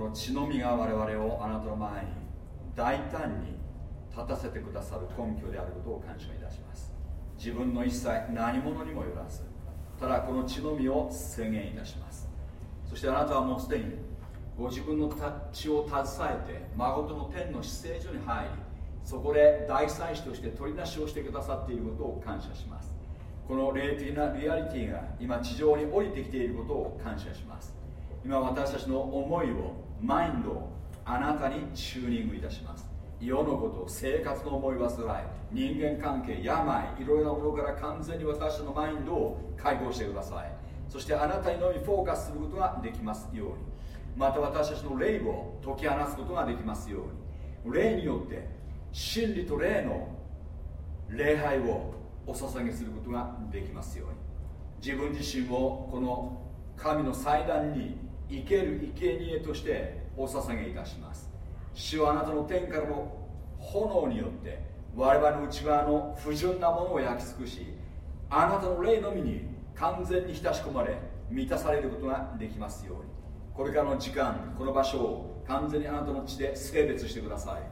この血のみが我々をあなたの前に大胆に立たせてくださる根拠であることを感謝いたします。自分の一切何者にもよらずただこの血のみを宣言いたします。そしてあなたはもうすでにご自分の血を携えて孫との天の姿勢所に入りそこで大祭司として取りなしをしてくださっていることを感謝します。この霊的なリアリティが今地上に降りてきていることを感謝します。今私たちの思いをマインドをあなたにチューニングいたします。世のこと生活の思い煩い人間関係病いろいろなものから完全に私たちのマインドを解放してください。そしてあなたにのみフォーカスすることができますように。また私たちの霊を解き放つことができますように。霊によって真理と霊の礼拝をお捧げすることができますように。自分自身をこの神の祭壇に生ける生贄としてお捧げいたします。主はあなたの天からの炎によって我々の内側の不純なものを焼き尽くしあなたの霊のみに完全に浸し込まれ満たされることができますように。これからの時間この場所を完全にあなたの血で性別してください。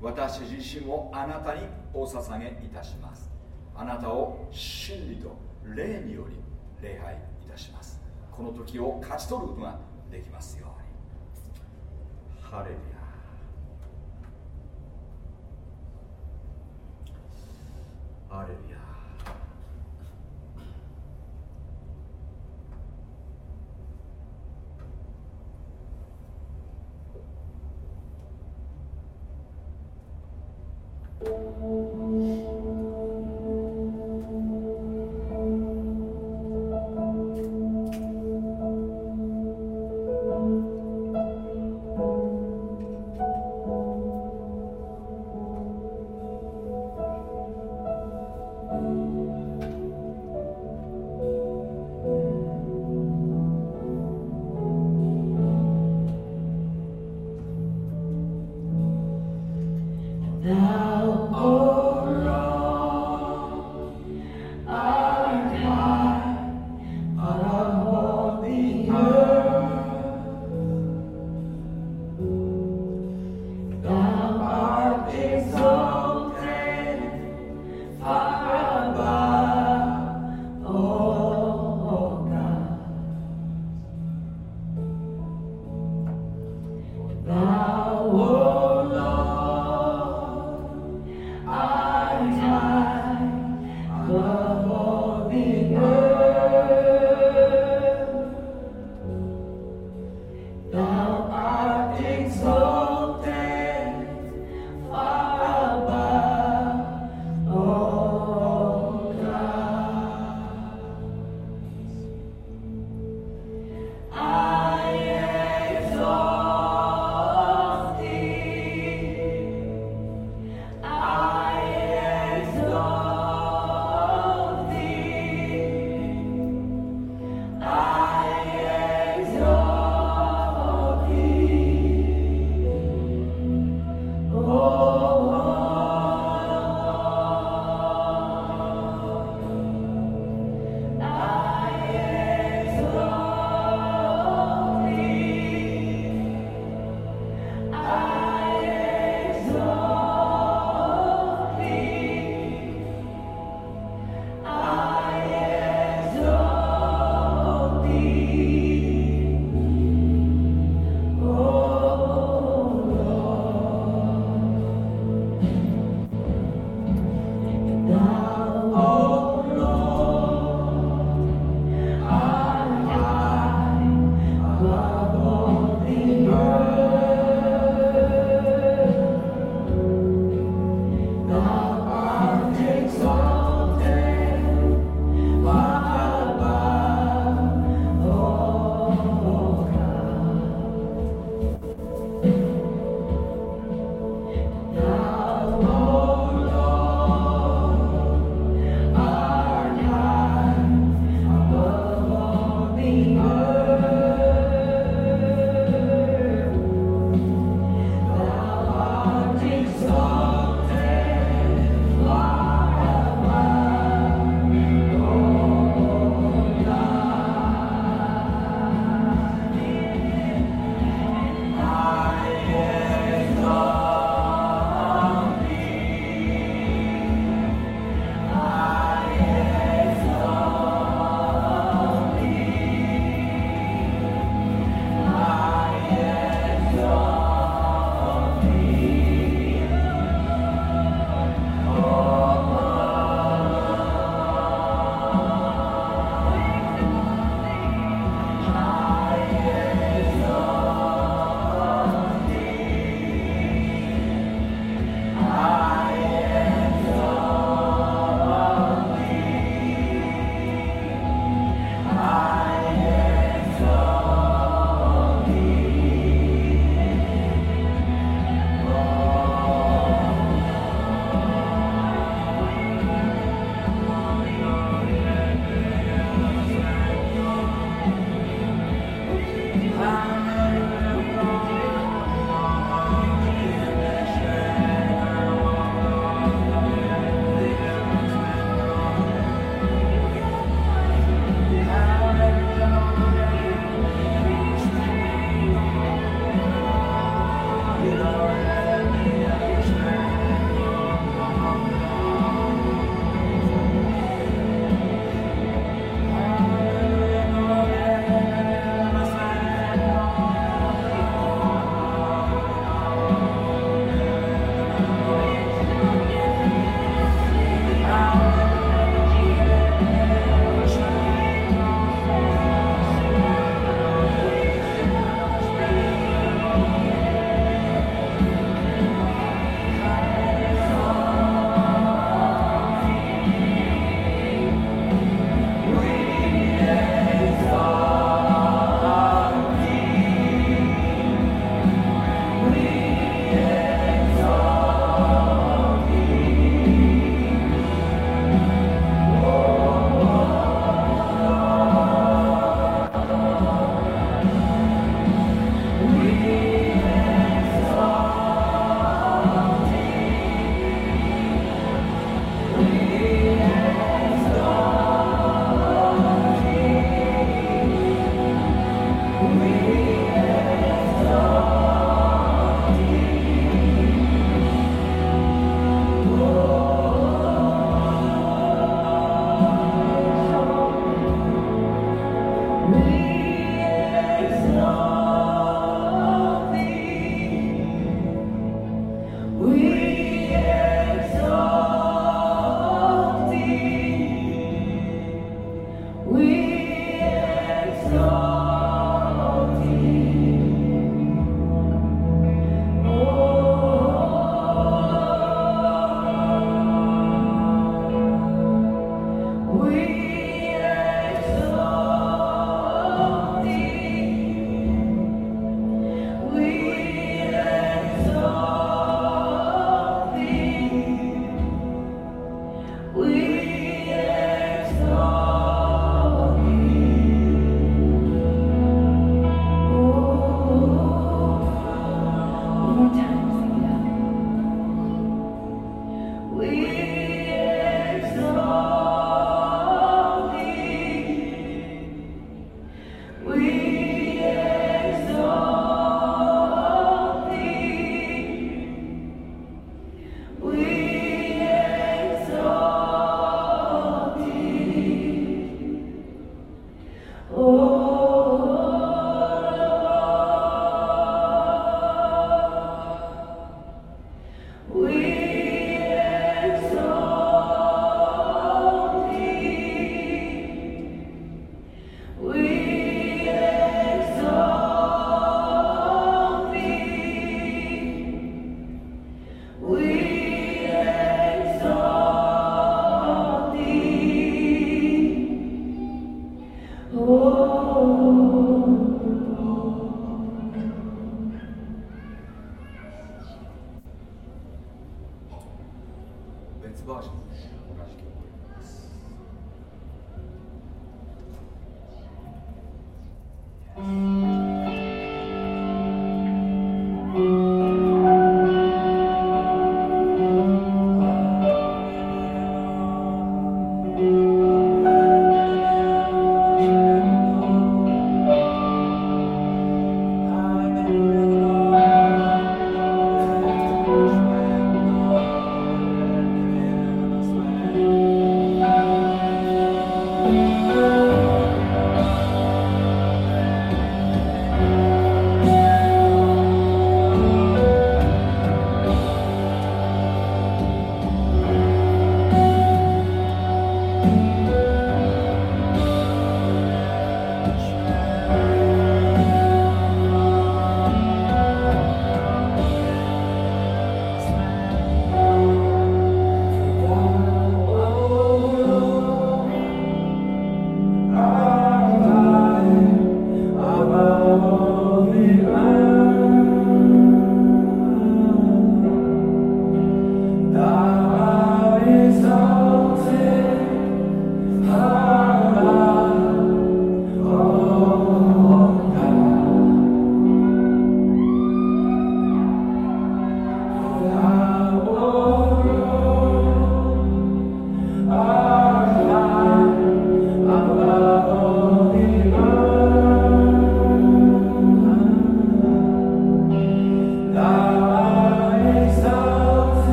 私自身をあなたにお捧げいたします。あなたを真理と霊により礼拝いたします。この時を勝ち取ることができますように。ハレルヤハレルヤ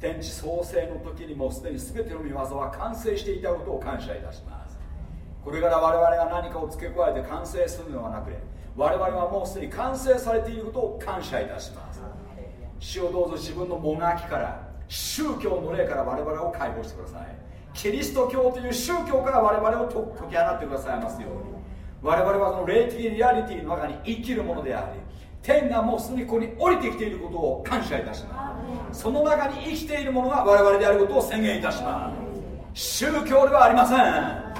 天地創生の時にもすでに全ての御業は完成していたことを感謝いたします。これから我々が何かを付け加えて完成するのではなくて我々はもうすでに完成されていることを感謝いたします。主をどうぞ自分のもがきから宗教の霊から我々を解放してください。キリスト教という宗教から我々を解き放ってくださいますように。我々はこの霊的リアリティの中に生きるものであり天がもうすでにここに降りてきていることを感謝いたします。その中に生きているものが我々であることを宣言いたします。宗教ではありません。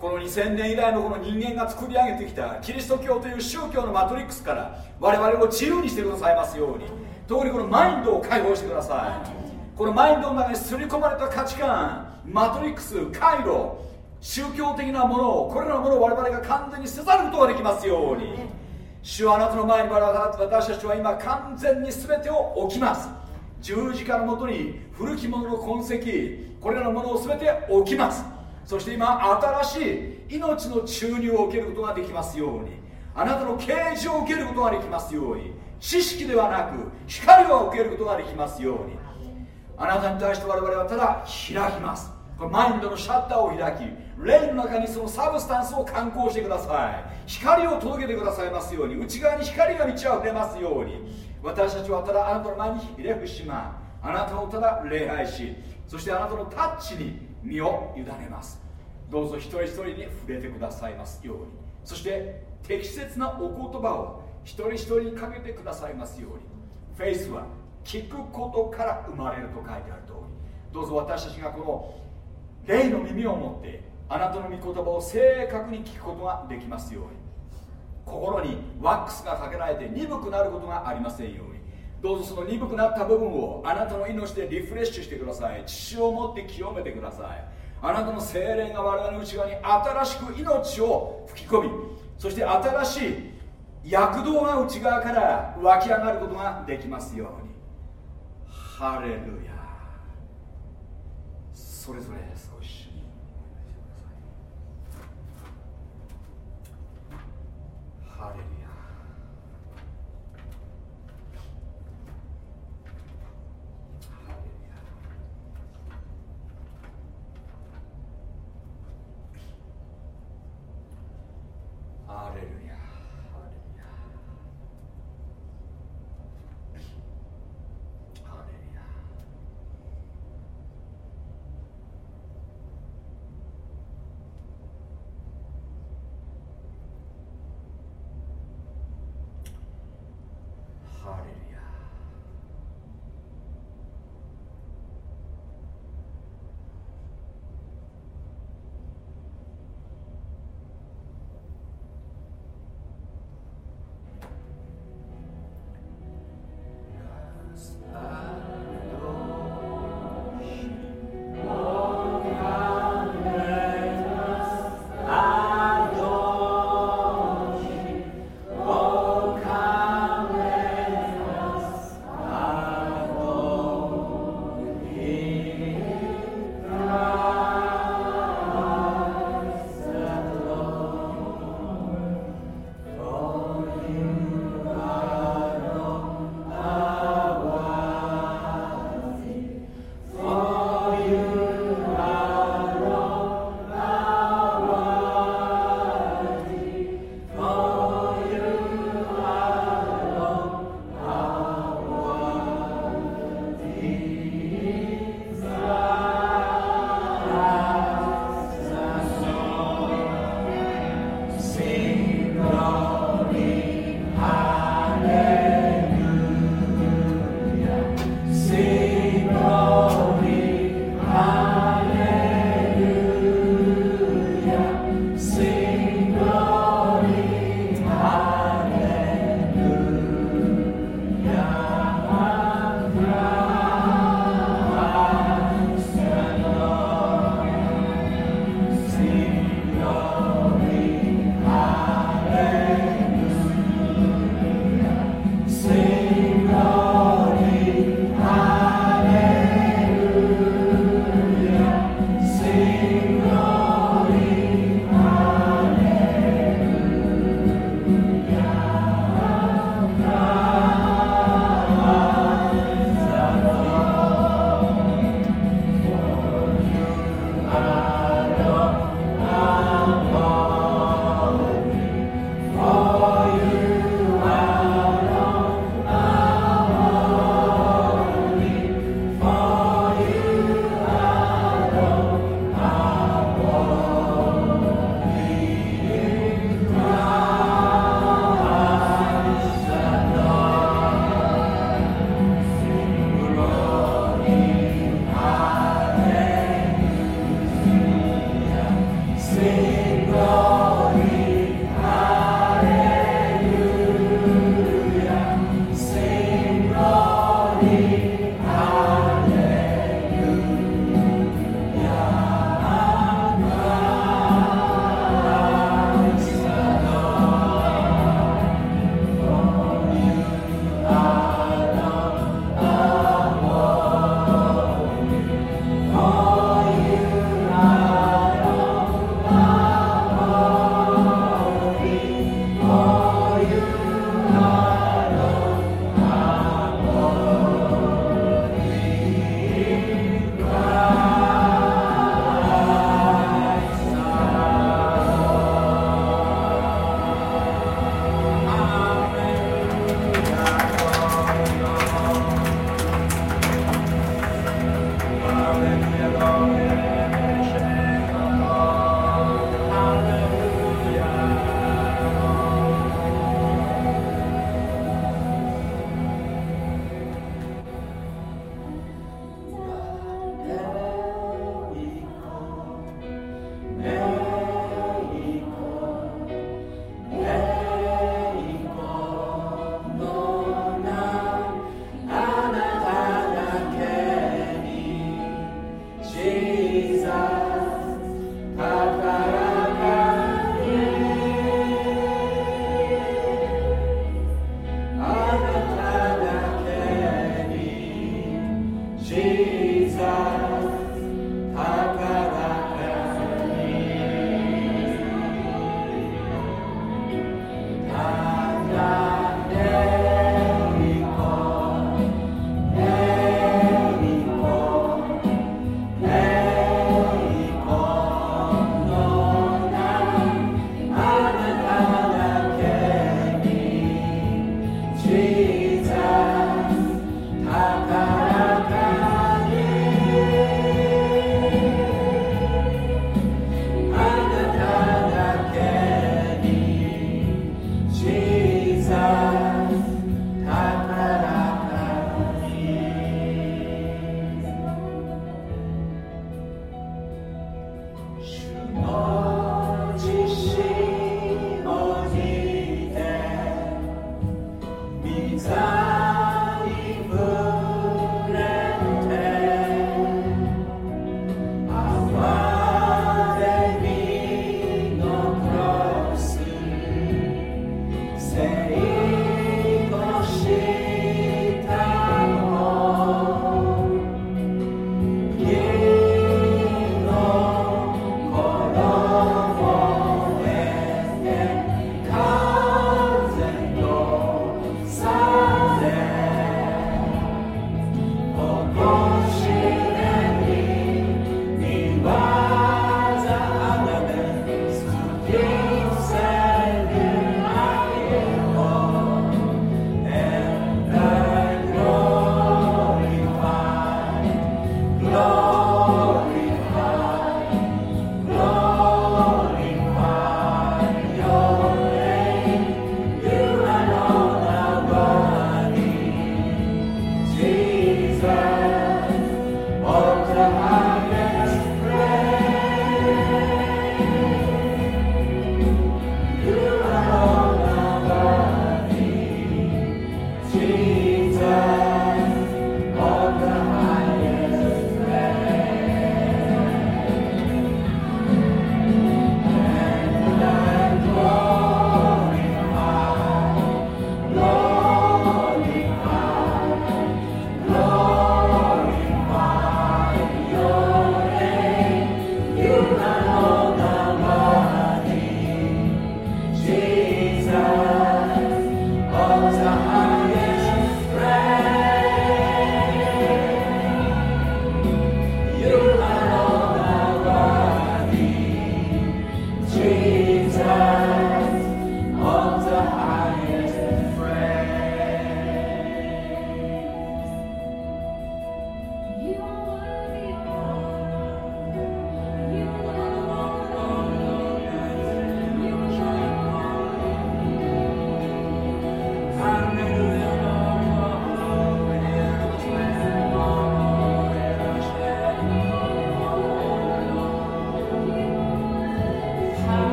この2000年以来のこの人間が作り上げてきたキリスト教という宗教のマトリックスから我々を自由にしてくださいますように。特にこのマインドを解放してください。このマインドの中に刷り込まれた価値観マトリックス回路宗教的なものをこれらのものを我々が完全に捨てざることができますように主はあなたの前に私たちは今完全に全てを置きます。十字架のもとに古きものの痕跡これらのものを全て置きます。そして今新しい命の注入を受けることができますように。あなたの啓示を受けることができますように。知識ではなく光を受けることができますように。あなたに対して我々はただ開きます。これマインドのシャッターを開き霊の中にそのサブスタンスを観光してください。光を届けてくださいますように。内側に光が満ち溢れますように。私たちはただあなたの前にひれ伏しまあなたをただ礼拝しそしてあなたのタッチに身を委ねます。どうぞ一人一人に触れてくださいますように。そして適切なお言葉を一人一人にかけてくださいますように。フェイスは聞くことから生まれると書いてある通り。どうぞ私たちがこの霊の耳を持ってあなたの御言葉を正確に聞くことができますように。心にワックスがかけられて鈍くなることがありませんように。どうぞその鈍くなった部分をあなたの命でリフレッシュしてください。血を持って清めてください。あなたの精霊が我々の内側に新しく命を吹き込みそして新しい躍動が内側から湧き上がることができますように。ハレルヤ。それぞれ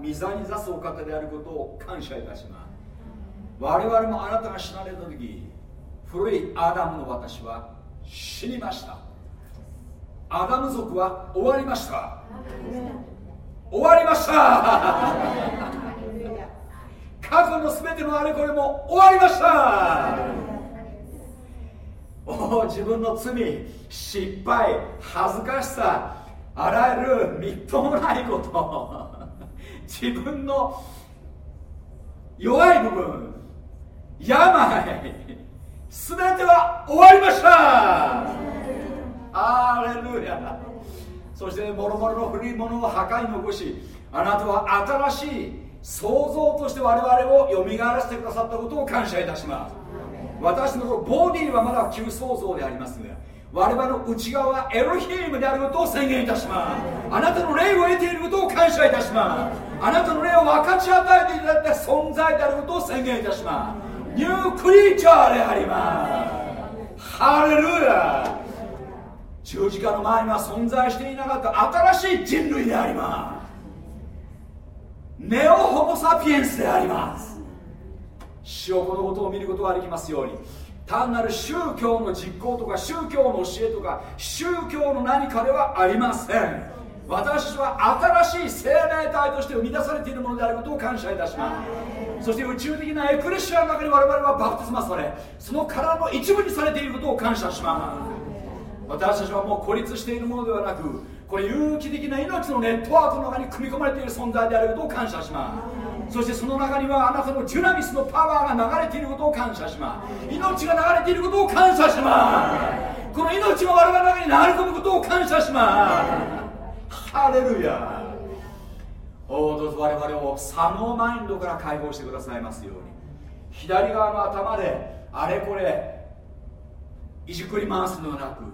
れ今御座に座すお方であることを感謝いたします。我々もあなたが死なれた時古いアダムの私は死にました。アダム族は終わりました。終わりました。過去の全てのあれこれも終わりました。お自分の罪失敗恥ずかしさあらゆるみっともないこと。自分の弱い部分病全ては終わりました。アレルヤ。そしてもろもろの古いものを破壊残しあなたは新しい創造として我々をよみがえらせてくださったことを感謝いたします。私のボディはまだ旧創造でありますが我々の内側はエロヒームであることを宣言いたします。あなたの霊を得ていることを感謝いたします。あなたの霊を分かち与えていただいた存在であることを宣言いたします。ニュークリーチャーであります。ハレルヤ十字架の前には存在していなかった新しい人類であります。ネオホモ・サピエンスであります。主をこのことを見ることができますように。単なる宗教の実行とか宗教の教えとか宗教の何かではありません。私は新しい生命体として生み出されているものであることを感謝いたします。そして宇宙的なエクレシアの中に我々はバプテスマされその体の一部にされていることを感謝します。私たちはもう孤立しているものではなくこれ有機的な命のネットワークの中に組み込まれている存在であることを感謝します。そしてその中にはあなたのデュナミスのパワーが流れていることを感謝します。命が流れていることを感謝します。この命が我々の中に流れ込むことを感謝します。ハレルヤ。おどうぞ我々を左脳マインドから解放してくださいますように左側の頭であれこれいじくり回すのではなく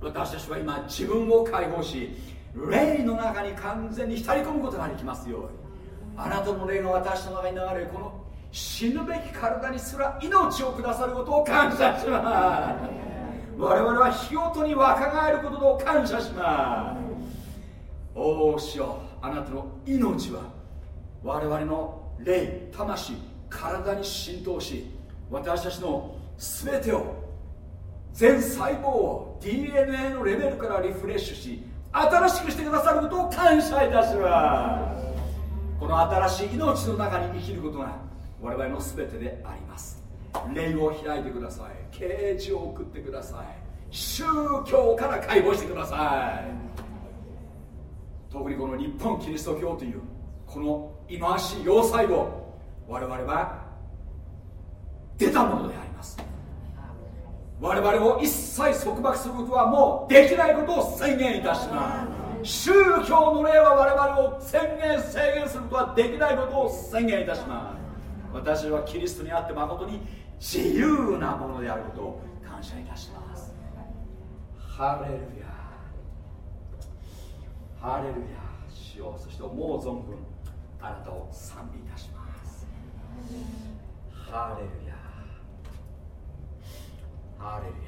私たちは今自分を解放し霊の中に完全に浸り込むことができますように。あなたの霊が私の中に流れこの死ぬべき体にすら命をくださることを感謝します。我々は日ごとに若返ることを感謝します。おおしよあなたの命は我々の霊魂体に浸透し私たちの全てを全細胞を DNA のレベルからリフレッシュし新しくしてくださることを感謝いたします。この新しい命の中に生きることが我々の全てであります。霊を開いてください。啓示を送ってください。宗教から解放してください。特にこの日本キリスト教というこの忌まわしい要塞を我々は出たものであります。我々を一切束縛することはもうできないことを宣言いたします。宗教の例は我々を宣言制限することはできないことを宣言いたします。私はキリストにあって誠に自由なものであることを感謝いたします。ハレルヤ。ハレルヤ。主よそして思う存分あなたを賛美いたします。ハレルヤ。ハレルヤ。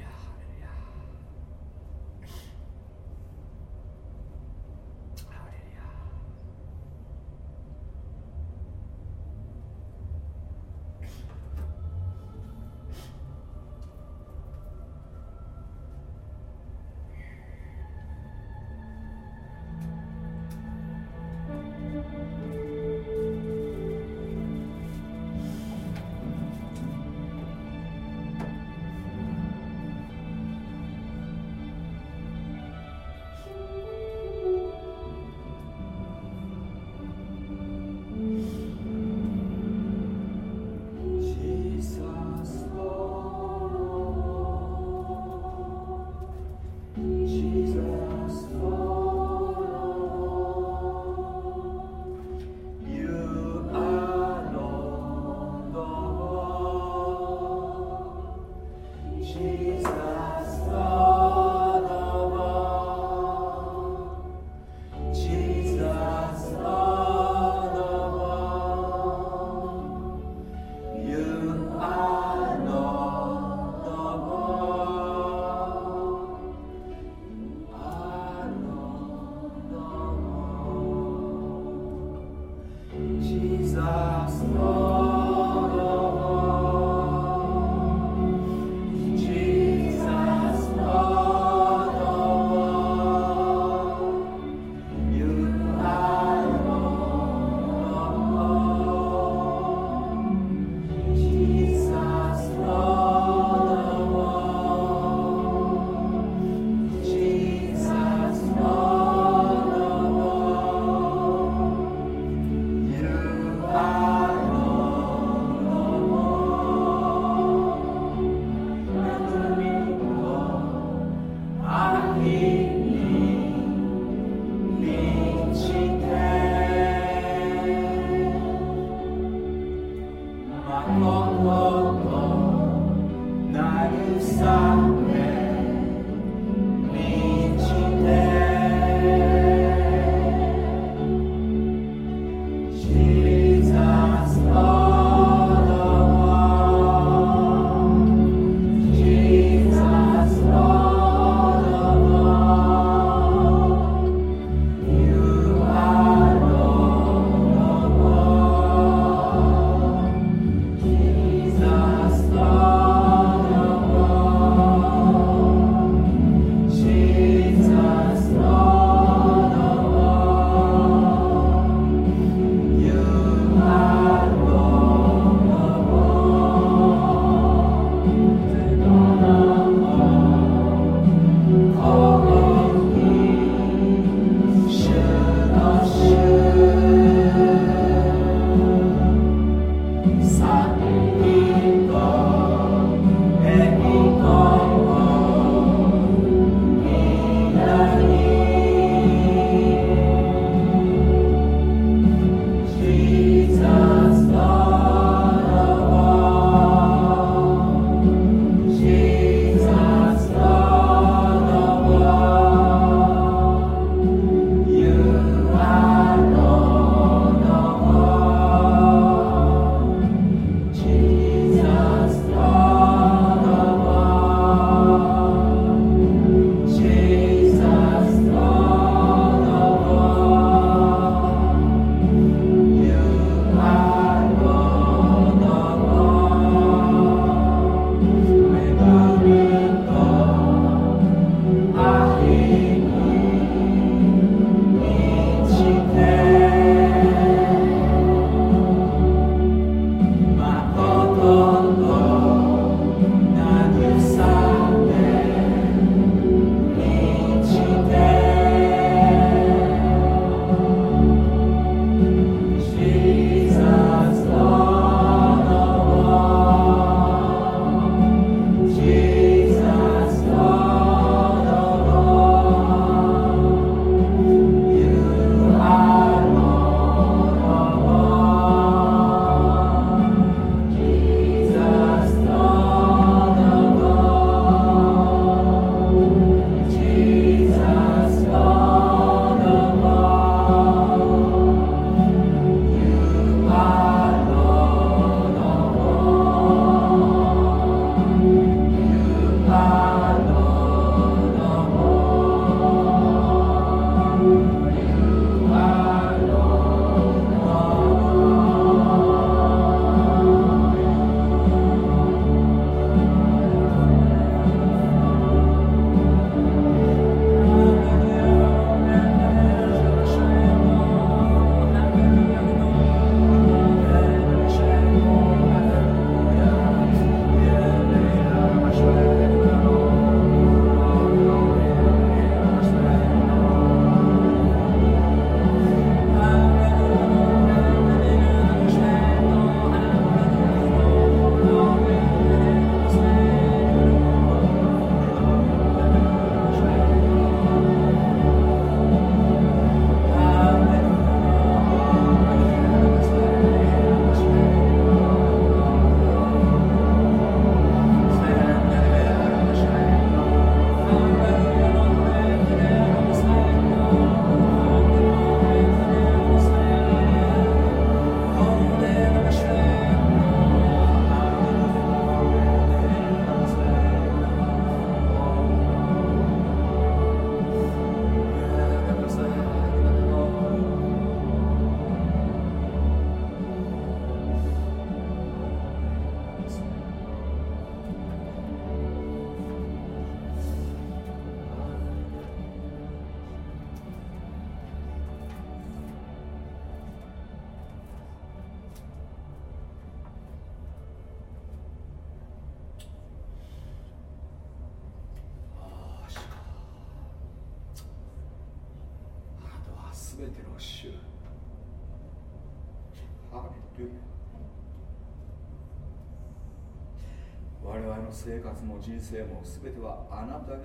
人生も全てはあなたが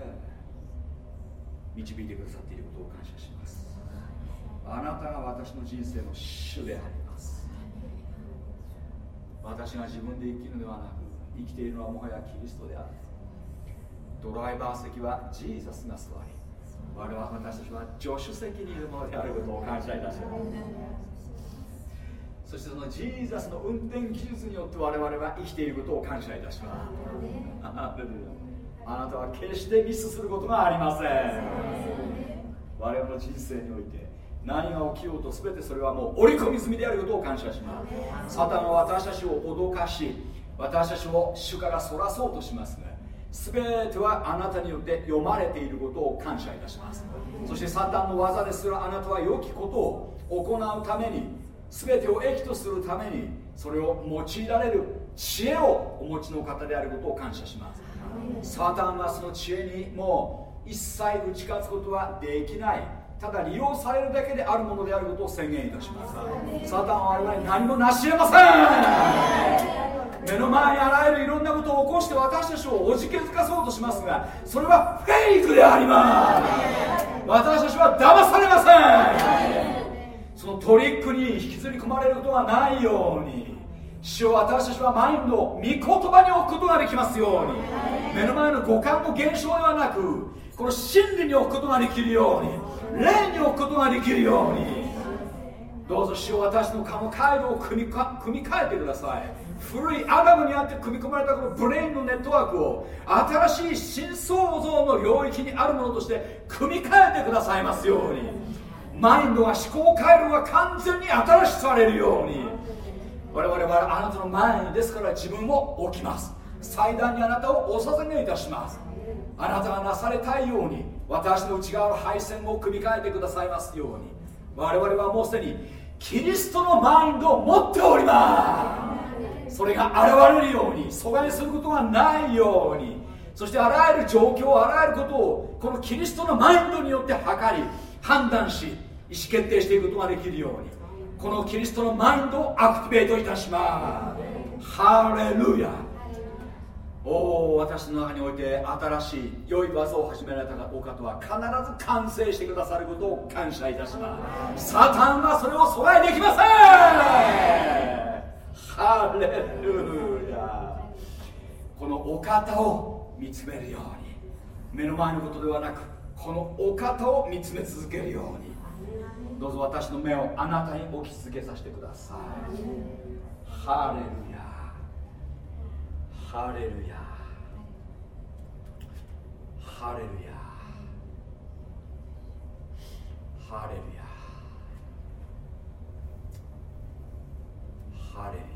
導いてくださっていることを感謝します。あなたが私の人生の主であります。私が自分で生きるのではなく生きているのはもはやキリストである。ドライバー席はジーザスが座り我々私たちは助手席にいるものであることを感謝いたします。そしてそのジーザスの運転技術によって我々は生きていることを感謝いたします。あなたは決してミスすることがありません。我々の人生において何が起きようと全てそれはもう織り込み済みであることを感謝します。サタンは私たちを脅かし私たちを主からそらそうとしますが全てはあなたによって読まれていることを感謝いたします。そしてサタンの技ですらあなたは良きことを行うために全てを益とするためにそれを用いられる知恵をお持ちの方であることを感謝します。サタンはその知恵にもう一切打ち勝つことはできない。ただ利用されるだけであるものであることを宣言いたします。サタンは我々に何も成し得ません。目の前にあらゆるいろんなことを起こして私たちをおじけづかそうとしますがそれはフェイクであります。私たちは騙されませんそのトリックに引きずり込まれることがないように主を私たちはマインドを御言葉に置くことができますように。目の前の五感の現象ではなくこの真理に置くことができるように霊に置くことができるように。どうぞ主を私の顔の回路を組みか組み替えてください。古いアダムにあって組み込まれたこの brain のネットワークを新しい新創造の領域にあるものとして組み替えてくださいますように。マインドが思考回路が完全に新しくされるように。我々はあなたの前にですから自分を置きます。祭壇にあなたをお捧げいたします。あなたがなされたいように私の内側の配線を組み替えてくださいますように。我々はもうすでにキリストのマインドを持っております。それが現れるように阻害することがないように。そしてあらゆる状況あらゆることをこのキリストのマインドによって測り判断し意思決定していくことができるようにこのキリストのマインドをアクティベートいたします。ハレルヤ。おお私の中において新しい良い技を始められたお方は必ず完成してくださることを感謝いたします。サタンはそれを阻害できません。ハレルヤ。このお方を見つめるように。目の前のことではなくこのお方を見つめ続けるように。どうぞ私の目をあなたに置き続けさせてください。ハレルヤ。ハレルヤ。ハレルヤ。ハレルヤ。ハレルヤ。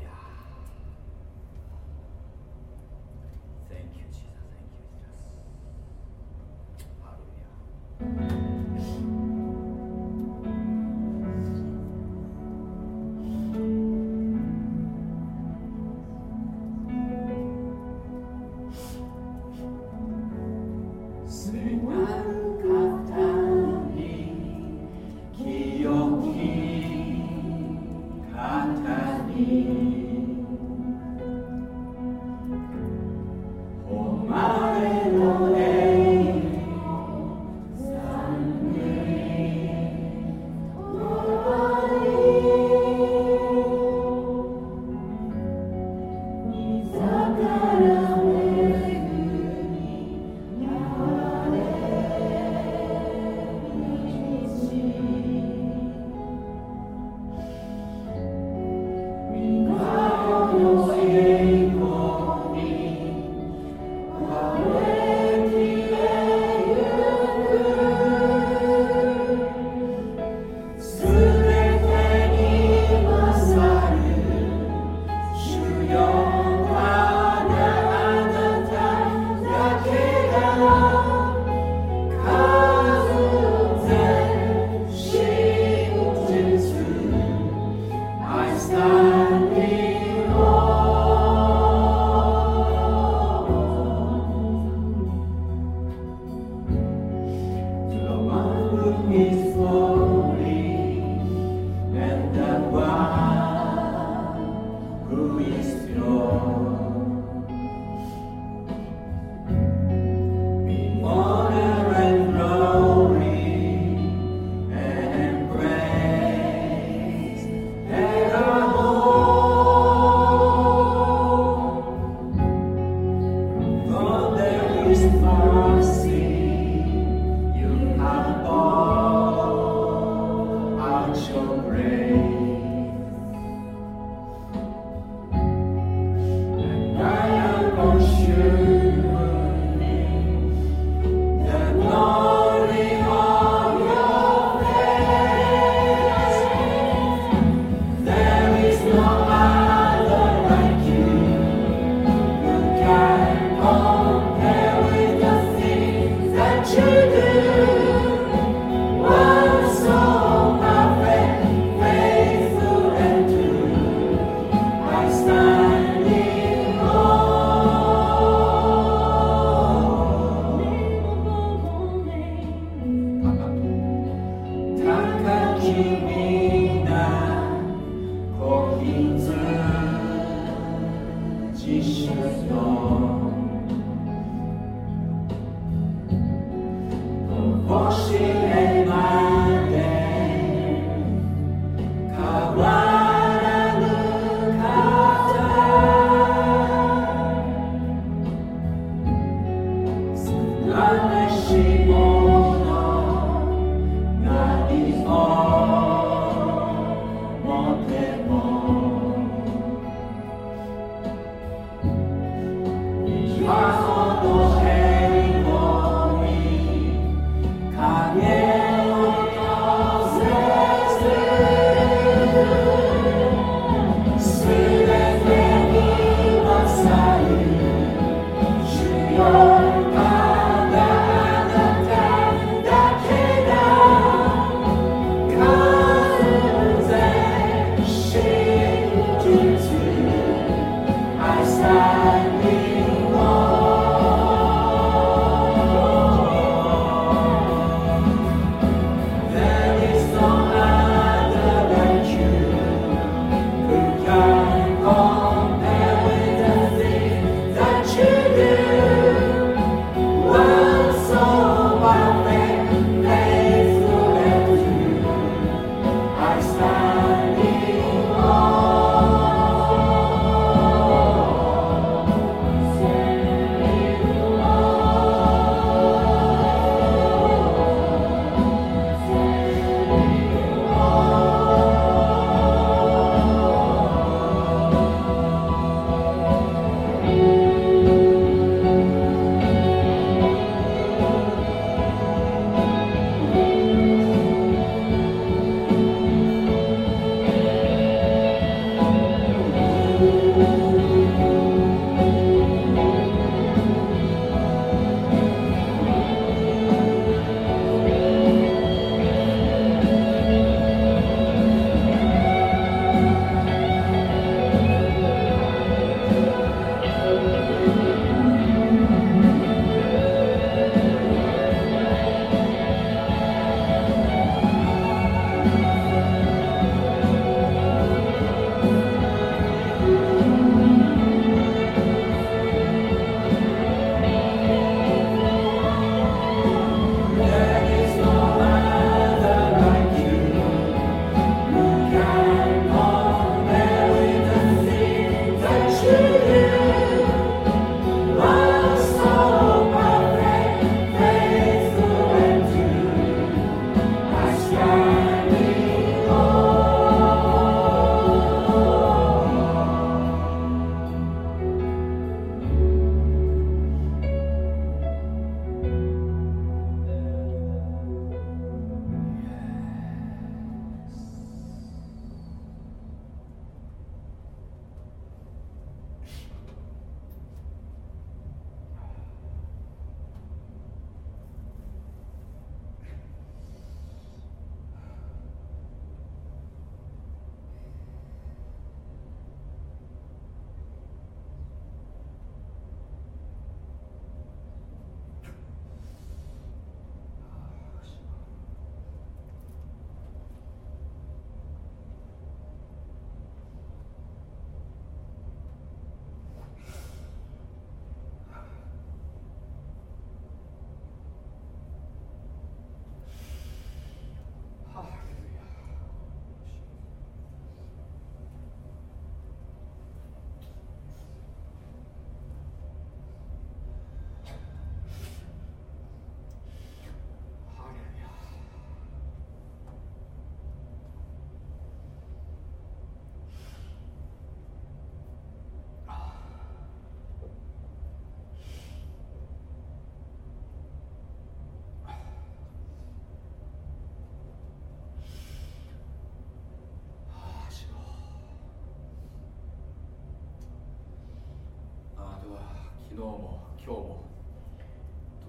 昨日も今日も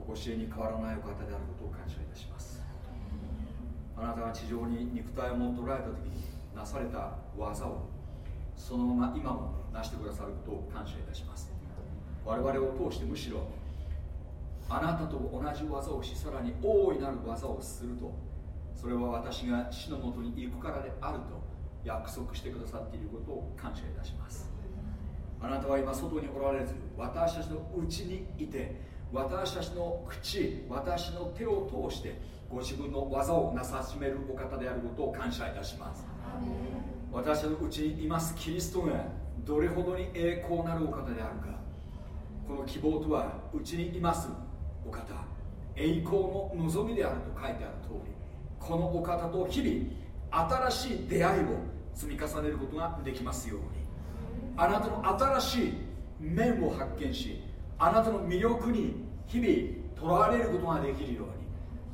常しえに変わらないお方であることを感謝いたします。あなたが地上に肉体を持っておられた時になされた技をそのまま今も成してくださることを感謝いたします。我々を通してむしろあなたと同じ技をしさらに大いなる技をするとそれは私が父のもとに行くからであると約束してくださっていることを感謝いたします。あなたは今外におられず私たちのうちにいて私たちの口私の手を通してご自分の技をなさしめるお方であることを感謝いたします。私たちのうちにいますキリストがどれほどに栄光なるお方であるか。この希望とはうちにいますお方栄光の望みであると書いてある通りこのお方と日々新しい出会いを積み重ねることができますように。あなたの新しい面を発見しあなたの魅力に日々とらわれることができるように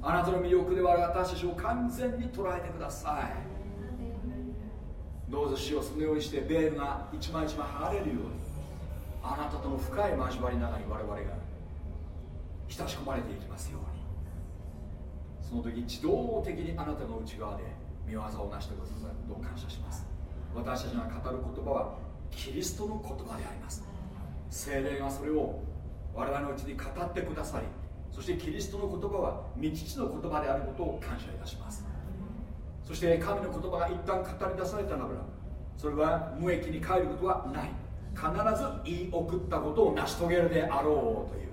あなたの魅力では私たちを完全に捉えてください。どうぞ死をそのようにしてベールが一枚一枚剥がれるようにあなたとの深い交わりの中に我々が親し込まれていきますように。その時自動的にあなたの内側で見業を成してくださることを感謝します。私たちが語る言葉はキリストの言葉であります。精霊がそれを我々のうちに語ってくださりそしてキリストの言葉は道父の言葉であることを感謝いたします。そして神の言葉が一旦語り出されたならそれは無益に帰ることはない。必ず言い送ったことを成し遂げるであろうという。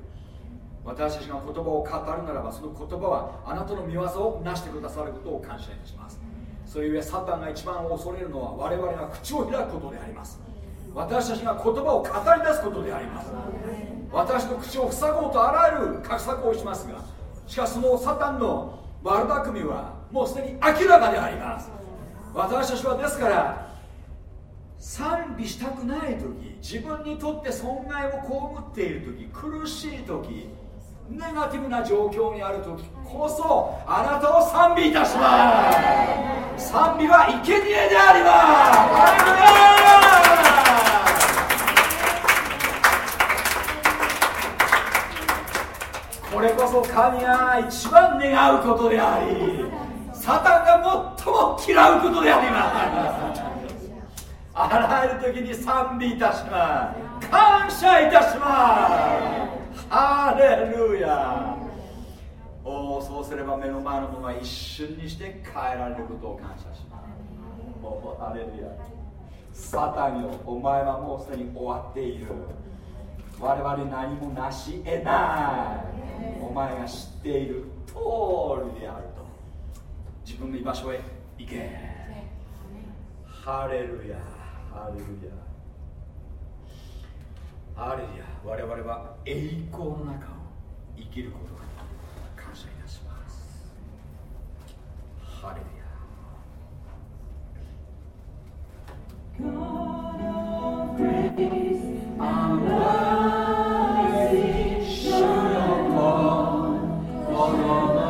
私たちが言葉を語るならばその言葉はあなたの見業を成してくださることを感謝いたします。そういう上サタンが一番恐れるのは我々が口を開くことであります。私たちが言葉を語り出すことであります。私の口を塞ごうとあらゆる画策をしますがしかしそのサタンの悪巧みはもうすでに明らかであります。私たちはですから賛美したくない時自分にとって損害を被っている時苦しい時ネガティブな状況にある時こそあなたを賛美いたします。賛美は生贄であります。れこそ神が一番願うことでありサタンが最も嫌うことであります。あらゆる時に賛美いたします。感謝いたします。ハレルヤ。おおそうすれば目の前のものは一瞬にして変えられることを感謝します。おおハレルヤ。サタンよお前はもうすでに終わっている。我々何もなし得ない。お前が知っている通りであると。自分の居場所へ行け。ハレルヤ。ハレルヤ。ハレルヤ。我々は栄光の中を生きることが感謝いたします。ハレルヤ。God of grace, Amen.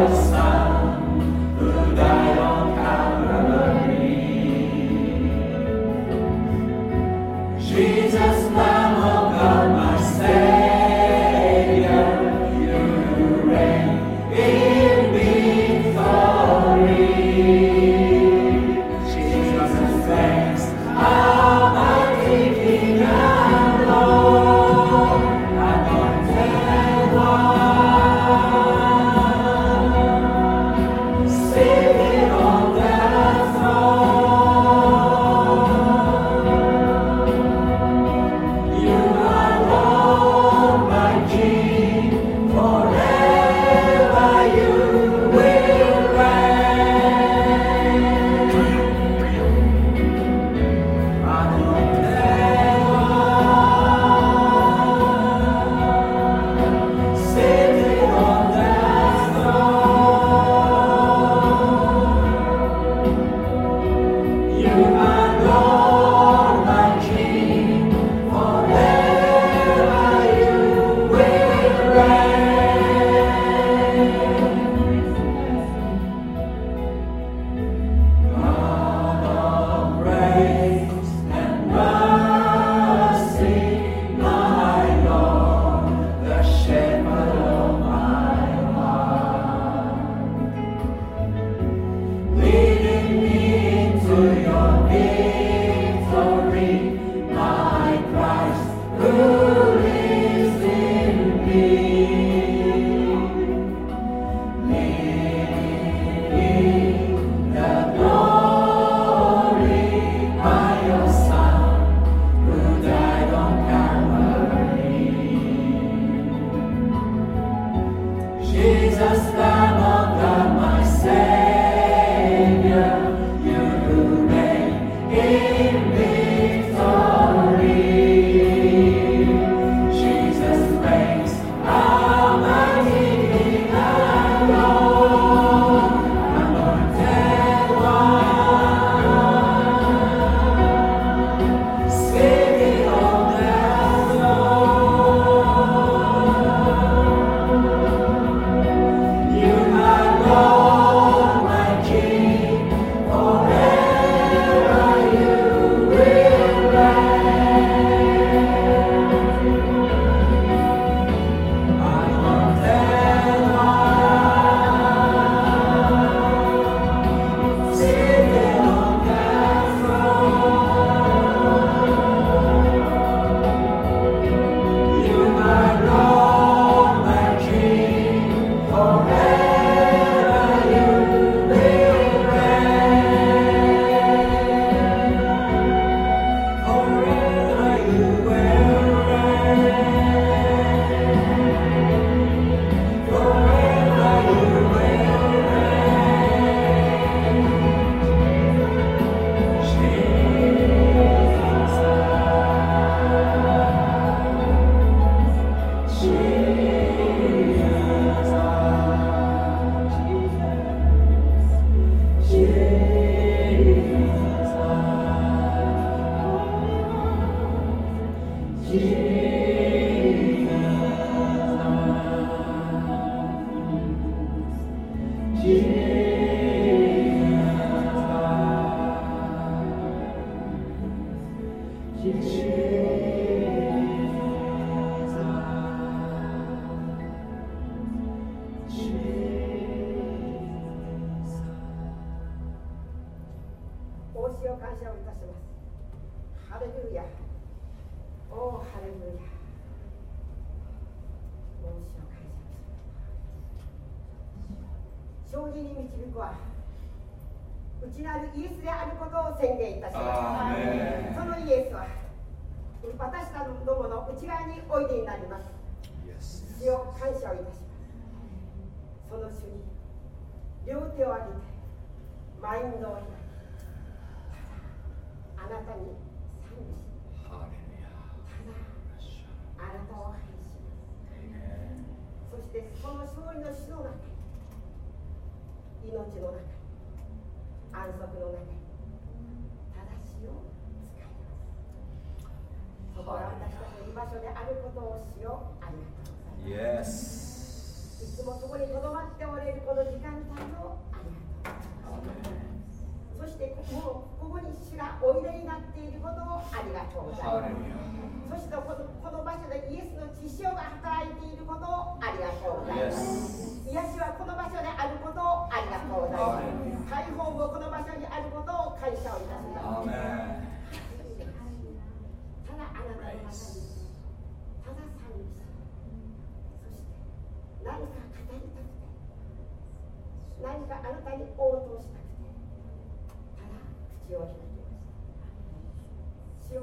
Deus.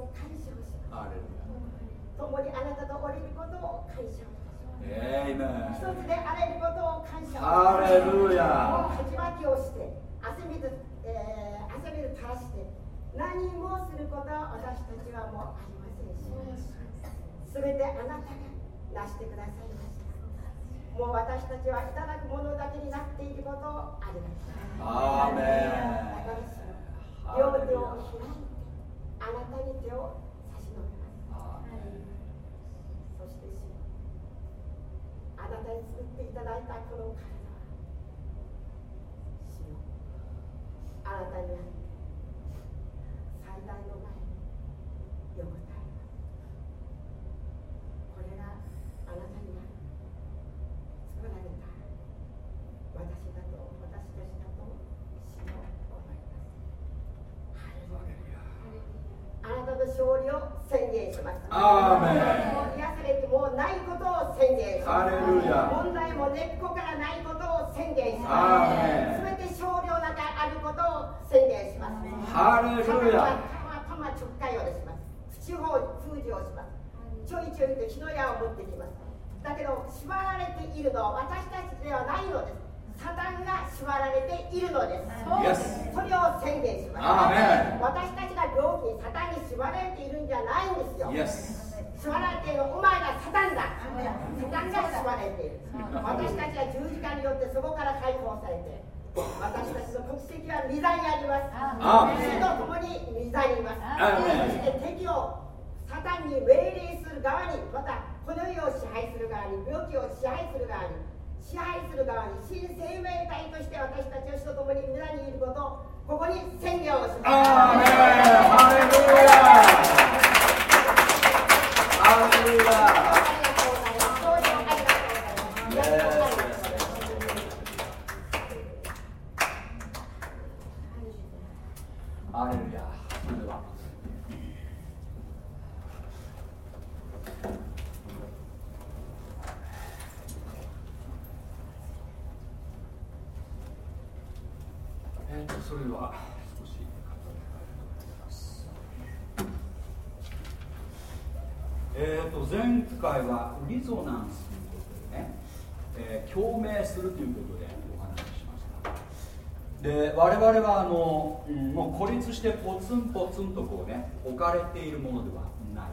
を感謝をします共にあなたとおりることを感謝をエイメン一つであらゆることを感謝をします。もうかきをして汗水,、えー、汗水垂らして何もすることは私たちはもうありません。しすべてあなたがなしてくださいました。もう私たちはいただくものだけになっていることをありがとうアーメン両手を開いて。あなたに手を差し伸べます。そして主あなたに作っていただいたこの体は主よあなたにあって最大の前に横たえますこれがあなたにある作られた私だと私たちだと主よ思いますハレルヤの勝利を宣言します。アーメンもう癒されてもうないことを宣言します。ハレルヤ問題も根っこからないことを宣言します。すべて少量の中あることを宣言します。ハレルヤたま直会をします。口を封じをします。ちょいちょいと火の矢を持ってきます。だけど縛られているのは私たちではないのですサタンが縛られているのです。それを宣言します。私たちが病気にサタンに縛られているんじゃないんですよ。縛られているお前がサタンだ。サタンが縛られている。私たちは十字架によってそこから解放されて私たちの国籍は御座にあります。主と共に御座にいます。そして敵をサタンに命令する側にまたこの世を支配する側に病気を支配する側に支配する側に新生命体として私たちは主と共に皆にいることをここに宣言をします。アーメンアレルヤアレルヤありがとうございますどうぞありがとうございますありがとうございますハレルヤそれではえーとそれでは少し語りたいと思いますえーと前回はリゾナンスということでね、えー共鳴するということでお話ししましたで我々はあの、うんもう孤立してポツンポツンとこうね置かれているものではない。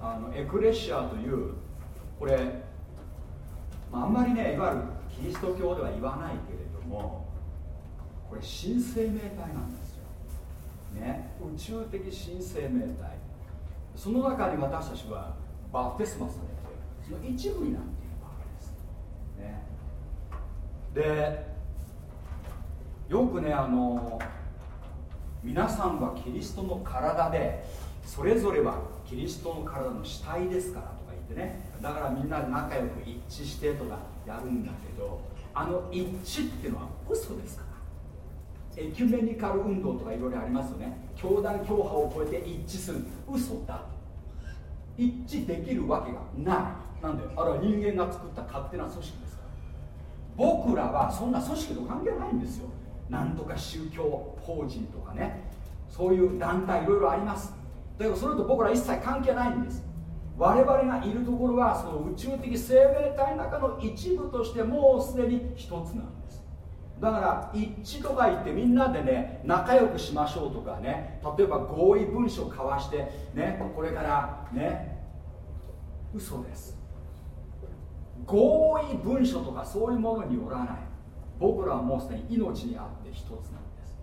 あのエクレシアというこれ、まあ、あんまりねいわゆるキリスト教では言わないけれどもこれ新生命体なんですよ、ね、宇宙的新生命体その中に私たちはバプテスマされてその一部になっているわけです、ね、でよくねあの皆さんはキリストの体でそれぞれはキリストの体の死体ですからとか言ってねだからみんなで仲良く一致してとかやるんだけどあの一致っていうのは嘘ですから。エキュメニカル運動とかいろいろありますよね。教団教派を超えて一致する。嘘だ。一致できるわけがない。なんであれは人間が作った勝手な組織ですから。僕らはそんな組織と関係ないんですよ。なんとか宗教法人とかねそういう団体いろいろあります。だけどそれと僕ら一切関係ないんです。我々がいるところはその宇宙的生命体の中の一部としてもうすでに一つなんです。だから一致とか言ってみんなでね仲良くしましょうとかね例えば合意文書交わしてねこれからね嘘です。合意文書とかそういうものによらない。僕らはもうすでに命にあって一つなんです。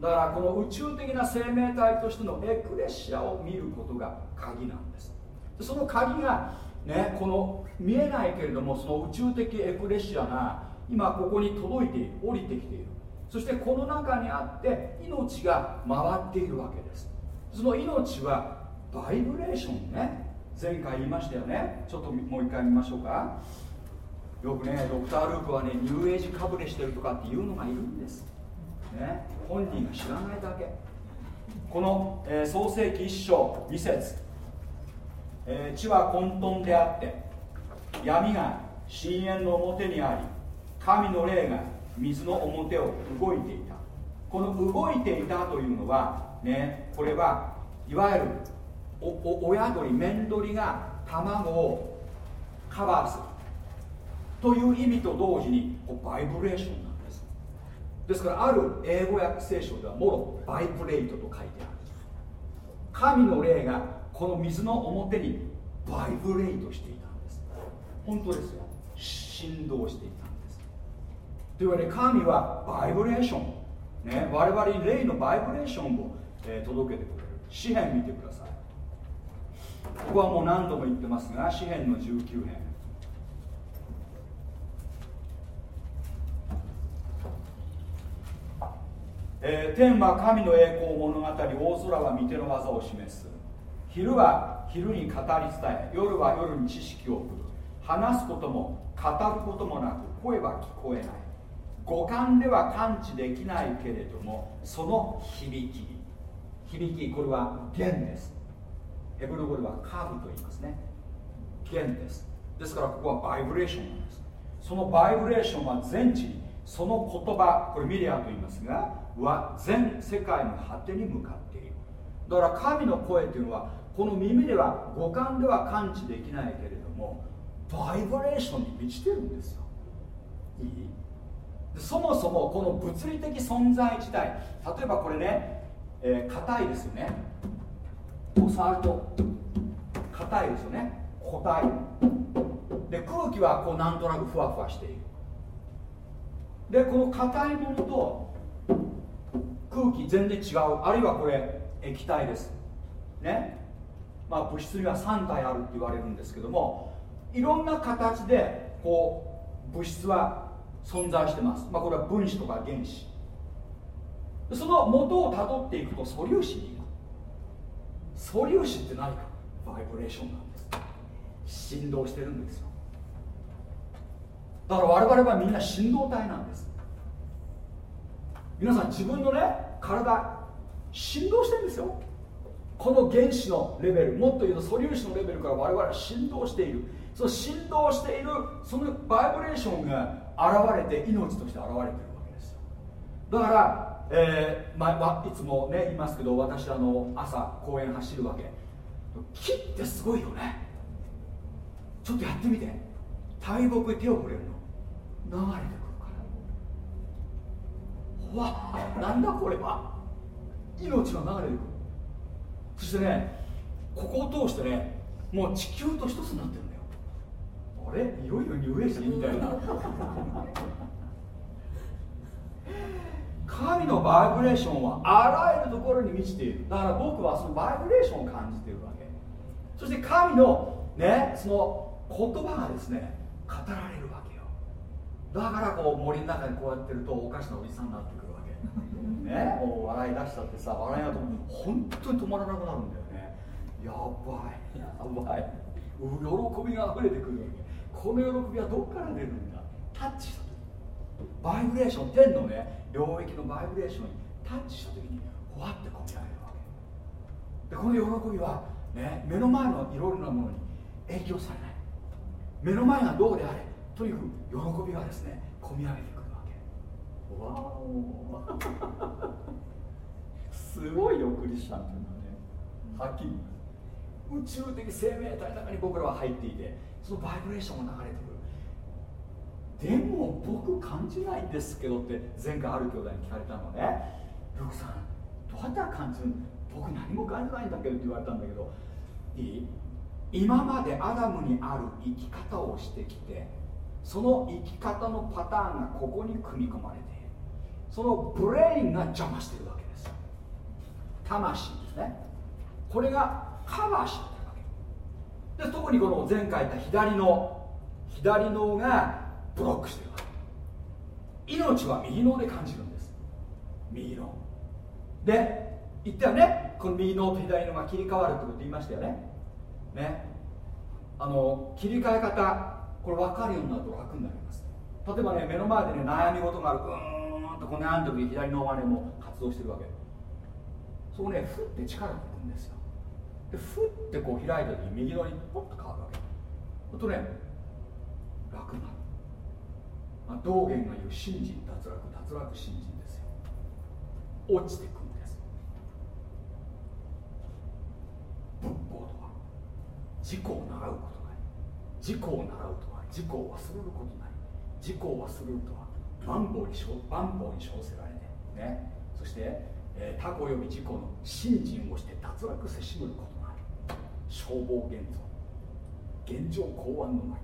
だからこの宇宙的な生命体としてのエクレシアを見ることが鍵なんです。その鍵がねこの見えないけれどもその宇宙的エクレシアが今ここに届いている降りてきている。そしてこの中にあって命が回っているわけです。その命はバイブレーションね。前回言いましたよね。ちょっともう一回見ましょうか。よくねドクター・ルークはねニューエイジかぶれしてるとかっていうのがいるんです。ね本人が知らないだけ。この、えー創世記1章2節、えー地は混沌であって闇が深淵の表にあり神の霊が水の表を動いていた。この動いていたというのはねこれはいわゆるおお親鳥面鳥が卵をカバーする。という意味と同時にこうバイブレーションなんです。ですからある英語訳聖書ではもろバイブレイトと書いてある神の霊がこの水の表にバイブレイトしていたんです。本当ですよ。振動していたんです。というわけで神はバイブレーションね、我々に霊のバイブレーションを、えー、届けてくれる。詩篇見てください。ここはもう何度も言ってますが詩篇の19編。えー、天は神の栄光物語大空は御手の技を示す。昼は昼に語り伝え夜は夜に知識を送る。話すことも語ることもなく声は聞こえない。五感では感知できないけれどもその響き。響きこれは弦です。ヘブル語ではカーブと言いますね。弦です。ですからここはバイブレーションなんです。そのバイブレーションは全地にその言葉これミリアと言いますがは全世界の果てに向かっている。だから神の声というのはこの耳では五感では感知できないけれどもバイブレーションに満ちてるんですよ。いい？そもそもこの物理的存在自体例えばこれねえー、硬いですよね。こう触ると硬いですよね。固体。で空気はこうなんとなくふわふわしている。でこの硬いものと空気全然違う。あるいはこれ液体です。ね。まあ物質には3体あるって言われるんですけどもいろんな形でこう物質は存在してます、まあ、これは分子とか原子。その元をたどっていくと素粒子になる。素粒子って何か。バイブレーションなんです。振動してるんですよ。だから我々はみんな振動体なんです。皆さん自分のね体振動してるんですよ。この原子のレベルもっと言うと素粒子のレベルから我々は振動している。その振動しているそのバイブレーションが現れて命として現れてるわけですよ。だからえーまあ、いつもね言いますけど私あの朝公園走るわけ。木ってすごいよね。ちょっとやってみて。大木手を触れるの。流れてる。からわなんだこれは。命が流れてくるそしてねここを通してねもう地球と一つになってるんだよ。あれ？いよいよニューエイジみたいな。神のバイブレーションはあらゆるところに満ちている。だから僕はそのバイブレーションを感じているわけ。そして神のねその言葉がですね語られるわけよ。だからこう森の中にこうやってるとおかしなおじさんになってくるわけ。ねもう笑い出したってさ笑いがと本当に止まらなくなるんだよね。やばい。やばい。喜びが溢れてくるわけ。この喜びはどっから出るんだ？タッチした時。バイブレーション天のね領域のバイブレーションにタッチした時にほわって込み上げるわけ。でこの喜びは、ね、目の前のいろいろなものに影響されない。目の前がどうであれとにかく喜びがですね込み上げてくるわけ。わお。すごいよクリスチャンというのはね。はっきり。宇宙的生命体の中に僕らは入っていてそのバイブレーションが流れてくる。でも僕感じないんですけどって前回ある兄弟に聞かれたのね。ルクさんどうやったら感じる？僕何も感じないんだけどって言われたんだけど。いい？今までアダムにある生き方をしてきてその生き方のパターンがここに組み込まれている。その brain が邪魔してるわけです。魂ですね。これがカバーしてるわけ。で特にこの前回言った左の左脳がブロックしてるわけ。命は右脳で感じるんです。右脳。で言ったよね。この右脳と左脳が切り替わるってこと言いましたよね。ね。あの切り替え方これ分かるようになると楽になります。例えばね目の前でね悩み事があるうーんとこの悩んでる時左脳はねも活動してるわけ。そこねふって力が抜くんですよ。でふってこう開いた時に右脳にポッと変わるわけ。ほんとね楽になる。まあ、道元が言う信心脱落脱落信心ですよ。落ちていくんです。仏法とは。自己を習うことない自己を習うと。自己を忘れることない。自己を忘れるとは万法に万法に称せられてね。そして、えー、他己及び自己の信心をして脱落せしむることない消防現像。現状公安の巻。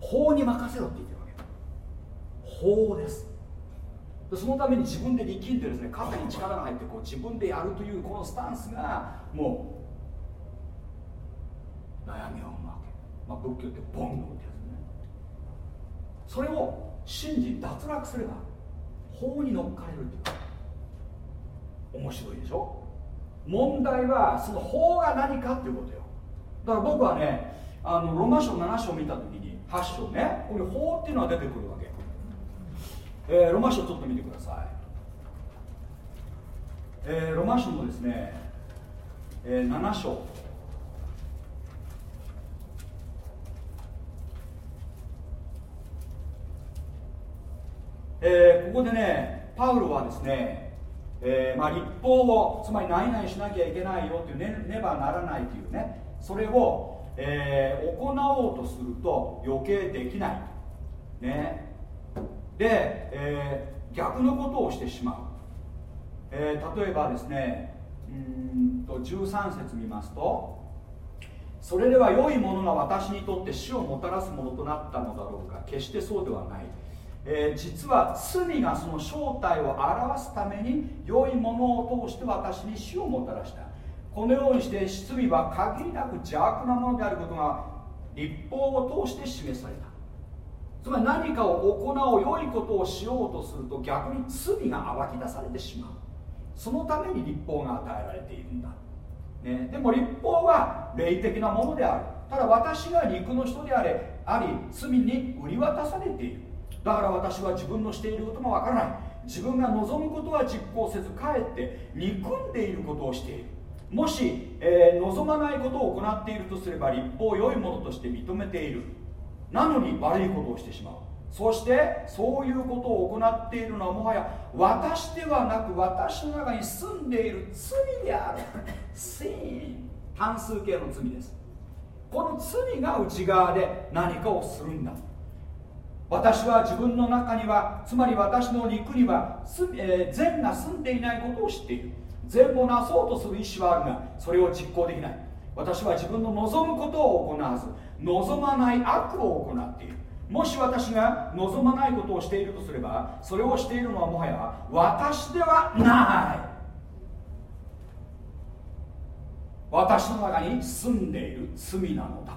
法に任せろって言ってるわけ。法です。そのために自分で力んでですね肩に力が入ってこう自分でやるというこのスタンスがもう悩みを生む。わけ、まあ、仏教って煩悩ってやつね。それを信じ脱落すれば法に乗っかれるっていう。面白いでしょ？問題はその法が何かっていうことよ。だから僕はねあのロマ書7章見た時に8章ねこれ法っていうのは出てくるわけ。えー、ロマ書ちょっと見てください、えー、ロマ書のですね、えー、7章。えー、ここでねパウロはですね、えーまあ、立法をつまり何々しなきゃいけないよっていうねねばならないというねそれを、えー、行おうとすると余計できない。ね。で、え、逆のことをしてしまう、え、例えばですねうんと13節見ますとそれでは良いものが私にとって死をもたらすものとなったのだろうか。決してそうではない、えー、実は罪がその正体を表すために良いものを通して私に死をもたらした。このようにして罪は限りなく邪悪なものであることが立法を通して示された。つまり何かを行う良いことをしようとすると逆に罪が暴き出されてしまう。そのために立法が与えられているんだ、ね、でも立法は霊的なものである。ただ私が肉の人であれあり罪に売り渡されている。だから私は自分のしていることもわからない。自分が望むことは実行せずかえって憎んでいることをしている。もし、えー、望まないことを行っているとすれば立法を良いものとして認めている。なのに悪いことをしてしまう。そしてそういうことを行っているのはもはや私ではなく私の中に住んでいる罪である。sin 単数形の罪です。この罪が内側で何かをするんだ。私は自分の中にはつまり私の肉には、えー、善が住んでいないことを知っている。善をなそうとする意思はあるがそれを実行できない。私は自分の望むことを行わず望まない悪を行っている。もし私が望まないことをしているとすればそれをしているのはもはや私ではない。私の中に住んでいる罪なのだ。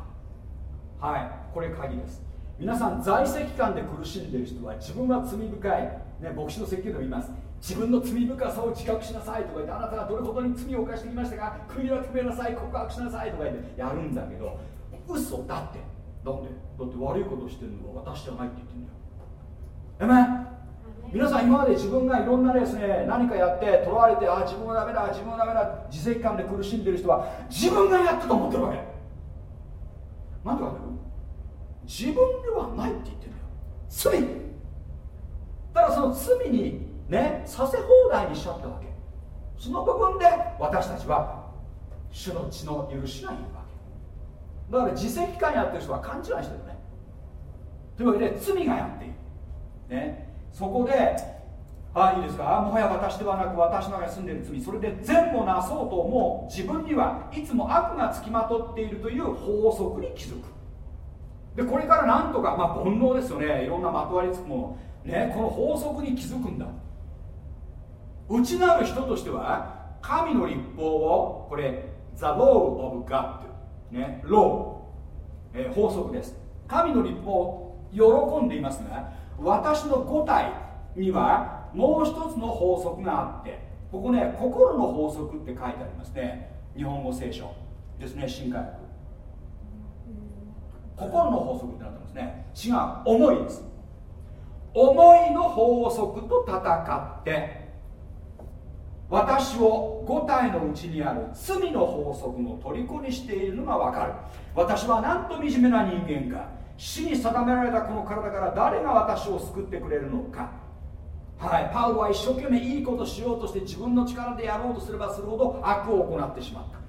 はい。これ鍵です。皆さん在籍感で苦しんでいる人は自分は罪深い、ね、牧師の説教でも言います。自分の罪深さを自覚しなさいとか言ってあなたがどれほどに罪を犯してきましたか？悔い改めなさい告白しなさいとか言ってやるんだけど嘘だって。なんで？だって悪いことしてるのは私じゃないって言ってんだよ。えめ皆さん今まで自分がいろんなですね何かやってとらわれてあ自分はダメだ自分はダメだ自責感で苦しんでる人は自分がやったと思ってるわけ。なんて書いてる？自分ではないって言ってんだよ。罪。ただその罪にねさせ放題にしちゃったわけ。その部分で私たちは主の血の許しがいるわだから自責感やってる人は勘違いしてるね。というわけで罪がやっている、ね、そこであいいですか。もはや私ではなく私の中に住んでいる罪。それで善もなそうと思う自分にはいつも悪がつきまとっているという法則に気づく。でこれからなんとかまあ煩悩ですよね。いろんなまとわりつくもの。ねこの法則に気づくんだ。内なる人としては神の立法をこれ The law of God ね、ロー、えー、法則です。神の立法喜んでいますが私の五体にはもう一つの法則があってここね心の法則って書いてありますね。日本語聖書。ですね新海心の法則ってなってますね。違う。思いです。思いの法則と戦って私を五体のうちにある罪の法則の虜にしているのが分かる。私はなんと惨めな人間か死に定められたこの体から誰が私を救ってくれるのか。はい。パウロは一生懸命いいことしようとして自分の力でやろうとすればするほど悪を行ってしまった。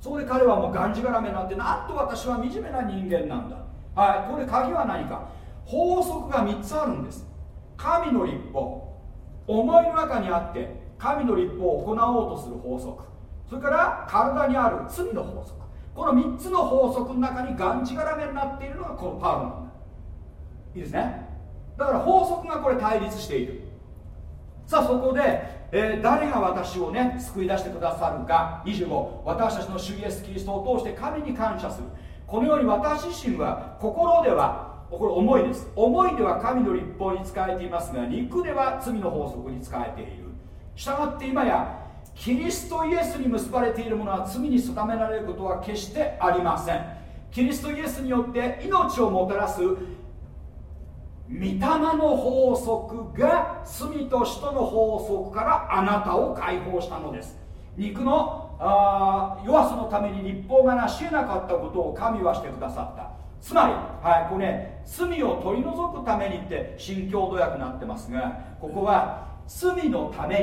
そこで彼はもうがんじがらめになってなんと私は惨めな人間なんだ。はいこれ鍵は何か。法則が3つあるんです。神の立法。思いの中にあって神の立法を行おうとする法則。それから体にある罪の法則。この3つの法則の中にがんじがらめになっているのがこのパウロなんだ。いいですね。だから法則がこれ対立している。さあそこで、えー、誰が私をね救い出してくださるか。25私たちの主イエスキリストを通して神に感謝する。このように私自身は心ではこれ思いです。思いでは神の立法に仕えていますが肉では罪の法則に仕えている。したがって今やキリストイエスに結ばれているものは罪に定められることは決してありません。キリストイエスによって命をもたらす御霊の法則が罪と死との法則からあなたを解放したのです。肉のあ弱さのために立法が成し得なかったことを神はしてくださった。つまり、はい、これね罪を取り除くためにって新共同訳になってますがここは罪のため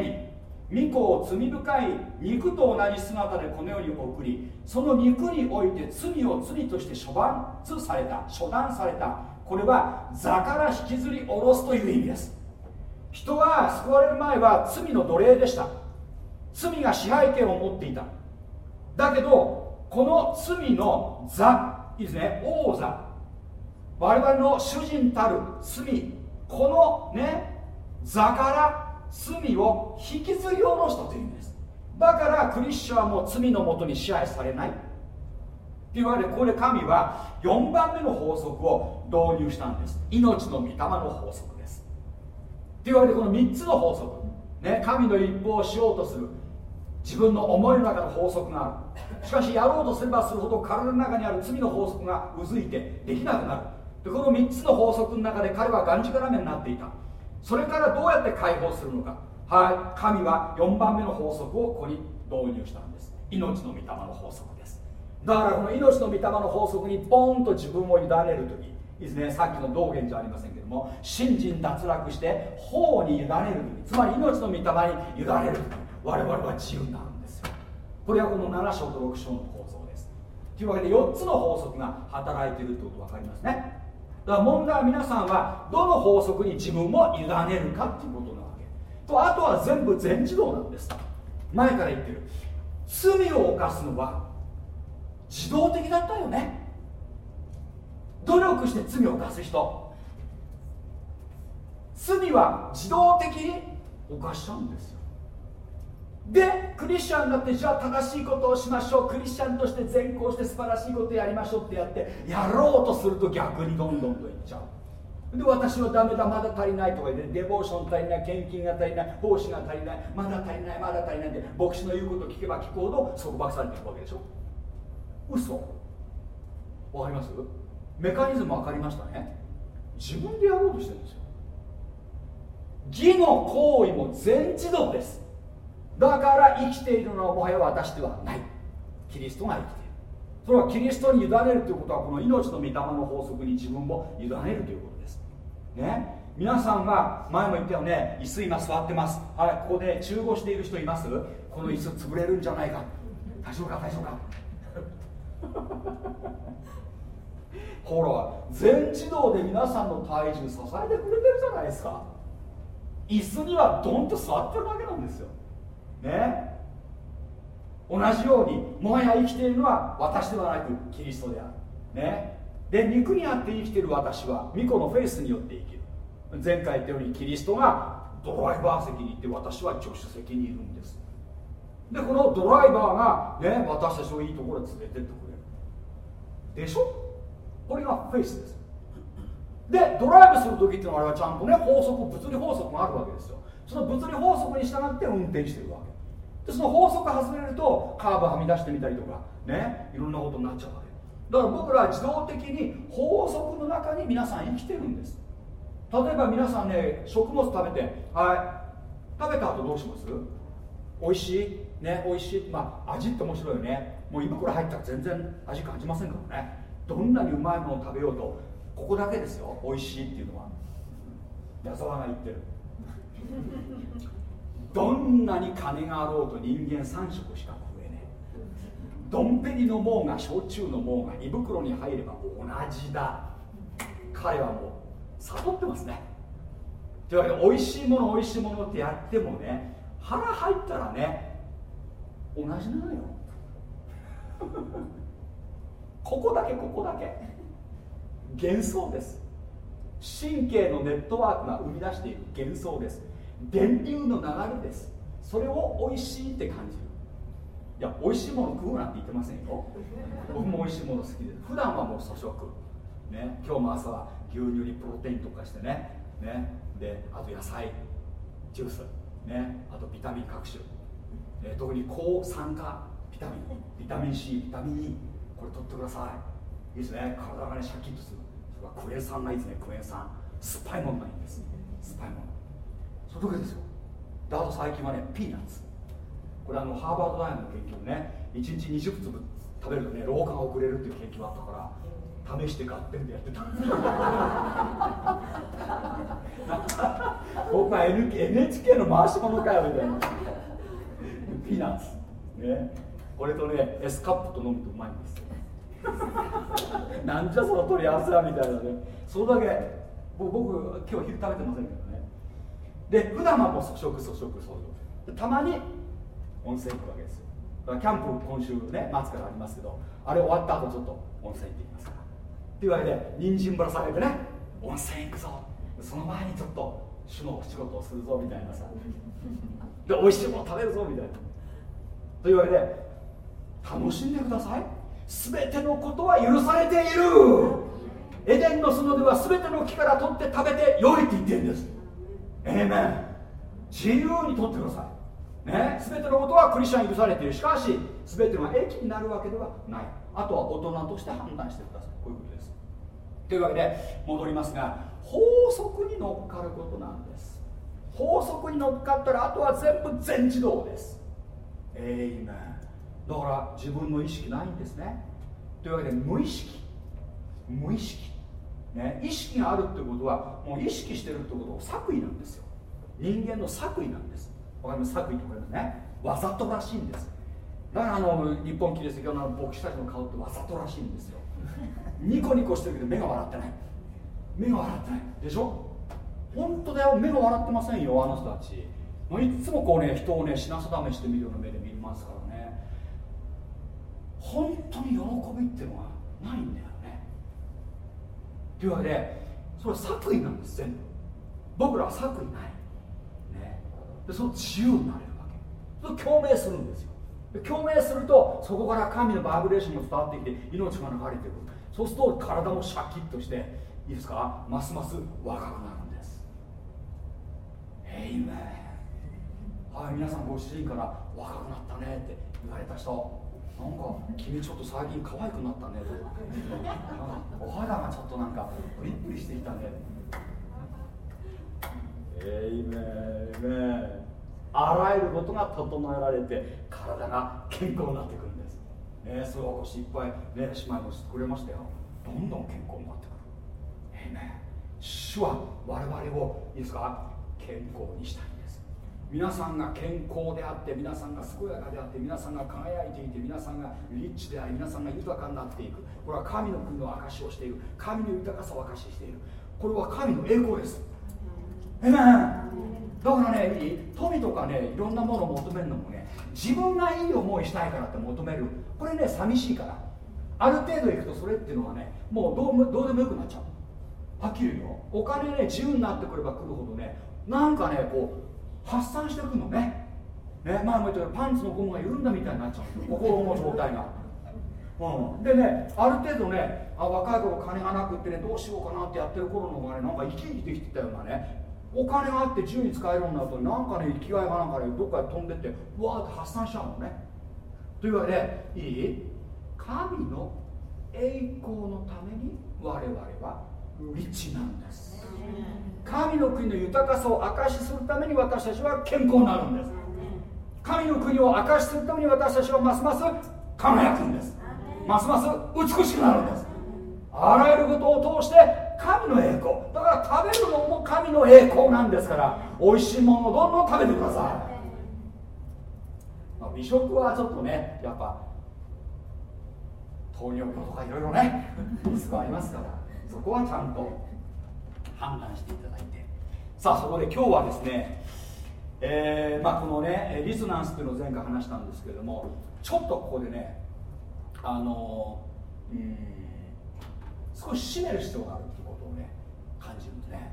に御子を罪深い肉と同じ姿でこの世に送りその肉において罪を罪として処罰された処断されたこれは座から引きずり下ろすという意味です。人は救われる前は罪の奴隷でした。罪が支配権を持っていた。だけどこの罪の座いいですね王座。我々の主人たる罪このね座から罪を引きずり下ろしたという意味です。だからクリスチャンはもう罪のもとに支配されない。って言われここで神は4番目の法則を導入したんです。命の御霊の法則です。って言われてこの3つの法則。ね神の立法をしようとする自分の思いの中の法則がある。しかしやろうとすればするほど体の中にある罪の法則がうずいてできなくなる。でこの3つの法則の中で彼はがんじがらめになっていた。それからどうやって解放するのか。はい。神は4番目の法則をここに導入したんです。命の御霊の法則です。だからこの命の御霊の法則にポンと自分を委ねる時。ですね。さっきの道元じゃありませんけども信心脱落して法に委ねるつまり命の御霊に委ねる我々は自由なんですよ。これはこの7章と6章の構造です。というわけで4つの法則が働いているってこと分かりますね。だから問題は皆さんはどの法則に自分を委ねるかっていうことなわけ。とあとは全部全自動なんです。前から言ってる。罪を犯すのは自動的だったよね。努力して罪を犯す人。罪は自動的に犯しちゃうんですよ。でクリスチャンになってじゃあ正しいことをしましょう。クリスチャンとして善行して素晴らしいことやりましょうってやってやろうとすると逆にどんどんといっちゃう。で私はダメだまだ足りないとか言ってデボーション足りない献金が足りない奉仕が足りないまだ足りないまだ足りないって牧師の言うことを聞けば聞くほど束縛されていくわけでしょ。嘘。わかります？メカニズム分かりましたね。自分でやろうとしてるんですよ。義の行為も全自動です。だから生きているのはもはや私ではない。キリストが生きている。それはキリストに委ねるということはこの命の御霊の法則に自分も委ねるということです。ね。皆さんは前も言ったよね。椅子今座ってます。はい。ここで中腰している人います？この椅子潰れるんじゃないか。大丈夫か？大丈夫か？ほら全自動で皆さんの体重支えてくれてるじゃないですか。椅子にはドンと座ってるだけなんですよ。ね。同じようにもはや生きているのは私ではなくキリストである。ね。で肉にあって生きている私は巫女のフェイスによって生きる。前回言ったようにキリストがドライバー席に行って私は助手席にいるんです。でこのドライバーがね私たちをいいところへ連れてってくれる。でしょ？これがフェイスです。でドライブする時っていうのはあれはちゃんとね法則物理法則があるわけですよ。その物理法則に従って運転してるわけ。でその法則外れるとカーブはみ出してみたりとかねいろんなことになっちゃうわけ。だから僕らは自動的に法則の中に皆さん生きてるんです。例えば皆さんね食物食べてはい。食べた後どうします？美味しい？ね美味しい？まあ味って面白いよね。もう胃袋入ったら全然味感じませんからね。どんなにうまいものを食べようとここだけですよ美味しいっていうのは。矢沢が言ってる。どんなに金があろうと人間3食しか食えねえ。ドンペリのもうが焼酎のもうが胃袋に入れば同じだ。彼はもう悟ってますね。というわけで美味しいもの美味しいものってやってもね腹入ったらね同じなのよ。ここだけここだけ。幻想です。神経のネットワークが生み出している幻想です。電流の流れです。それを美味しいって感じる。いや美味しいもの食うなんて言ってませんよ。僕も美味しいもの好きで。す普段はもう粗食。ね。今日も朝は牛乳にプロテインとかしてね。ね。であと野菜。ジュース。ね。あとビタミン各種、え特に抗酸化。ビタミン。ビタミン C ビタミン E これ取ってください。いいですね。体がねシャキッとする。それはクエン酸がいいですね。クエン酸酸っぱいものがいいんです酸っぱいものそれだけですよ。であと最近はねピーナッツ。これあのハーバード大学の研究でね1日20粒食べるとね老化が遅れるっていう研究があったから試して合点でやってた。僕は NHK の回し物かよみたいな。ピーナッツ。ね。これとねエスカップと飲むとうまいんです なんじゃその取り合わせはみたいなね。それだけ僕今日昼食べてませんけどね。で普段はもう粗食粗食粗食。たまに温泉行くわけですよ。だからキャンプ今週ね末からありますけどあれ終わった後ちょっと温泉行ってきますから。っていうわけで人参ぶら下げてね温泉行くぞ。その前にちょっと主の仕事をするぞみたいなさ。で美味しいもの食べるぞみたいな。というわけで楽しんでください。全てのことは許されている。エデンの園では全ての木から取って食べて良いって言ってるんです。ええめん自由に取ってください。ね。全てのことはクリスチャン許されている。しかし全てのが益になるわけではない。あとは大人として判断してください。こういうことです。というわけで戻りますが法則に乗っかることなんです。法則に乗っかったらあとは全部全自動です。えいめんだから自分の意識ないんですね。というわけで無意識。無意識。ね、意識があるってことはもう意識してるってことを作為なんですよ。人間の作為なんです。わかります？作為ってこれね。わざとらしいんです。だからあの日本キリスト教の牧師たちの顔ってわざとらしいんですよ。ニコニコしてるけど目が笑ってない。目が笑ってない。でしょ？本当だよ。目が笑ってませんよあの人たち。もういつもこうね人をね品定めしてみるような目で見ますから。本当に喜びっていうのはないんだよね。というわけでそれは作為なんです全部。僕らは作為ない、ね、でその自由になれるわけ。共鳴するんですよ。共鳴するとそこから神のバイブレーションが伝わってきて命が流れてくる。そうすると体もシャキッとしていいですか？ますます若くなるんです。へいめはい皆さんご主人から若くなったねって言われた人。なんか君ちょっと最近可愛くなったね。とかお肌がちょっとなんかプリプリしてきたね。えいめめあらゆることが整えられて体が健康になってくるんです。ねそれを私いっぱいね姉妹もしてくれましたよどんどん健康になってくる。えいめ主は我々をいいですか？健康にしたい皆さんが健康であって皆さんが健やかであって皆さんが輝いていて皆さんがリッチであり皆さんが豊かになっていく。これは神の国の証しをしている。神の豊かさを証ししている。これは神の栄光です。えめだからね富とかねいろんなものを求めるのもね自分がいい思いしたいからって求める。これね寂しいから。ある程度いくとそれっていうのはねもうどうどうでもよくなっちゃう。はっきり言うよ。お金ね自由になってくればくるほどねなんかねこう発散してくのね。ね前も言ったけどパンツのゴムが緩んだみたいになっちゃう。心の状態が、うん、でねある程度ねあ若い頃金がなくってねどうしようかなってやってる頃の方がねなんか生き生きできてたようなね。お金があって自由に使えるようになるとなんかね生きがいがなんかねどっかで飛んでってわーって発散しちゃうのね。というわけでいい？神の栄光のために我々はリッチなんです。神の国の豊かさを証しするために私たちは健康になるんです。神の国を証しするために私たちはますます輝くんです。ますます美しくなるんです。あらゆることを通して神の栄光。だから食べるのも神の栄光なんですから美味しいものをどんどん食べてください、まあ、美食はちょっとねやっぱ糖尿病とかいろいろねリスクありますからそこはちゃんと判断していただいて。さあそこで今日はですね、えーまあ、このねリズナンスっていうのを前回話したんですけれどもちょっとここでねあのうん少し締める必要があるってことをね感じるんですね。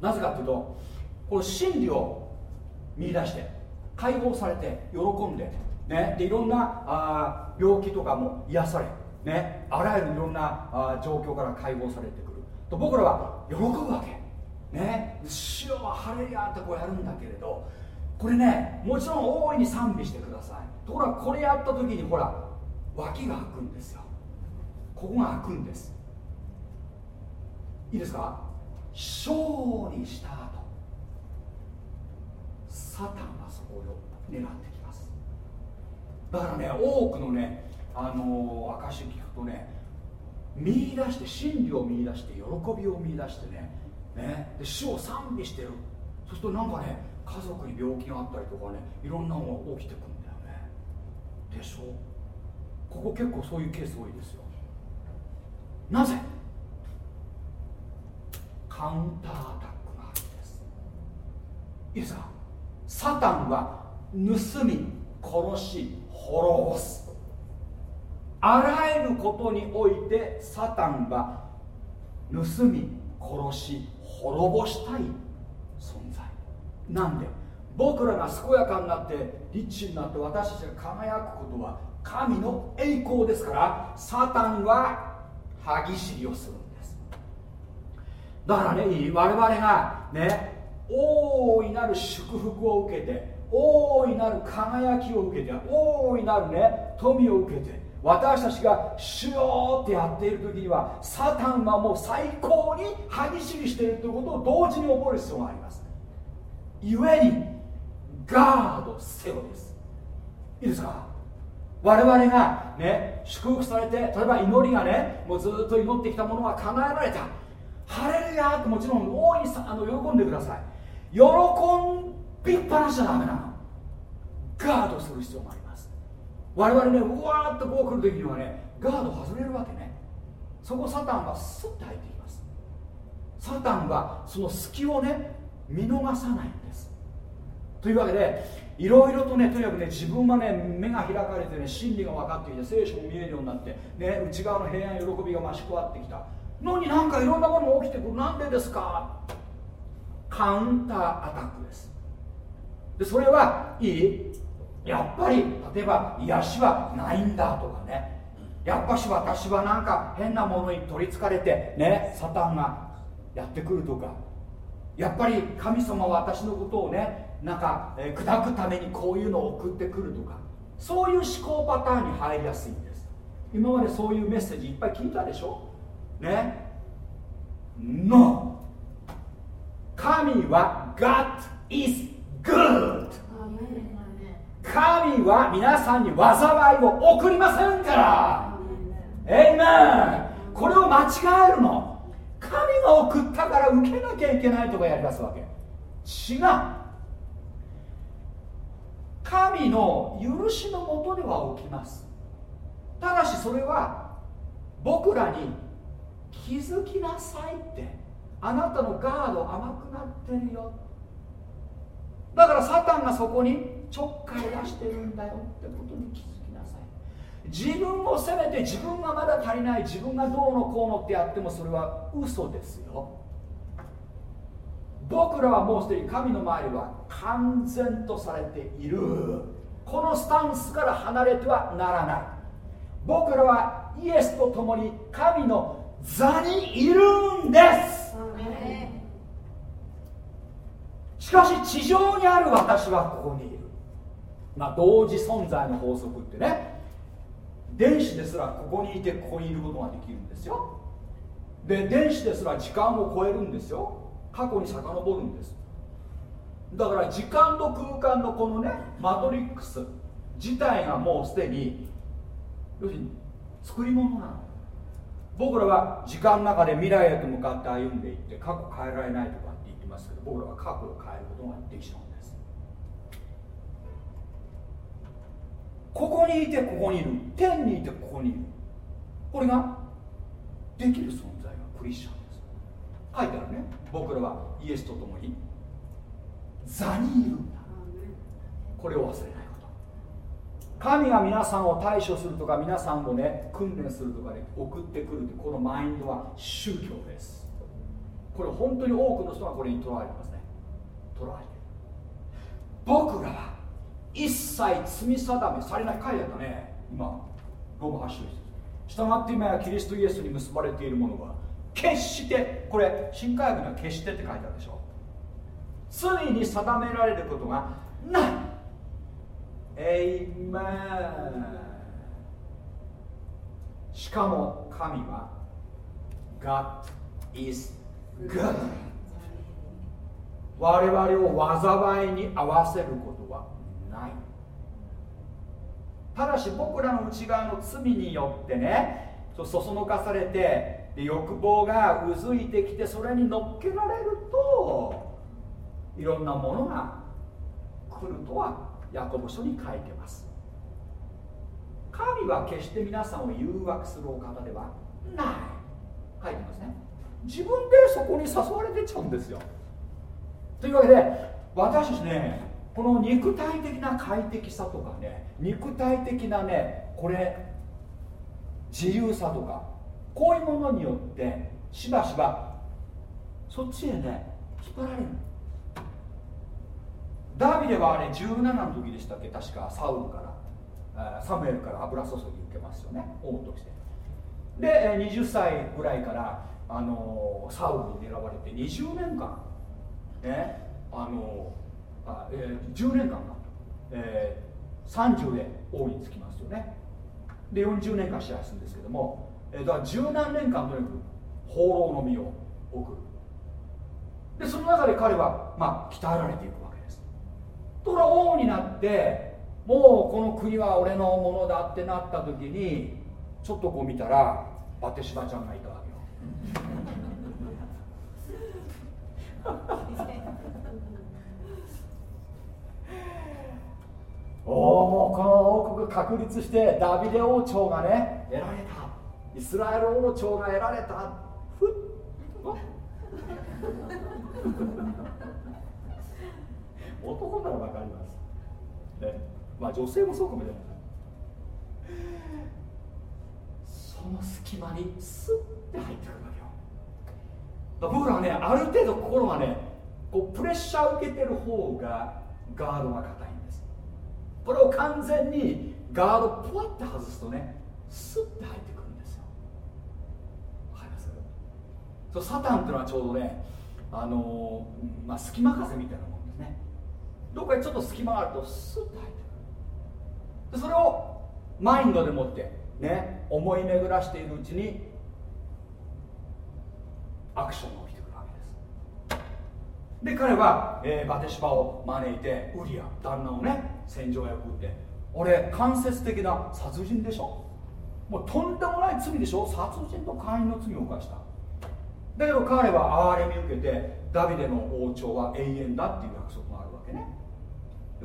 なぜかっていうとこの真理を見出して解放されて喜んで、ね、でいろんなあ病気とかも癒され、ね、あらゆるいろんなあ状況から解放されてくる。と僕らは喜ぶわけ。ね。主よハレリアってこうやるんだけれどこれねもちろん大いに賛美してください。ところがこれやった時にほら脇が開くんですよ。ここが開くんです。いいですか？勝利した後サタンがそこを狙ってきます。だからね多くのねあの証聞くとね見出して真理を見出して喜びを見出してね。ね。で主を賛美してる。そうするとなんかね家族に病気があったりとかねいろんなものが起きてくるんだよね。でしょ？ここ結構そういうケース多いですよ。なぜ？カウンターアタックがあるんです。いいですか？サタンは盗み殺し滅ぼす。あらゆることにおいてサタンは盗み殺し滅ぼしたい存在。なんで僕らが健やかになってリッチになって私たちが輝くことは神の栄光ですからサタンは歯ぎしりをするんです。だからね我々がね大いなる祝福を受けて大いなる輝きを受けて大いなるね富を受けて私たちが主よってやっている時にはサタンはもう最高に歯ぎしりしているということを同時に覚える必要があります。故にガードせよです。いいですか？我々がね祝福されて例えば祈りがねもうずっと祈ってきたものが叶えられた。ハレルヤってもちろん大いにあの喜んでください。喜びっぱなしじゃダメなの。ガードする必要があります。我々ねうわーっとこう来る時にはねガード外れるわけね。そこサタンはスッと入ってきます。サタンはその隙をね見逃さないんです。というわけでいろいろとねとにかくね自分はね目が開かれてね真理が分かってきて聖書も見えるようになってね内側の平安喜びが増し加わってきた。のになんかいろんなものが起きてくる。なんでですか？カウンターアタックです。でそれはいい。やっぱり例えば癒しはないんだとかね。やっぱし私はなんか変なものに取りつかれてねサタンがやってくるとか。やっぱり神様は私のことをねなんか、砕くためにこういうのを送ってくるとか。そういう思考パターンに入りやすいんです。今までそういうメッセージいっぱい聞いたでしょ。ね。No! 神は God is good! 神は皆さんに災いを送りませんから。エイメンこれを間違えるの。神が送ったから受けなきゃいけないとかやりだすわけ。違う。神の許しのもとでは起きます。ただしそれは僕らに気づきなさいって。あなたのガード甘くなってるよ。だからサタンがそこにちょっかい出してるんだよってことに気づきなさい。自分を責めて自分がまだ足りない自分がどうのこうのってやってもそれは嘘ですよ。僕らはもうすでに神の前では完全とされている。このスタンスから離れてはならない。僕らはイエスと共に神の座にいるんです。しかし地上にある私はここにいるまあ同時存在の法則ってね電子ですらここにいてここにいることができるんですよ。で電子ですら時間を超えるんですよ。過去に遡るんです。だから時間と空間のこのねマトリックス自体がもうすでに要するに作り物なの。僕らは時間の中で未来へと向かって歩んでいって過去変えられないとかって言ってますけど僕らは過去を変えることができちゃうんですここにいてここにいる。天にいてここにいる。これができる存在がクリスチャンです。書いてあるね。僕らはイエスと共に座にいるんだ。これを忘れないこと。神が皆さんを対処するとか皆さんをね訓練するとかで、ね、送ってくるってこのマインドは宗教です。これ本当に多くの人がこれにとらわれてますね。とられてる。僕らは一切罪定めされない書いてあったね。今ローマ8章従って今やキリストイエスに結ばれているものは決してこれ新海訳には決してって書いてあるでしょ。罪に定められることがない。エイメンしかも神は God is good 我々を災いに合わせることはない。ただし僕らの内側の罪によってねそそのかされて欲望がうずいてきてそれに乗っけられるといろんなものが来るとはヤコブ書に書いてます。神は決して皆さんを誘惑するお方ではない。書いてますね。自分でそこに誘われてちゃうんですよ。というわけで私たちねこの肉体的な快適さとかね肉体的なねこれ自由さとかこういうものによってしばしばそっちへね引っ張られるダビデはあれ17の時でしたっけ？確かサウルからサムエルから油注ぎ受けますよね。王としてで20歳ぐらいからあのサウルに狙われて20年間ねあのあ、えー、10年間か、えー、30で王につきますよね。で40年間支配するんですけども、えー、だから十何年間とにかく放浪の身を送るでその中で彼は、まあ、鍛えられていくわけです。ところが王になってもうこの国は俺のものだってなった時にちょっとこう見たらバテシバちゃんがいたわけよ。おおこの王国確立してダビデ王朝がね得られた。イスラエル王朝が得られた。ふっ。男なら分かります、ね、まあ女性もそうかもしれない。その隙間にスッて入ってくるわけよ。僕らはねある程度心がねこうプレッシャーを受けてる方がガードが硬い。これを完全にガードポワって外すとねスッて入ってくるんですよ。わかりますそうサタンっていうのはちょうどねあのー、まあ、隙間風みたいなもんですね。どっかにちょっと隙間があるとスッて入ってくる。でそれをマインドでもってね思い巡らしているうちにアクションが起きてくるわけです。で彼は、えー、バテシバを招いてウリア旦那をね戦場へ送って。俺間接的な殺人でしょ？もうとんでもない罪でしょ？殺人と姦淫の罪を犯した。だけど彼は憐れみ受けてダビデの王朝は永遠だっていう約束があるわけね。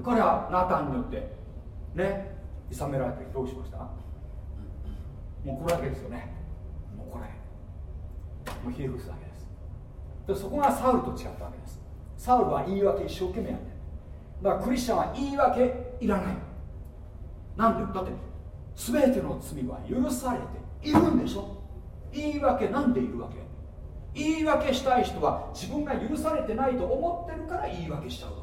彼はナタンによってねいめられてどうしました？もうこれだけですよね。もうこれ。もうひれ伏すだけです。でそこがサウルと違ったわけです。サウルは言い訳一生懸命やってだからクリスチャンは言い訳いらない。なんで？だって全ての罪は許されているんでしょ。言い訳なんでいるわけ。言い訳したい人は自分が許されてないと思ってるから言い訳しちゃうわ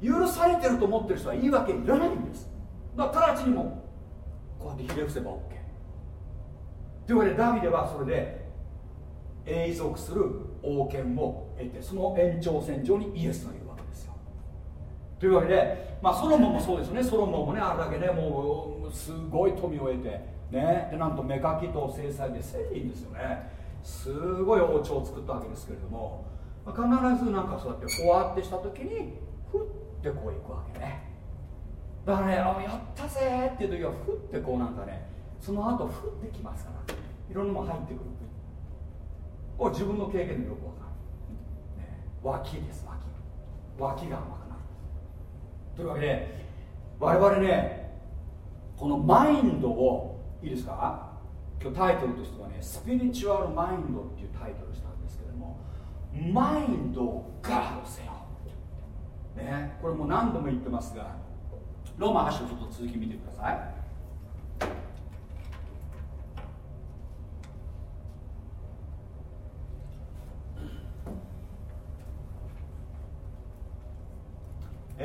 けよ。許されてると思ってる人は言い訳いらないんです。だから直ちにもこうやってひれ伏せば OK というわけでダビデはそれで永続する王権を得てその延長線上にイエスがいる。というわけで、まあ、ソロモンもそうですね。ソロモンもねあれだけねもうすごい富を得てね。でなんと目かきと制裁で1000人ですよね。すごい王朝を作ったわけですけれども、まあ、必ずなんかそうやって終わってした時にふってこういくわけね。だからねあやったぜっていう時はふってこうなんかねその後ふってきますから。いろんなもの入ってくる。これ自分の経験でよくわかる、ね、脇です脇。脇が甘くなるというわけで我々ねこのマインドをいいですか？今日タイトルとしてはねスピリチュアルマインドっていうタイトルしたんですけどもマインドをガードせよ。ねこれもう何度も言ってますがローマ8章ちょっと続き見てください。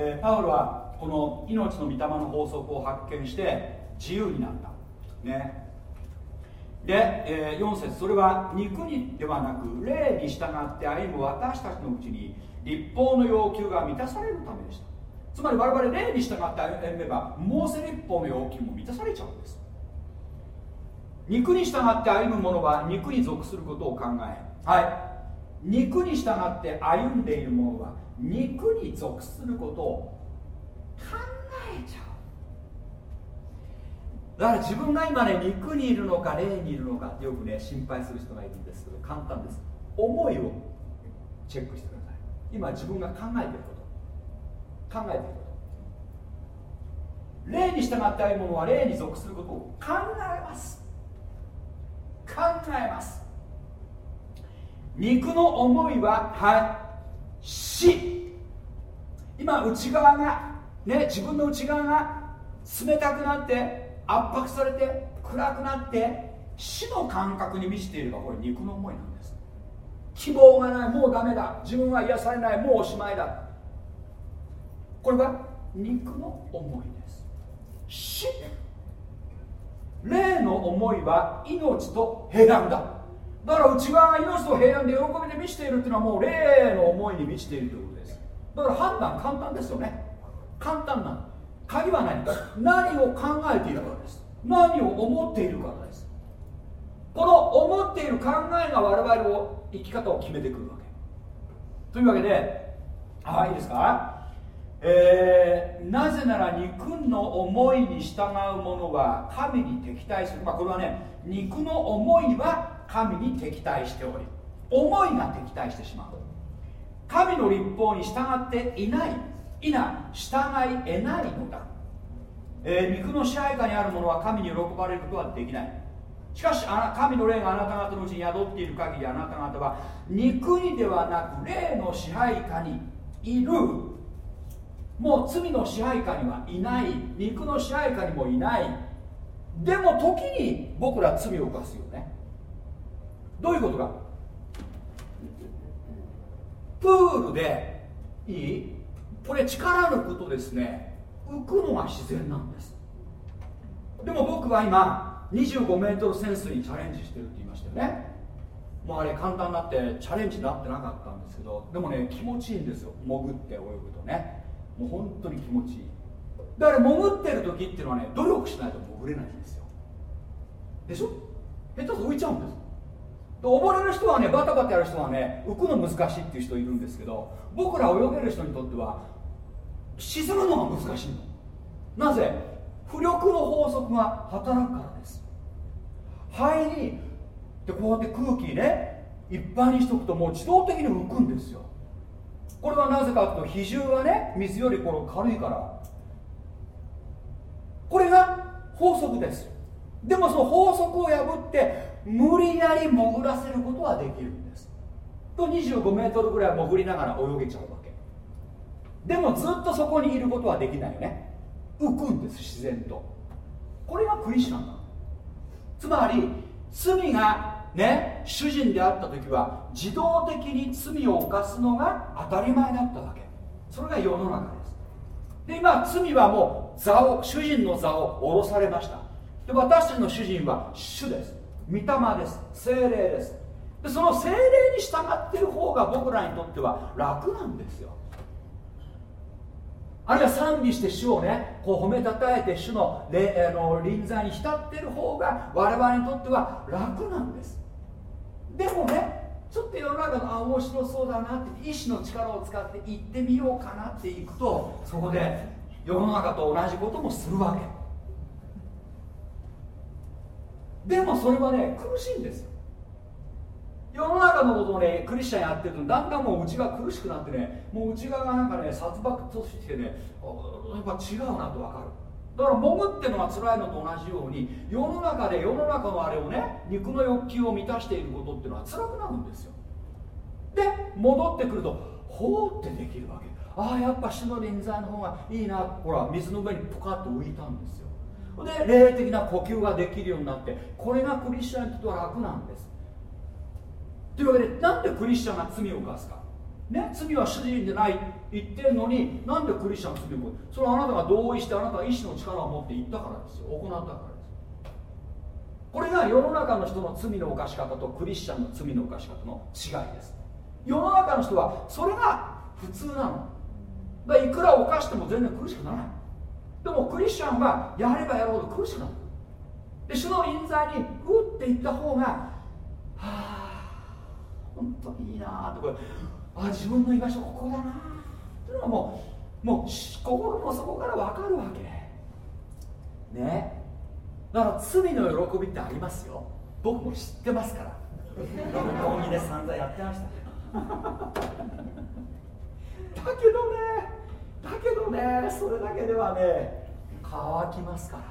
えー、パウロはこの命の御霊の法則を発見して自由になった。ね。で、えー、4節それは肉にではなく霊に従って歩む私たちのうちに立法の要求が満たされるためでした。つまり我々霊に従って歩めばモーセ立法の要求も満たされちゃうんです。肉に従って歩む者は肉に属することを考えはい。肉に従って歩んでいる者は肉に属することを考えちゃう。だから自分が今ね肉にいるのか霊にいるのかってよくね心配する人がいるんですけど簡単です。思いをチェックしてください。今自分が考えていること。考えていること。霊に従って歩む者は霊に属することを考えます。考えます。肉の思いははい。死今内側がね自分の内側が冷たくなって圧迫されて暗くなって死の感覚に満ちているのがこれ肉の思いなんです。希望がないもうダメだ。自分は癒されない。もうおしまいだ。これは肉の思いです。死。霊の思いは命と平安だ。だから内側が命と平安で喜びで満ちているっていうのはもう霊の思いに満ちているということです。だから判断簡単ですよね。簡単なの。鍵は何か。何を考えているからです。何を思っているからです。この思っている考えが我々を生き方を決めてくるわけ。というわけであいいですか？えー、なぜなら肉の思いに従う者は神に敵対する、まあ、これはね肉の思いは神に敵対しており思いが敵対してしまう。神の立法に従っていないいな従い得ないのだ、えー、肉の支配下にある者は神に喜ばれることはできない。しかし神の霊があなた方のうちに宿っている限りあなた方は肉にではなく霊の支配下にいる。もう罪の支配下にはいない。肉の支配下にもいない。でも時に僕ら罪を犯すよね。どういうことか？プールでいい？これ力抜くとですね。浮くのが自然なんです。でも僕は今25メートル潜水にチャレンジしてるって言いましたよね。もうあれ簡単になってチャレンジになってなかったんですけどでもね気持ちいいんですよ。潜って泳ぐとね。もう本当に気持ちいい。だから潜ってる時っていうのはね努力しないと潜れないんですよ。でしょ？下手す浮いちゃうんです。溺れる人はねバタバタやる人はね浮くの難しいっていう人いるんですけど僕ら泳げる人にとっては沈むのが難しいの。なぜ？浮力の法則が働くからです。肺にでこうやって空気ねいっぱいにしとくともう自動的に浮くんですよ。これはなぜかというと比重がね水よりこの軽いから。これが法則です。でもその法則を破って無理やり潜らせることはできるんです。と25メートルぐらい潜りながら泳げちゃうわけ。でもずっとそこにいることはできないよね。浮くんです自然と。これがクリスチャンなの。つまり罪がね主人であった時は自動的に罪を犯すのが当たり前だったわけ。それが世の中です。で今罪はもう座を主人の座を下ろされました。で私たちの主人は主です。御霊です。精霊です。でその精霊に従ってる方が僕らにとっては楽なんですよ。あるいは賛美して主をねこう褒めたたえて主のあの臨在に浸ってる方が我々にとっては楽なんです。でもねちょっと世の中のあ面白そうだなって意志の力を使って行ってみようかなっていくとそこで世の中と同じこともするわけ。でもそれはね苦しいんです世の中のことをねクリスチャンやってるとだんだんもう内側苦しくなってねもう内側がなんかね殺伐としてねやっぱ違うなと分かる。だから潜ってのが辛いのと同じように世の中で世の中のあれをね肉の欲求を満たしていることっていうのは辛くなるんですよ。で戻ってくるとほうってできるわけ。ああやっぱ主の臨在の方がいいな。ほら水の上にポカッと浮いたんですよ。で霊的な呼吸ができるようになってこれがクリスチャンにとっては楽なんです。というわけでなんでクリスチャンが罪を犯すか。ね罪は主人でない言ってるのになんでクリスチャン罪をこそれはあなたが同意してあなたが意志の力を持って言ったからですよ。行ったからです。これが世の中の人の罪の犯し方とクリスチャンの罪の犯し方の違いです。世の中の人はそれが普通なの。だいくら犯しても全然苦しくならない。でもクリスチャンはやればやるほど苦しくなる。で主の臨在にふっていった方がはあ本当にいいなとかあ自分の居場所ここだなっていうのはもうもう心の底から分かるわけ。ね。だから罪の喜びってありますよ。僕も知ってますから。六 本木で散々やってました。だけどねだけどねそれだけではね乾きますから。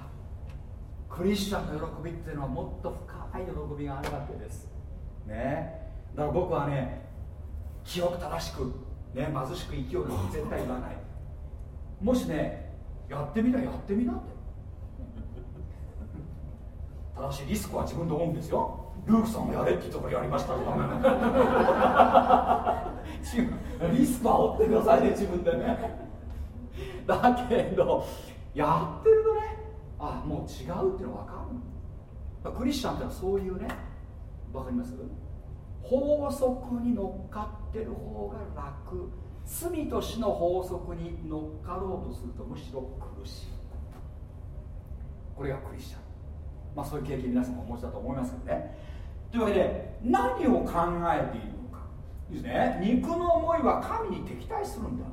クリスチャンの喜びっていうのはもっと深い喜びがあるわけです。ね。だから僕はね記憶正しく、ね、貧しく生きようなんて絶対言わない。もしねやってみたらやってみなって。ただしリスクは自分でオンですよ。ルークさんもやれって言ったからやりましたとか違うリスクは追ってくださいね自分でねだけどやってるとね。あもう違うっていうの分かるクリスチャンってのはそういうね。分かります？法則に乗っかってる方が楽。罪と死の法則に乗っかろうとするとむしろ苦しい。これがクリスチャン。まあそういう経験皆さんもお持ちだと思いますけどね。というわけで何を考えているのか。ですね。肉の思いは神に敵対するんだ。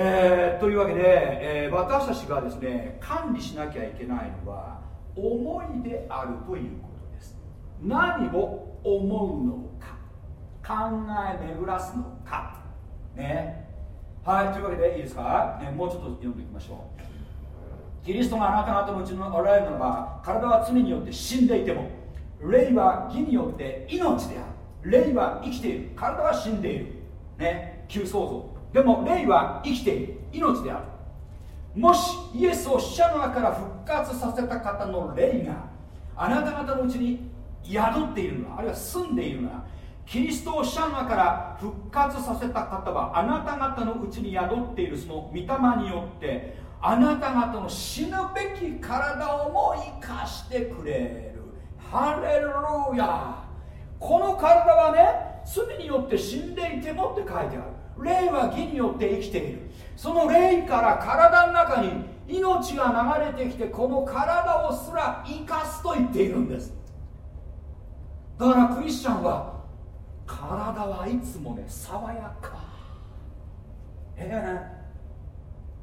えー、というわけで、えー、私たちがですね管理しなきゃいけないのは思いであるということです。何を思うのか。考え巡らすのか。ね。はいというわけでいいですか、ね、もうちょっと読んでいきましょう。キリストがあなた方のうちのおられるならば体は罪によって死んでいても霊は義によって命である。霊は生きている。体は死んでいる。ね。旧創造。でも霊は生きている命であるもしイエスを死者の中から復活させた方の霊があなた方のうちに宿っているのあるいは住んでいるの。はキリストを死者の中から復活させた方はあなた方のうちに宿っているその御霊によってあなた方の死ぬべき体をも生かしてくれる。ハレルヤこの体はね罪によって死んでいてもって書いてある。霊は義によって生きている。その霊から体の中に命が流れてきてこの体をすら生かすと言っているんです。だからクリスチャンは体はいつもね爽やか。ええ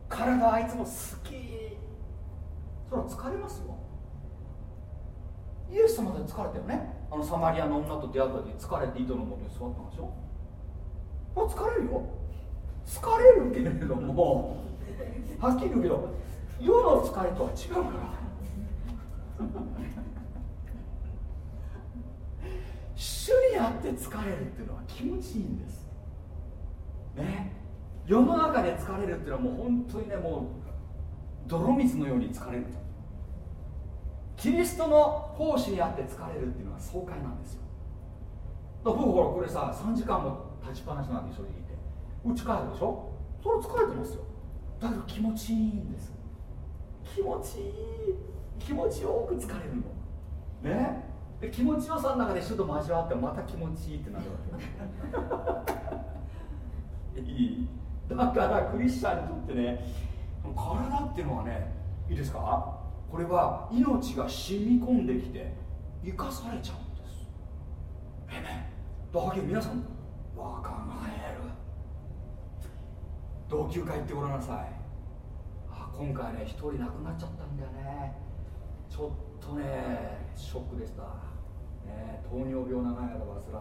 体はいつも好き。それは疲れますよ。イエス様で疲れたよね。あのサマリアの女と出会った時疲れて井戸のもとに座ったんでしょ。疲れるよ。疲れるけれどもはっきり言うけど世の疲れとは違うから。主にあって疲れるっていうのは気持ちいいんです。ね。世の中で疲れるっていうのはもう本当にねもう泥水のように疲れる。キリストの奉仕にあって疲れるっていうのは爽快なんですよ。僕ほらこれさ3時間も立ちっぱなしなんで正直言って。うち帰るでしょ？それ疲れてますよ。だけど気持ちいいんです。気持ちいい。気持ちよく疲れるの。ね？で気持ちよさの中で主と交わってまた気持ちいいってなるわけ いい。だからクリスチャンにとってね体っていうのはねいいですか？これは命が染み込んできて生かされちゃうんです。え？ねだけど皆さん若返る。同級会行ってごらんなさい。あ今回ね一人亡くなっちゃったんだよね。ちょっとねショックでした、ね、糖尿病長い間患って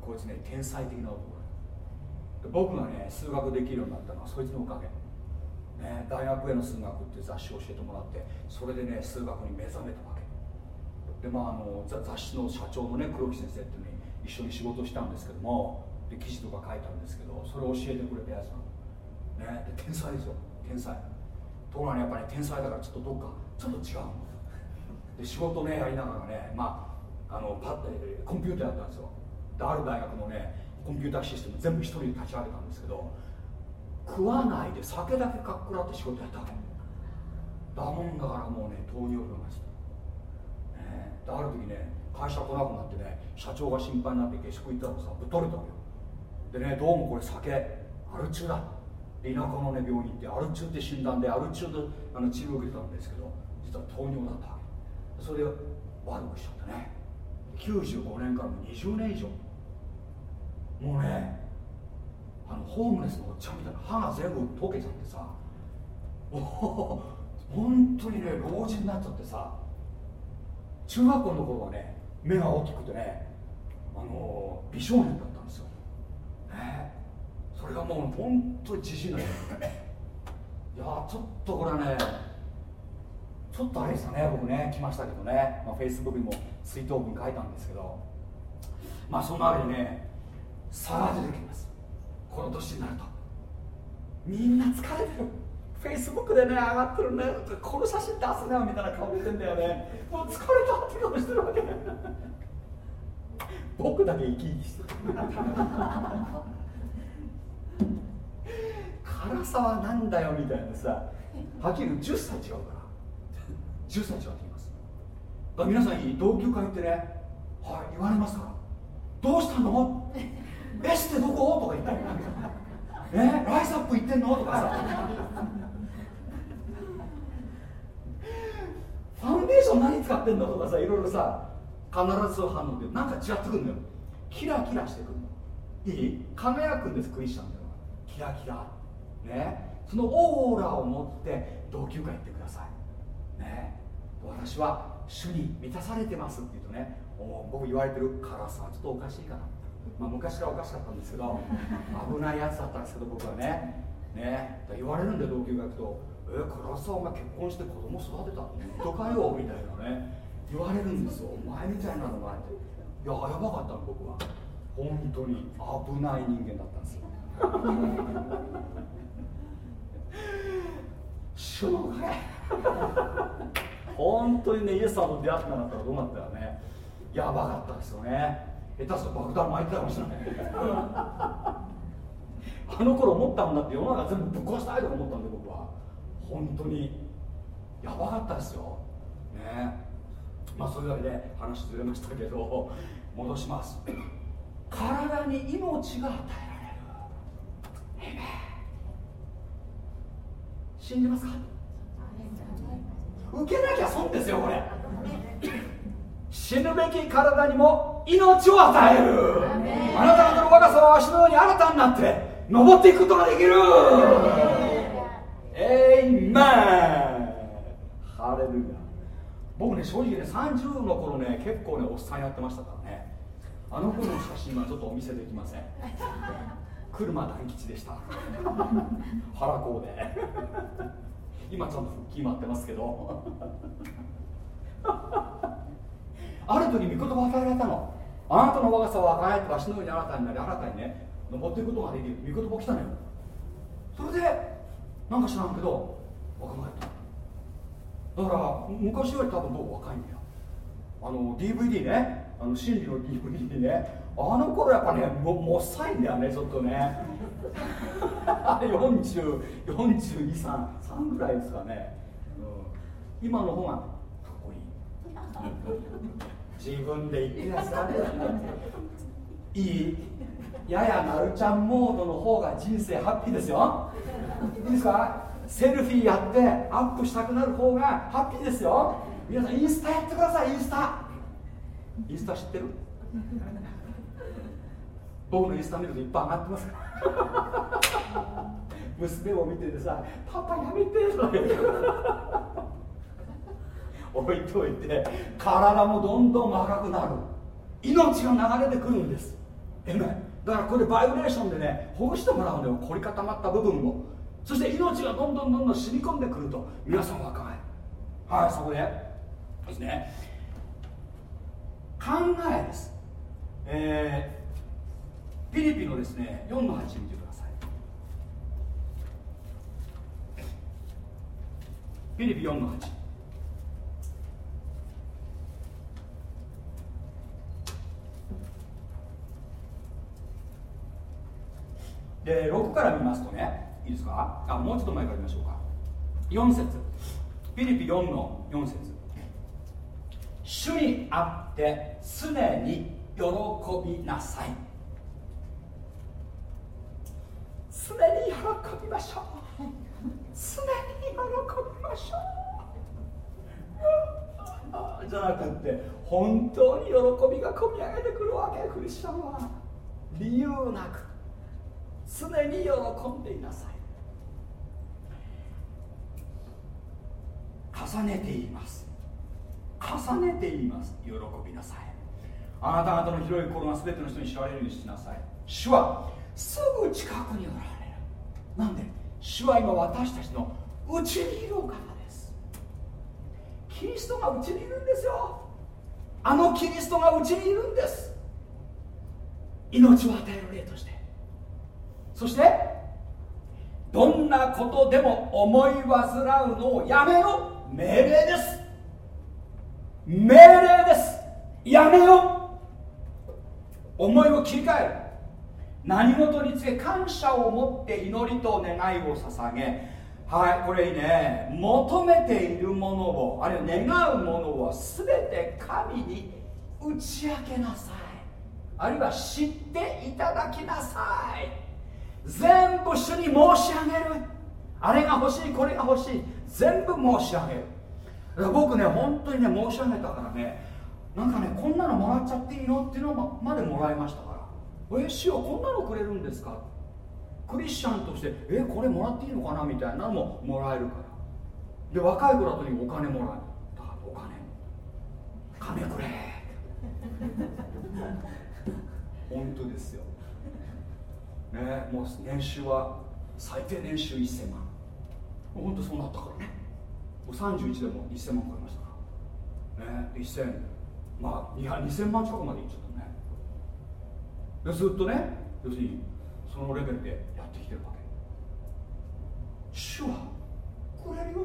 こいつね天才的な男。で僕がね数学できるようになったのはそいつのおかげ、ね、大学への数学って雑誌を教えてもらってそれでね数学に目覚めたわけ。でまああの雑誌の社長のね黒木先生っていうのに一緒に仕事したんですけどもで記事とか書いたんですけどそれを教えてくれたやつなの、ね、で天才ですよ。天才。ところがねやっぱり、ね、天才だからちょっとどっかちょっと違うで仕事ねやりながらねまああのパッてコンピューターやったんですよ。である大学のねコンピューターシステム全部一人で立ち上げたんですけど食わないで酒だけかっくらって仕事やったわけだもんだからもうね糖尿病がした、ね、である時ね会社来なくなってね社長が心配になって下宿行ったらさぶっ取れたわけよ。でねどうもこれ酒アル中だ。田舎のね病院ってアル中って診断でアル中であの治療を受けてたんですけど実は糖尿だったわけ。それで悪くしちゃってね。95年から20年以上。もうねあのホームレスのおっちゃんみたいな歯が全部溶けちゃってさお 本当にね老人になっちゃってさ中学校の頃はね目が大きくてねあの美少年だったんですよ、ね、それがもう本当に自信ない。いやちょっとこれはねちょっとあれでしたね。僕ね来ましたけどね、まあ、Facebook にも追悼文書いたんですけど。まあそんなわけでね差が出てきます。この年になると。みんな疲れてる。フェイスブックでね上がってるねこの写真出すなみたいな顔出てんだよね。もう疲れたって顔してるわけ。僕だけ生き生きしてる。辛さはなんだよみたいなさ。はっきり10歳違うから。10歳違うってきます。だから皆さんに同級会ってねはい言われますから。どうしたの？エステどこ？とか言ったりえ？ライスアップ行ってんの？とかさ。ファンデーション何使ってんのとかさいろいろさ必ず反応でなんか違ってくるのよ。キラキラしてくるの。いい？輝くんですクリスチャンってのは。キラキラ。ね。そのオーラを持って同級会行ってください。ね。私は主に満たされてますって言うとね僕言われてる辛さちょっとおかしいかな、まあ、昔からおかしかったんですけど危ないやつだったんですけど僕はね。ね。言われるんで同級学と「え唐沢お前結婚して子供育てたとかよ」みたいなね。言われるんですよ。お前みたいなのがって。いややばかったの僕は。本当に。危ない人間だったんですよ。主のおかげ本当にねイエス様と出会ってなかったらどうなったらね。やばかったですよね。下手すると爆弾巻いてたかもしれない。あの頃思ったもんだって世の中全部ぶっ壊したいと思ったんで僕は本当にやばかったですよ。ね。まあそういうわけで話ずれましたけど戻します。体に命が与えられる。信じますか？受けなきゃ損ですよこれ。死ぬべき体にも命を与える。あなた方の若さは足のように新たになって登っていくことができるエイメンハレルヤ僕ね正直ね30の頃ね結構ねおっさんやってましたからね。あの頃の写真はちょっとお見せできません。車団吉でした。腹こうで。今ちゃんと復帰待ってますけど。ある時御言葉与えられたの。あなたの若さは輝く足のように新たになり新たにね登っていくことができる。御言葉来たのよ。それでなんか知らんけど若返った。だから昔より多分僕若いんだよ。あの DVD ね。あの真理の DVD ね。あの頃やっぱねももっさいんだよねちょっとね。40 42 3 3ぐらいですかね、うん、今の方がかっこいい。自分で言ってなさい。いいややなるちゃんモードの方が人生ハッピーですよ。いいですか？セルフィーやってアップしたくなる方がハッピーですよ。皆さんインスタやってくださいインスタ。インスタ知ってる？僕のインスタ見るといっぱい上がってますから娘を見ててさ「パパやめて」とか言って置いといて体もどんどん赤くなる。命が流れてくるんです。えめだからこれバイブレーションでねほぐしてもらうのよ凝り固まった部分を。そして命がどんどんどんどん染み込んでくると皆さん若いはいそこで。ですね。考えです。えー、ピリピのですね4の8見てください。ピリピ4の8で6から見ますとねいいですか？あもうちょっと前から見ましょうか。4節。フィリピ4の4節。主にあって常に喜びなさい。常に喜びましょう。常に喜びましょう。じゃなくて本当に喜びが込み上げてくるわけクリスチャンは。理由なく。常に喜んでいなさい。重ねています。重ねています。喜びなさい。あなた方の広い心が全ての人に知られるようにしなさい。主はすぐ近くにおられる。なんで主は今私たちのうちにいるお方です。キリストがうちにいるんですよ。あのキリストがうちにいるんです。命を与える霊として。そしてどんなことでも思い煩うのをやめよ命令です。命令です。やめよ思いを切り替える。何事につけ感謝を持って祈りと願いを捧げ。はいこれね。求めているものをあるいは願うものを全て神に打ち明けなさい。あるいは知っていただきなさい。全部主に申し上げる。あれが欲しいこれが欲しい。全部申し上げる。僕ね本当にね申し上げたからねなんかねこんなのもらっちゃっていいのっていうのまでもらいましたから。え師匠こんなのくれるんですか？クリスチャンとしてえこれもらっていいのかなみたいなのももらえるから。で若い子らとにお金もらえるだからお金。金くれ。本当ですよねもう年収は最低年収1000万。本当そうなったからね。もう31でも1000万超えましたから。ね1000まあ2000万近くまでいっちゃったね。でずっとね要するにそのレベルでやってきてるわけ。主はくれるよ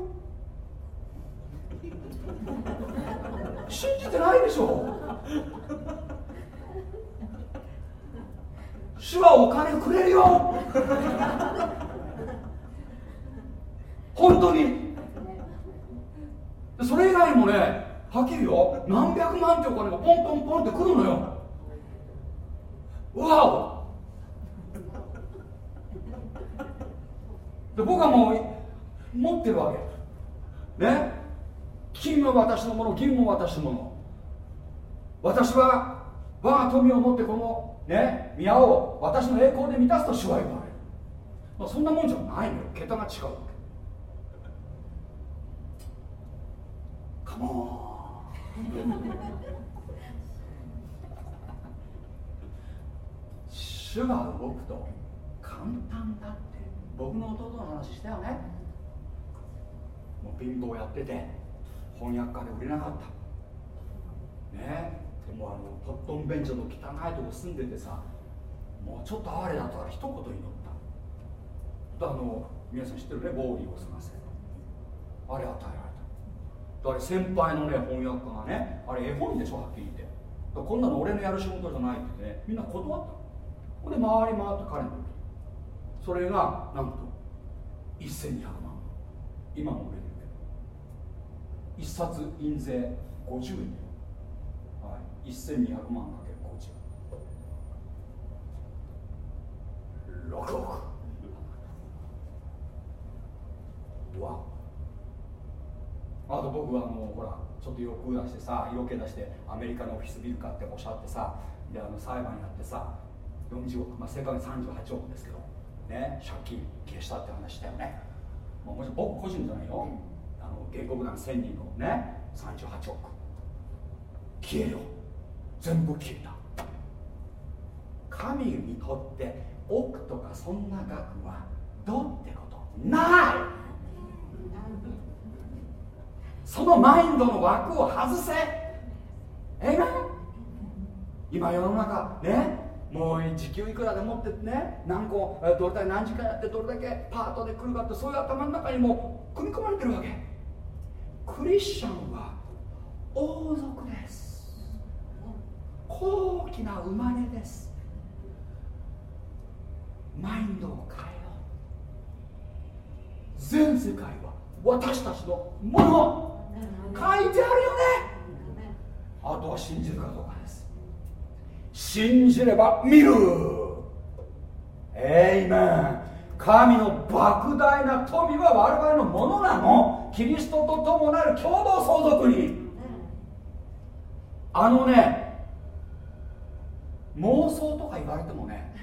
信じてないでしょ主はお金くれるよ。本当に。それ以外にもねはっきり言うよ。何百万ってお金がポンポンポンってくるのよ。わお。で僕はもう持ってるわけ。ね。金は私のもの銀も私のもの。私は我が富を持ってこのね宮を私の栄光で満たすと主は言われる、まあ、そんなもんじゃないのよ。桁が違うわけ。カモン主が動くと簡単だって。僕の弟の話したよね。もう貧乏やってて翻訳家で売れなかった。ね。でもあのポットン便所の汚いとこ住んでてさもうちょっと哀れだったから一言祈った。あの皆さん知ってるね？ボーリーを探せあれ与えられた。だから先輩のね翻訳家がねあれ絵本でしょ？はっきり言って。こんなの俺のやる仕事じゃないってねみんな断ったこれで回り回って彼のそれがなんと1200万。今も売れてるけど。一冊印税50円、1200万かける50 6億。わ。あと僕はもうほらちょっと欲出してさ色気出してアメリカのオフィスビル買っておっしゃってさであの裁判やってさ40億、まあ、正確に38億ですけど、ね、借金消したって話したよね、まあ、もちろん僕個人じゃないよ。あの原告団1000人のね38億。消えよ全部消えた。神にとって億とかそんな額はどうってこと？ない！そのマインドの枠を外せ！えが今世の中ねもう時給いくらで持ってね何個どれだけ何時間やってどれだけパートで来るかってそういう頭の中にも組み込まれてるわけ。クリスチャンは王族です。高貴な生まれです。マインドを変えよう。全世界は私たちのもの。書いてあるよね。あとは信じるかどうかです。信じれば見る。エイメン。神の莫大な富は我々のものなの。キリストと共なる共同相続に。あのね妄想とか言われてもね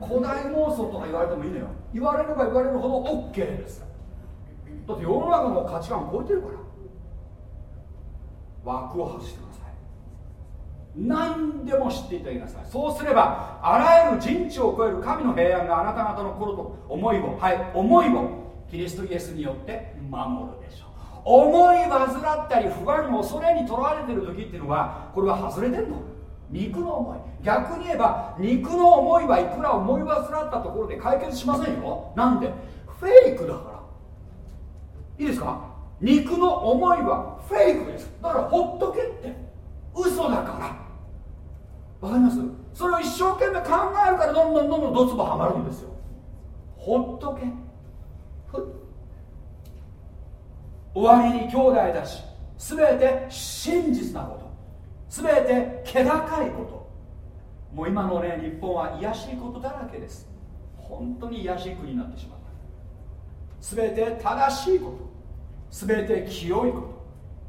古代妄想とか言われてもいいのよ。言われれば言われるほど OK です。だって世の中の価値観を超えてるから。枠を外してください。何でも知っていただきなさい。そうすればあらゆる人知を超える神の平安があなた方の心と思いをはい思いをキリストイエスによって守るでしょう。思い患ったり不安恐れにとらわれてる時っていうのはこれは外れてるの？肉の思い。逆に言えば肉の思いはいくら思い患ったところで解決しませんよ。なんで？フェイクだから。いいですか？肉の思いはフェイクです。だからほっとけって。嘘だから。わかります？それを一生懸命考えるからどんどんどんどんドツボはまるんですよ。ほっとけ。終わりに兄弟たち全て真実なこと。全て気高いこと。もう今のね日本は卑しいことだらけです。本当に卑しい国になってしまった。全て正しいこと。全て清いこと。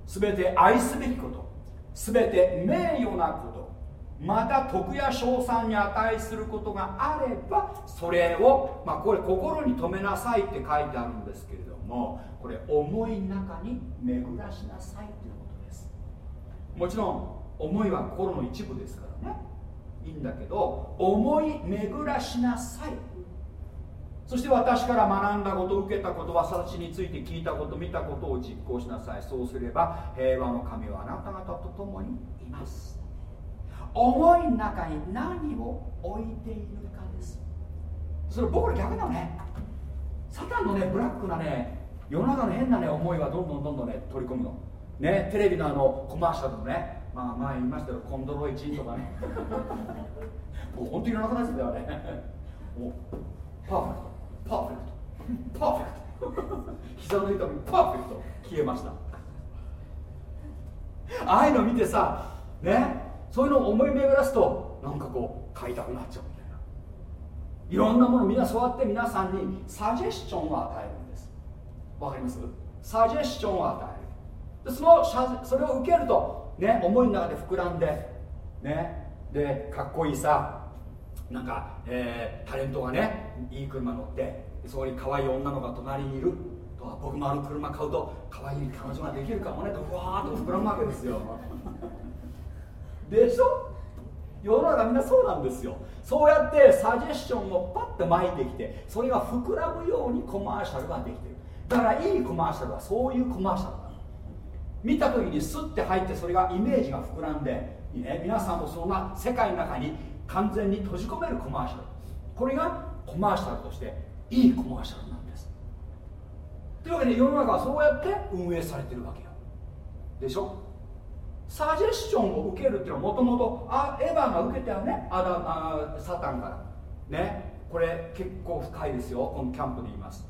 全て愛すべきこと。全て名誉なこと。また徳や賞賛に値することがあればそれを、まあ、これ心に留めなさいって書いてあるんですけれどもこれ思いの中に巡らしなさいということです。もちろん思いは心の一部ですからね。いいんだけど思い巡らしなさい。そして私から学んだこと受けたことは私について聞いたこと見たことを実行しなさい。そうすれば平和の神はあなた方と共にいます。思いの中に何を置いているかです。それ僕ら逆だね。サタンのねブラックなね世の中の変なね思いはどんどんどんどんね取り込むの。ねテレビのあのコマーシャルのねまあ前言いましたけどコンドロイチンとかね。もう本当にいらなくないですよねもうパーフェクト。パーフェクト。パーフェクト。膝の痛みパーフェクト。消えました。ああいうの見てさね？そういうのを思い巡らすとなんかこう買いたくなっちゃうみたいな。いろんなものみんなそうやって皆さんにサジェスチョンを与えるんです。わかります？サジェスチョンを与える。でそのそれを受けるとね思いの中で膨らんでねでかっこいいさなんか、えー、タレントがねいい車乗ってそこに可愛い女の子が隣にいると僕もあの車買うと可愛い彼女ができるかもねとふわーっと膨らむわけですよ。でしょ？世の中みんなそうなんですよ。そうやってサジェスションをパッと巻いてきてそれが膨らむようにコマーシャルができてる。だからいいコマーシャルはそういうコマーシャル。見た時にスッて入ってそれがイメージが膨らんで、ね、皆さんもそんな世界の中に完全に閉じ込めるコマーシャル。これがコマーシャルとしていいコマーシャルなんです。というわけで世の中はそうやって運営されてるわけよ。でしょ？サジェスションを受けるっていうのはもともとエヴァが受けたよね。アダあサタンから。ね？これ結構深いですよ。このキャンプで言います。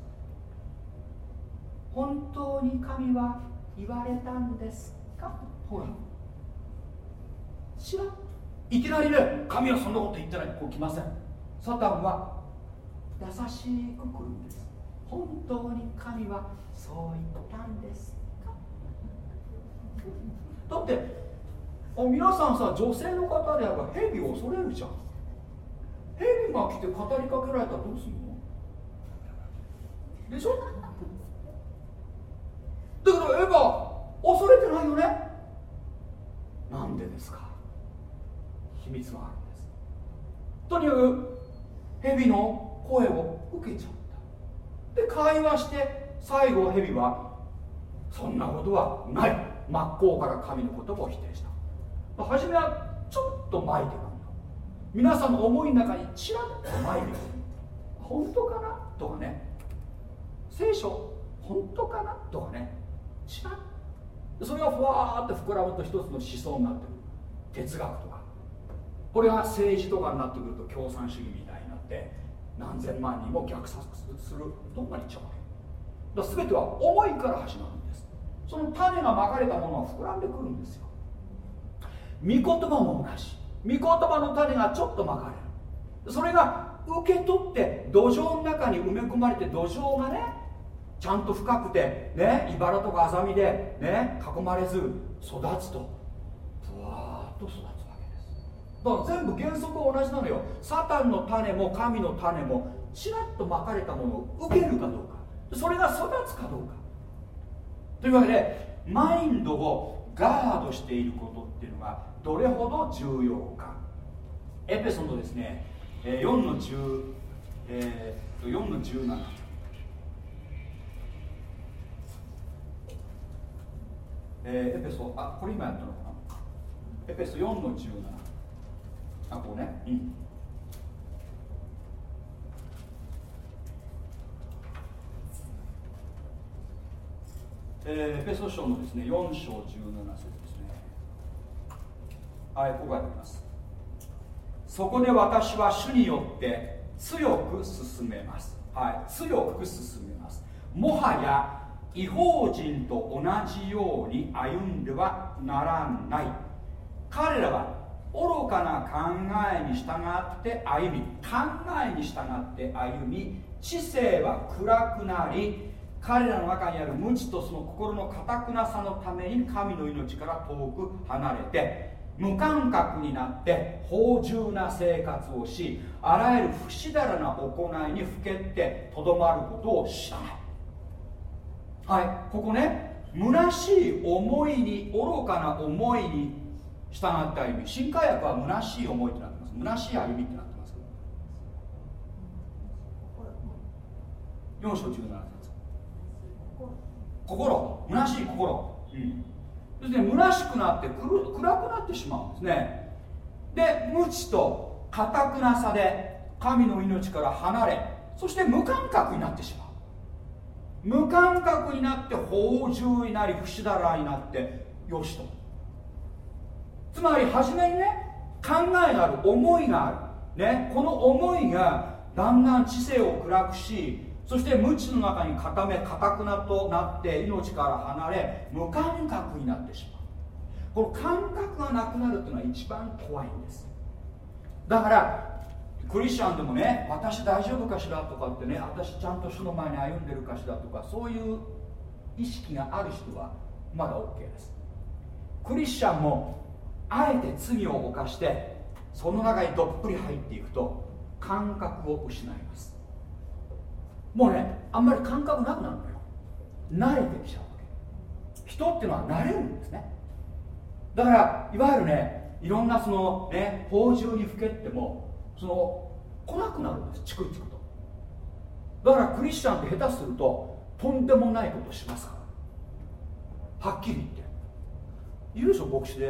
本当に神は言われたんですか？ほら知らん。いきなりね神はそんなこと言ってない。こう来ません。サタンは優しく来るんです。本当に神はそう言ったんですか？だって皆さんさ女性の方であれば蛇を恐れるじゃん。蛇が来て語りかけられたらどうするの？でしょ？だからエヴァ恐れてないよね？なんでですか？秘密があるんです。とにかく蛇の声を受けちゃった。で会話して最後蛇はそんなことはない。真っ向から神の言葉を否定した。初めはちょっと巻いてくる皆さんの思いの中にちらっと巻いてくる本当かな？とかね。聖書本当かな？とかね。ちらっそれがふわーって膨らむと一つの思想になってくる。哲学とか。これが政治とかになってくると共産主義みたいになって何千万人も虐殺する。どんなにいっちゃうわけ。だ全ては思いから始まるんです。その種がまかれたものは膨らんでくるんですよ。御言葉も同じ御言葉の種がちょっとまかれる。それが受け取って土壌の中に埋め込まれて土壌がねちゃんと深くてね茨とかアザミでね囲まれず育つと。ふわーっと育つわけです。だから全部原則は同じなのよ。サタンの種も神の種もちらっとまかれたものを受けるかどうか。それが育つかどうか。というわけでマインドをガードしていることっていうのがどれほど重要か。エペソンのですね。4の10、えー、4の17えー、エペソあこれ今やったのかな？エペソ4の17あこうね。うん。えー、エペソ書のですね4章17節ですね。はいここがあります。そこで私は主によって強く進めます。はい強く進めます。もはや違法人と同じように歩んではならない。彼らは愚かな考えに従って歩み考えに従って歩み知性は暗くなり彼らの中にある無知とその心の堅くなさのために神の命から遠く離れて無感覚になって芳醇な生活をしあらゆる不死だらな行いにふけってとどまることを知らない。はい。ここね虚しい思いに愚かな思いに従った歩み。新海薬は虚しい思いってなってます。虚しい歩みってなってます。4章17節。心。虚しい心。うん。そして虚しくなって暗くなってしまうんですね。で無知と堅くなさで神の命から離れそして無感覚になってしまう。無感覚になって芳醇になり不死だらになってよしと。つまり初めにね考えがある思いがある、ね、この思いがだんだん知性を暗くしそして無知の中に固め固くなとなって命から離れ無感覚になってしまう。この感覚がなくなるっていうのは一番怖いんです。だからクリスチャンでもね私大丈夫かしら？とかってね私ちゃんと主の前に歩んでるかしら？とかそういう意識がある人はまだ OK です。クリスチャンもあえて罪を犯してその中にどっぷり入っていくと感覚を失います。もうねあんまり感覚なくなるのよ。慣れてきちゃうわけ。人っていうのは慣れるんですね。だからいわゆるねいろんなそのね芳醇にふけってもその来なくなるんですチクチクと。だからクリスチャンって下手するととんでもないことしますから。はっきり言って。いるでしょ牧師で。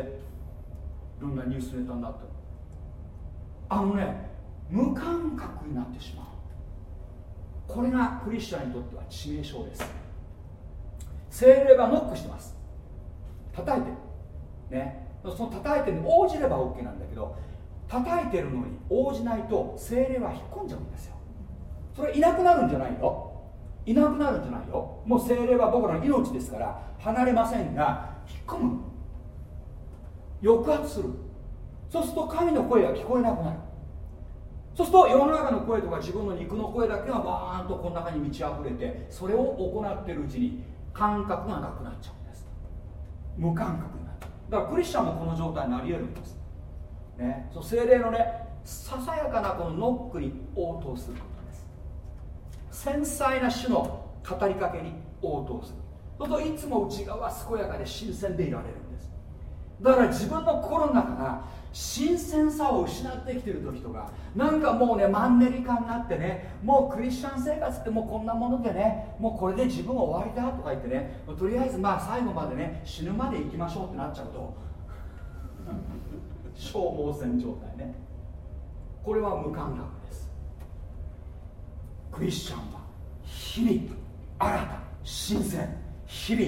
いろんなニュースネタになって。あのね無感覚になってしまう。これがクリスチャンにとっては致命傷です。精霊がノックしてます。叩いてね。その叩いてるに応じれば OK なんだけど叩いてるのに応じないと精霊は引っ込んじゃうんですよ。それいなくなるんじゃないよいなくなるんじゃないよもう精霊は僕らの命ですから離れませんが引っ込む。抑圧する。そうすると神の声が聞こえなくなる。そうすると世の中の声とか自分の肉の声だけがバーンとこの中に満ち溢れてそれを行ってるうちに感覚がなくなっちゃうんです。無感覚になっちゃう。だからクリスチャンもこの状態になり得るんです。ね、その精霊のねささやかなこのノックに応答することです。繊細な種の語りかけに応答する。そといつも内側健やかで新鮮でいられるんです。だから自分の心の中が新鮮さを失ってきてる時とかなんかもうねマンネリ化になってねもうクリスチャン生活ってもうこんなものでねもうこれで自分は終わりだとか言ってねとりあえずまあ最後までね死ぬまで行きましょうってなっちゃうと消耗戦状態ね。これは無感覚です。クリスチャンは日々新た新鮮日々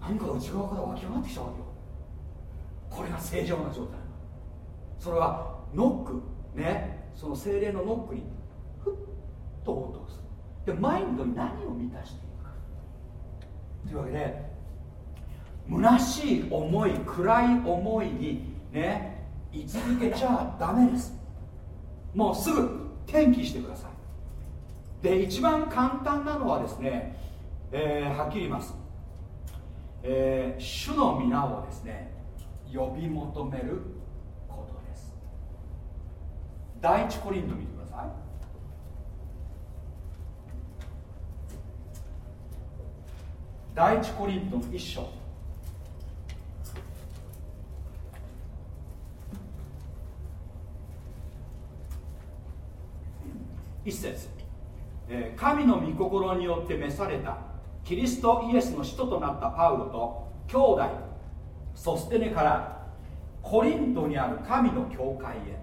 何か内側から湧き上がってきちゃうわけよ。これが正常な状態。それはノックね。その精霊のノックにふっと応答する。でマインドに何を満たしていくか。というわけで虚しい思い暗い思いにね居続けちゃダメです。もうすぐ転機してください。で一番簡単なのはですね、えー、はっきり言います、えー、主の皆をですね呼び求めることです。第一コリント見てください。第一コリントの一章。一節、えー、神の御心によって召されたキリストイエスの使徒となったパウロと兄弟ソステネからコリントにある神の教会へ。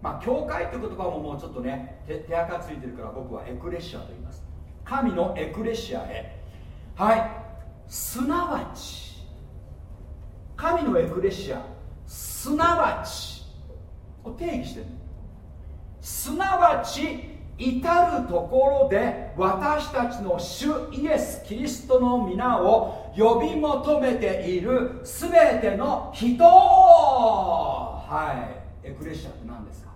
まあ教会って言葉ももうちょっとね手手垢ついてるから僕はエクレシアと言います。神のエクレシアへ。はい。すなわち神のエクレシアすなわちを定義してるすなわち至るところで私たちの主イエス・キリストの皆を呼び求めている全ての人はい。エクレシアって何ですか？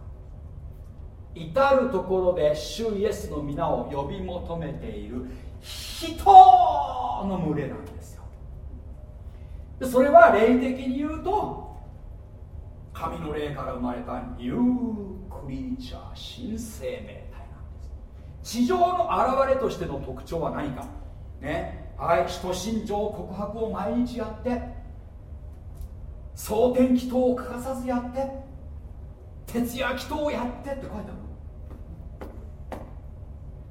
至るところで主イエスの皆を呼び求めている人の群れなんですよ。それは霊的に言うと神の霊から生まれたニュークリーチャー新生命。地上の現れとしての特徴は何か？ね。はい。人心情告白を毎日やって蒼天祈祷を欠かさずやって徹夜祈祷をやってって書いて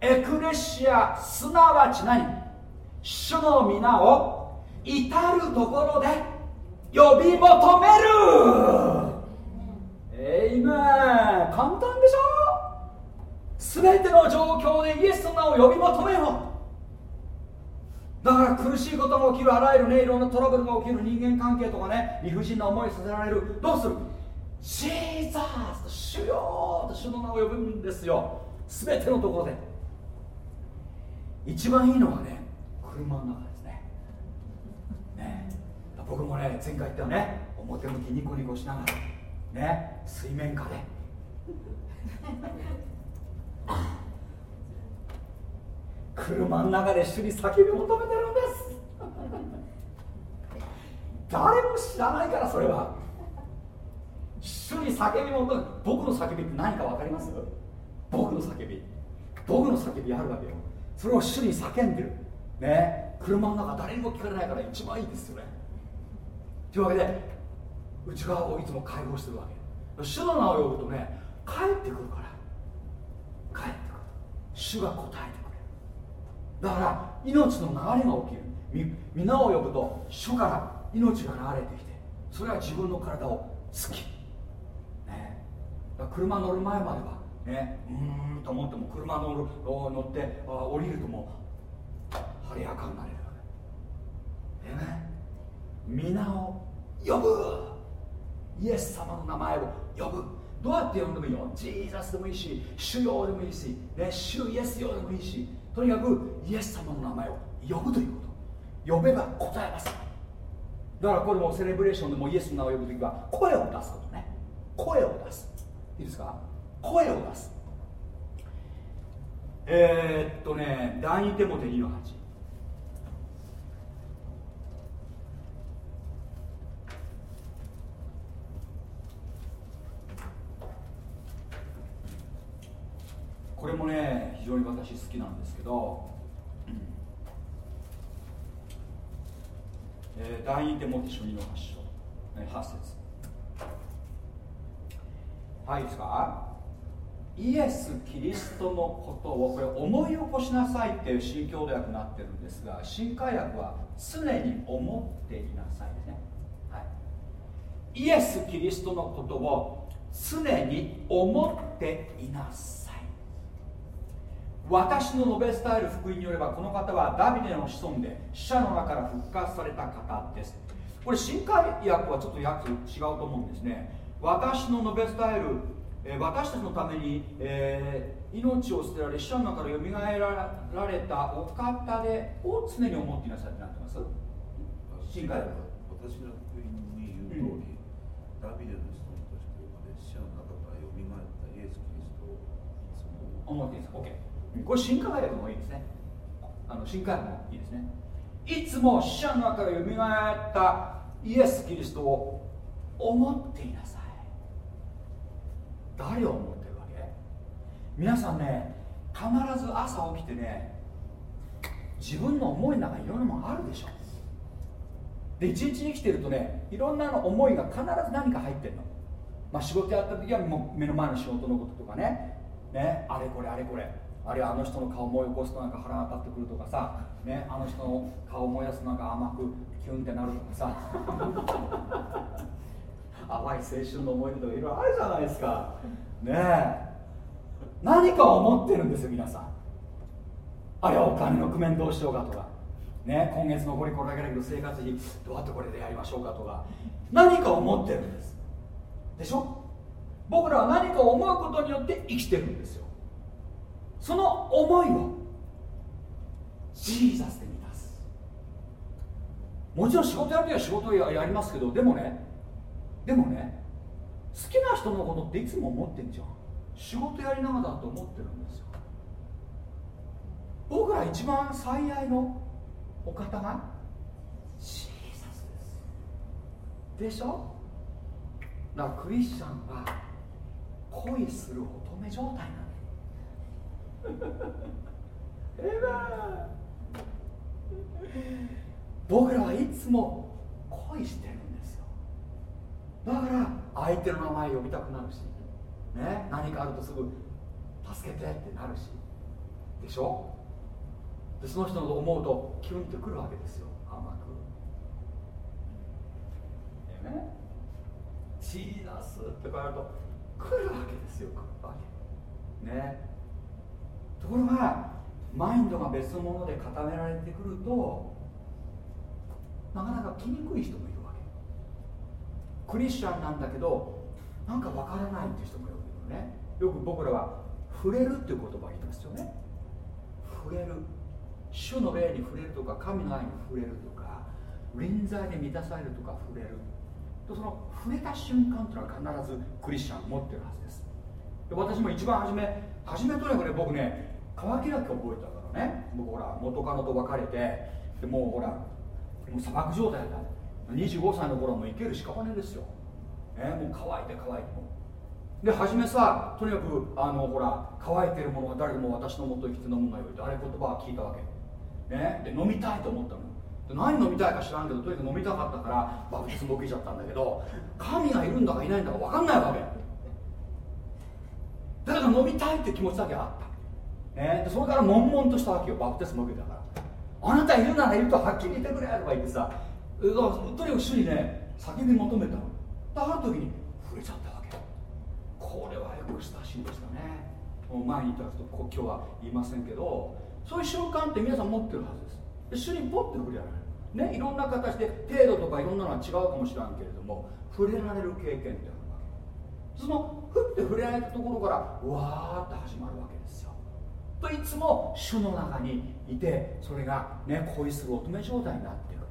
あるエクレシアすなわち何？主の皆を至るところで呼び求める。えいめ簡単でしょ？全ての状況でイエスの名を呼び求めよだから苦しいことが起きるあらゆるねいろんなトラブルが起きる人間関係とかね理不尽な思いさせられる。どうする？シーザース主よと主の名を呼ぶんですよ。全てのところで。一番いいのはね車の中ですね。ね。僕もね前回言ったよね。表向きニコニコしながら。ね。水面下で。車の中で主に叫び求めてるんです。誰も知らないからそれは。主に叫び求め僕の叫びって何か分かります？僕の叫び。僕の叫びあるわけよ。それを主に叫んでる。ね。車の中誰にも聞かれないから一番いいですよね。というわけで内側をいつも解放してるわけ。主の名を呼ぶとね帰ってくるから。帰ってくる。主が答えてくれ。るだから命の流れが起きる。皆を呼ぶと主から命が流れてきて。それは自分の体を突き、ね、車乗る前まではねうーんと思っても車乗る乗って降りるともう晴れやかになれるえね。皆を呼ぶ。イエス様の名前を呼ぶ。どうやって呼んでもいいよ。ジーザスでもいいし主よでもいいし、ね、主イエスよでもいいしとにかくイエス様の名前を呼ぶということ。呼べば答えます。だからこれもセレブレーションでもイエスの名を呼ぶ時は声を出すことね。声を出す。いいですか？声を出す。えー、っとね第二手モテ2の8これもね非常に私好きなんですけど、えー、第二手モテ書2の8章、え8節。はいいいですか？イエス・キリストのことをこれ思い起こしなさいっていう新教土訳になってるんですが新海訳は常に思っていなさいですね、はい、イエス・キリストのことを常に思っていなさい。私の述べ伝える福音によればこの方はダビデの子孫で死者の中から復活された方です。これ新海訳はちょっと訳違うと思うんですね。私の述べ伝えるえー、私たちのために、えー、命を捨てられ死者の中からよみがえられたお方でを常に思っていなさいってなってます。新海私の福音に言う通り、うん、ダビデの子孫として生まれ死者の中からよみがえったイエス・キリストをいつも思っていいです。OK これ新海訳もいいですね。あの新海もいいですね。いつも死者の中からよみがえったイエス・キリストを思っていなさい。誰を思ってるわけ？皆さんね必ず朝起きてね自分の思いの中にいろんなものあるでしょ。で一日生きてるとねいろんなの思いが必ず何か入ってるの。まあ仕事やった時はもう目の前の仕事のこととかね。ねあれこれあれこれ。あるいはあの人の顔を思い起こすとなんか腹が立ってくるとかさ、ね、あの人の顔を思い出すとなんか甘くキュンってなるとかさ。淡い青春の思い出とかいろいろあるじゃないですか。ねえ。何か思ってるんですよ皆さん。あるいはお金の工面どうしようかとか。ね今月残りこれだけだけど生活費どうやってこれでやりましょうかとか。何か思ってるんです。でしょ？僕らは何か思うことによって生きてるんですよ。その思いをジーザスで満たす。もちろん仕事やるときは仕事やりますけどでもねでもね好きな人のことっていつも思ってんじゃん。仕事やりながらだと思ってるんですよ。僕ら一番最愛のお方がジーザスです。でしょ？だからクリスチャンは恋する乙女状態なん 僕らはいつも恋してるんですよ。だから相手の名前呼びたくなるし、ね、何かあるとすぐ助けてってなるしでしょ？でその人の思うとキュンってくるわけですよ甘く。ねチーナスってこうやると来るわけですよ来るわけ。ね。ところがマインドが別のもので固められてくるとなかなか来にくい人もいるわけ。クリスチャンなんだけどなんかわからないっていう人もいるけどね。よく僕らは触れるっていう言葉を言いますよね。触れる。主の霊に触れるとか神の愛に触れるとか臨在で満たされるとか触れる。とその触れた瞬間というのは必ずクリスチャン持ってるはずです。で私も一番初め初めとにかくね僕ね乾きなきゃ覚えたからね。僕ほら元カノと別れてでもうほらもう砂漠状態だ25歳の頃はもう生けるしかねですよ、ね、もう乾いて乾いてもで初めさとにかくあのほら乾いてるものが誰でも私のもとに来て飲むがよいってあれ言葉を聞いたわけ、ね、で飲みたいと思ったの。で何飲みたいか知らんけどとにかく飲みたかったからバプテスマ受けちゃったんだけど神がいるんだかいないんだか分かんないわけ。だから飲みたいって気持ちだけあった。えー、それから悶々としたわけよバプテスマ受けたから。あなたいるならいるとはっきり言ってくれとか言ってさとにかく主にね叫び求めたの。ある時に触れちゃったわけこれはエクスタシーでしたね。もう前に言ったと今日は言いませんけどそういう瞬間って皆さん持ってるはずです。主にポッて触れられるねいろんな形で程度とかいろんなのは違うかもしれんけれども触れられる経験ってあるわけ。そのふって触れられたところからわーって始まるわけ。といつも主の中にいてそれがね恋する乙女状態になってる。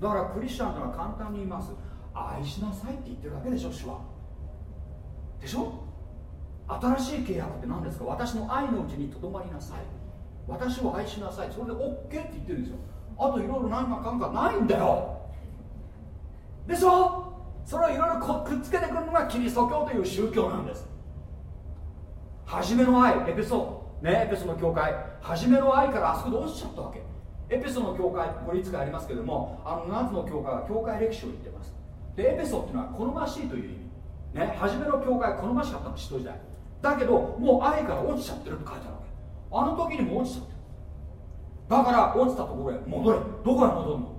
だからクリスチャンというのは簡単に言います。愛しなさいって言ってるだけでしょ主は。でしょ？新しい契約って何ですか？私の愛のうちにとどまりなさい。私を愛しなさい。それで OK って言ってるんですよ。あといろいろ何かかんかないんだよ。でしょ？それをいろいろくっつけてくるのがキリスト教という宗教なんです。初めの愛エペソね、エペソの教会。初めの愛からあそこで落ちちゃったわけ。エペソの教会これいつかありますけどもあの7つの教会は教会歴史を言ってます。でエペソっていうのは好ましいという意味。ね初めの教会好ましかったの使徒時代。だけどもう愛から落ちちゃってるって書いてあるわけ。あの時にも落ちちゃってる。だから落ちたところへ戻れ。どこへ戻るの？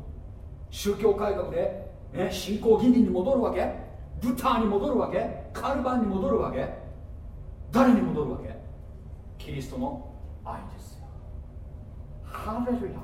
宗教改革で、ね、信仰義人に戻るわけ。ブターに戻るわけ。カルバンに戻るわけ。誰に戻るわけ？キリストの愛ですよ。ハレルヤ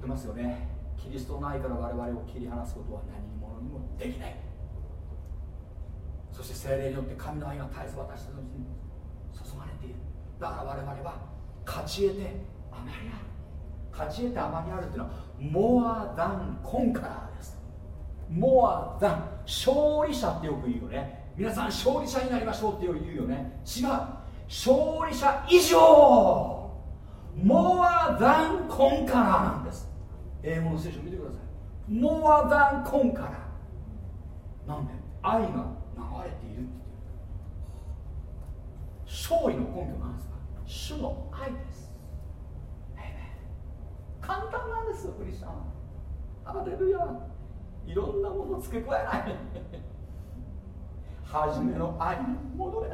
ってますよねキリストないから我々を切り離すことは何者にもできない。そして精霊によって神の愛が絶えず私たちのうちに注がれている。だから我々は勝ち得てあまりある。勝ち得てあまりあるっていうのはモアダンコンカラーです。モアダン勝利者ってよく言うよね。皆さん勝利者になりましょうって言うよね。違う。勝利者以上。モアダンコンカラーなんです。英語の聖書見てください。モアダンコンカラーなんで愛が流れているってって勝利の根拠なんですか？主の愛です。簡単なんですよクリスチャンハレルヤ。いろんなもの付け加えない。初めの愛に戻れ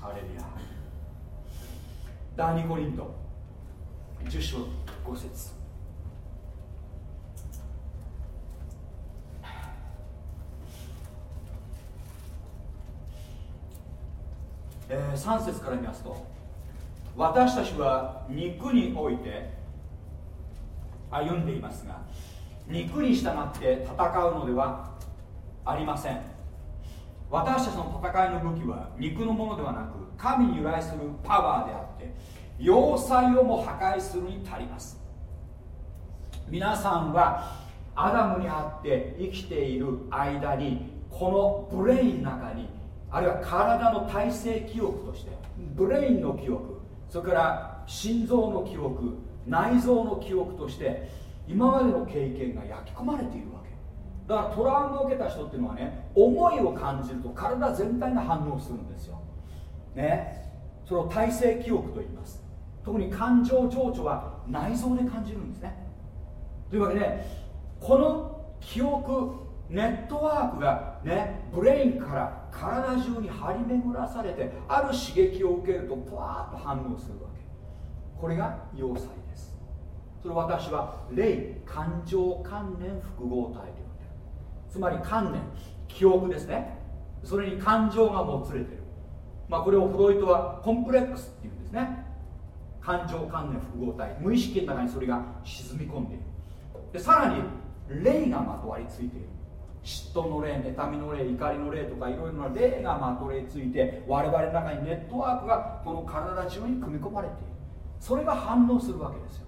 ハレルヤ第2コリント10章5節えー、3節から見ますと私たちは肉において歩んでいますが肉に従って戦うのではありません。私たちの戦いの武器は肉のものではなく神に由来するパワーであって要塞をも破壊するに足ります。皆さんはアダムにあって生きている間にこのブレインの中にあるいは体の体制記憶としてブレインの記憶それから心臓の記憶内臓の記憶として今までの経験が焼き込まれているわけ。だからトラウマを受けた人っていうのはね思いを感じると体全体が反応するんですよ。ね。それを体制記憶と言います。特に感情情緒は内臓で感じるんですね。というわけでこの記憶ネットワークがねブレインから体中に張り巡らされてある刺激を受けるとパワーッと反応するわけ。これが要塞です。それ私は霊感情関連複合体と呼んでる。つまり観念記憶ですね。それに感情がもつれてる。まあこれをフロイトはコンプレックスっていうんですね。感情関連複合体。無意識の中にそれが沈み込んでいる。でさらに霊がまとわりついている。嫉妬の霊妬みの霊怒りの霊とかいろいろな霊がまとりついて我々の中にネットワークがこの体中に組み込まれている。それが反応するわけですよ。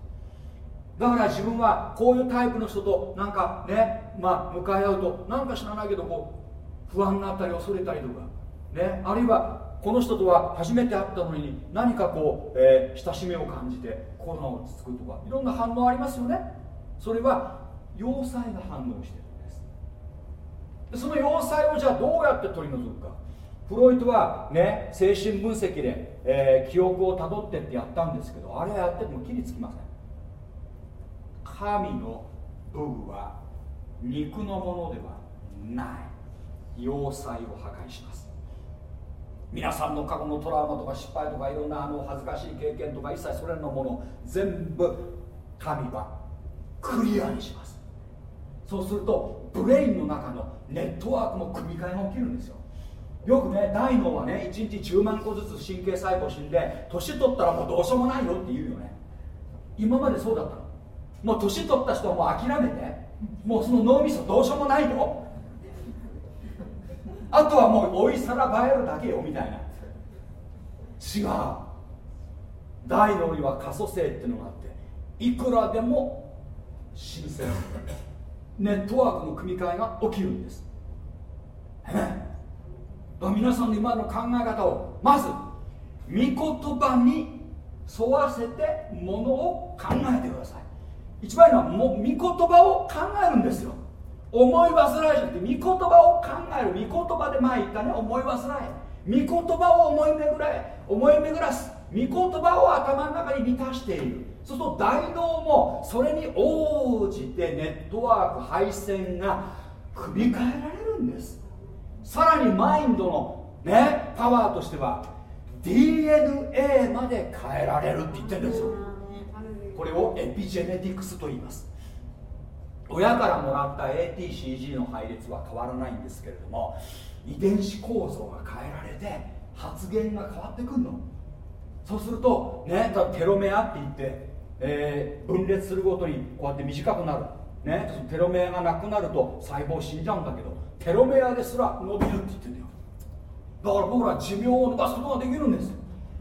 だから自分はこういうタイプの人となんかねまあ向かい合うとなんか知らないけどこう不安になったり恐れたりとかねあるいはこの人とは初めて会ったのに何かこう、えー、親しみを感じて心が落ち着くとかいろんな反応ありますよね。それは要塞が反応してる。その要塞をじゃあどうやって取り除くか。フロイトはね精神分析で、えー、記憶をたどってってやったんですけどあれやっててもきりつきません。神の武具は肉のものではない。要塞を破壊します。皆さんの過去のトラウマとか失敗とかいろんなあの恥ずかしい経験とか一切それらのもの全部神はクリアにします。そうするとブレインの中のネットワークの組み換えが起きるんですよ。よくね大脳はね1日10万個ずつ神経細胞死んで年取ったらもうどうしようもないよって言うよね。今までそうだったの。もう年取った人はもう諦めてもうその脳みそどうしようもないよ。あとはもう追いさらばえるだけよみたいな。違う。大脳には可塑性っていうのがあっていくらでも新鮮ネットワークの組み換えが起きるんです。皆さんの今の考え方をまず御言葉に沿わせてものを考えてください。一番いいのはもう御言葉を考えるんですよ。思い煩いじゃなくて御言葉を考える。御言葉で前言ったね思い煩い御言葉を思い巡ら思い巡らす。御言葉を頭の中に満たしている。そうすると大脳もそれに応じてネットワーク配線が組み替えられるんです。さらにマインドのねパワーとしては DNA まで変えられるって言ってるんですよ。これをエピジェネティクスと言います。親からもらった ATCG の配列は変わらないんですけれども遺伝子構造が変えられて発現が変わってくるの。そうするとねテロメアって言って、えー、分裂するごとにこうやって短くなる。ね。テロメアがなくなると細胞死んじゃうんだけどテロメアですら伸びるって言ってんだよ。だから僕ら寿命を伸ばすことができるんです。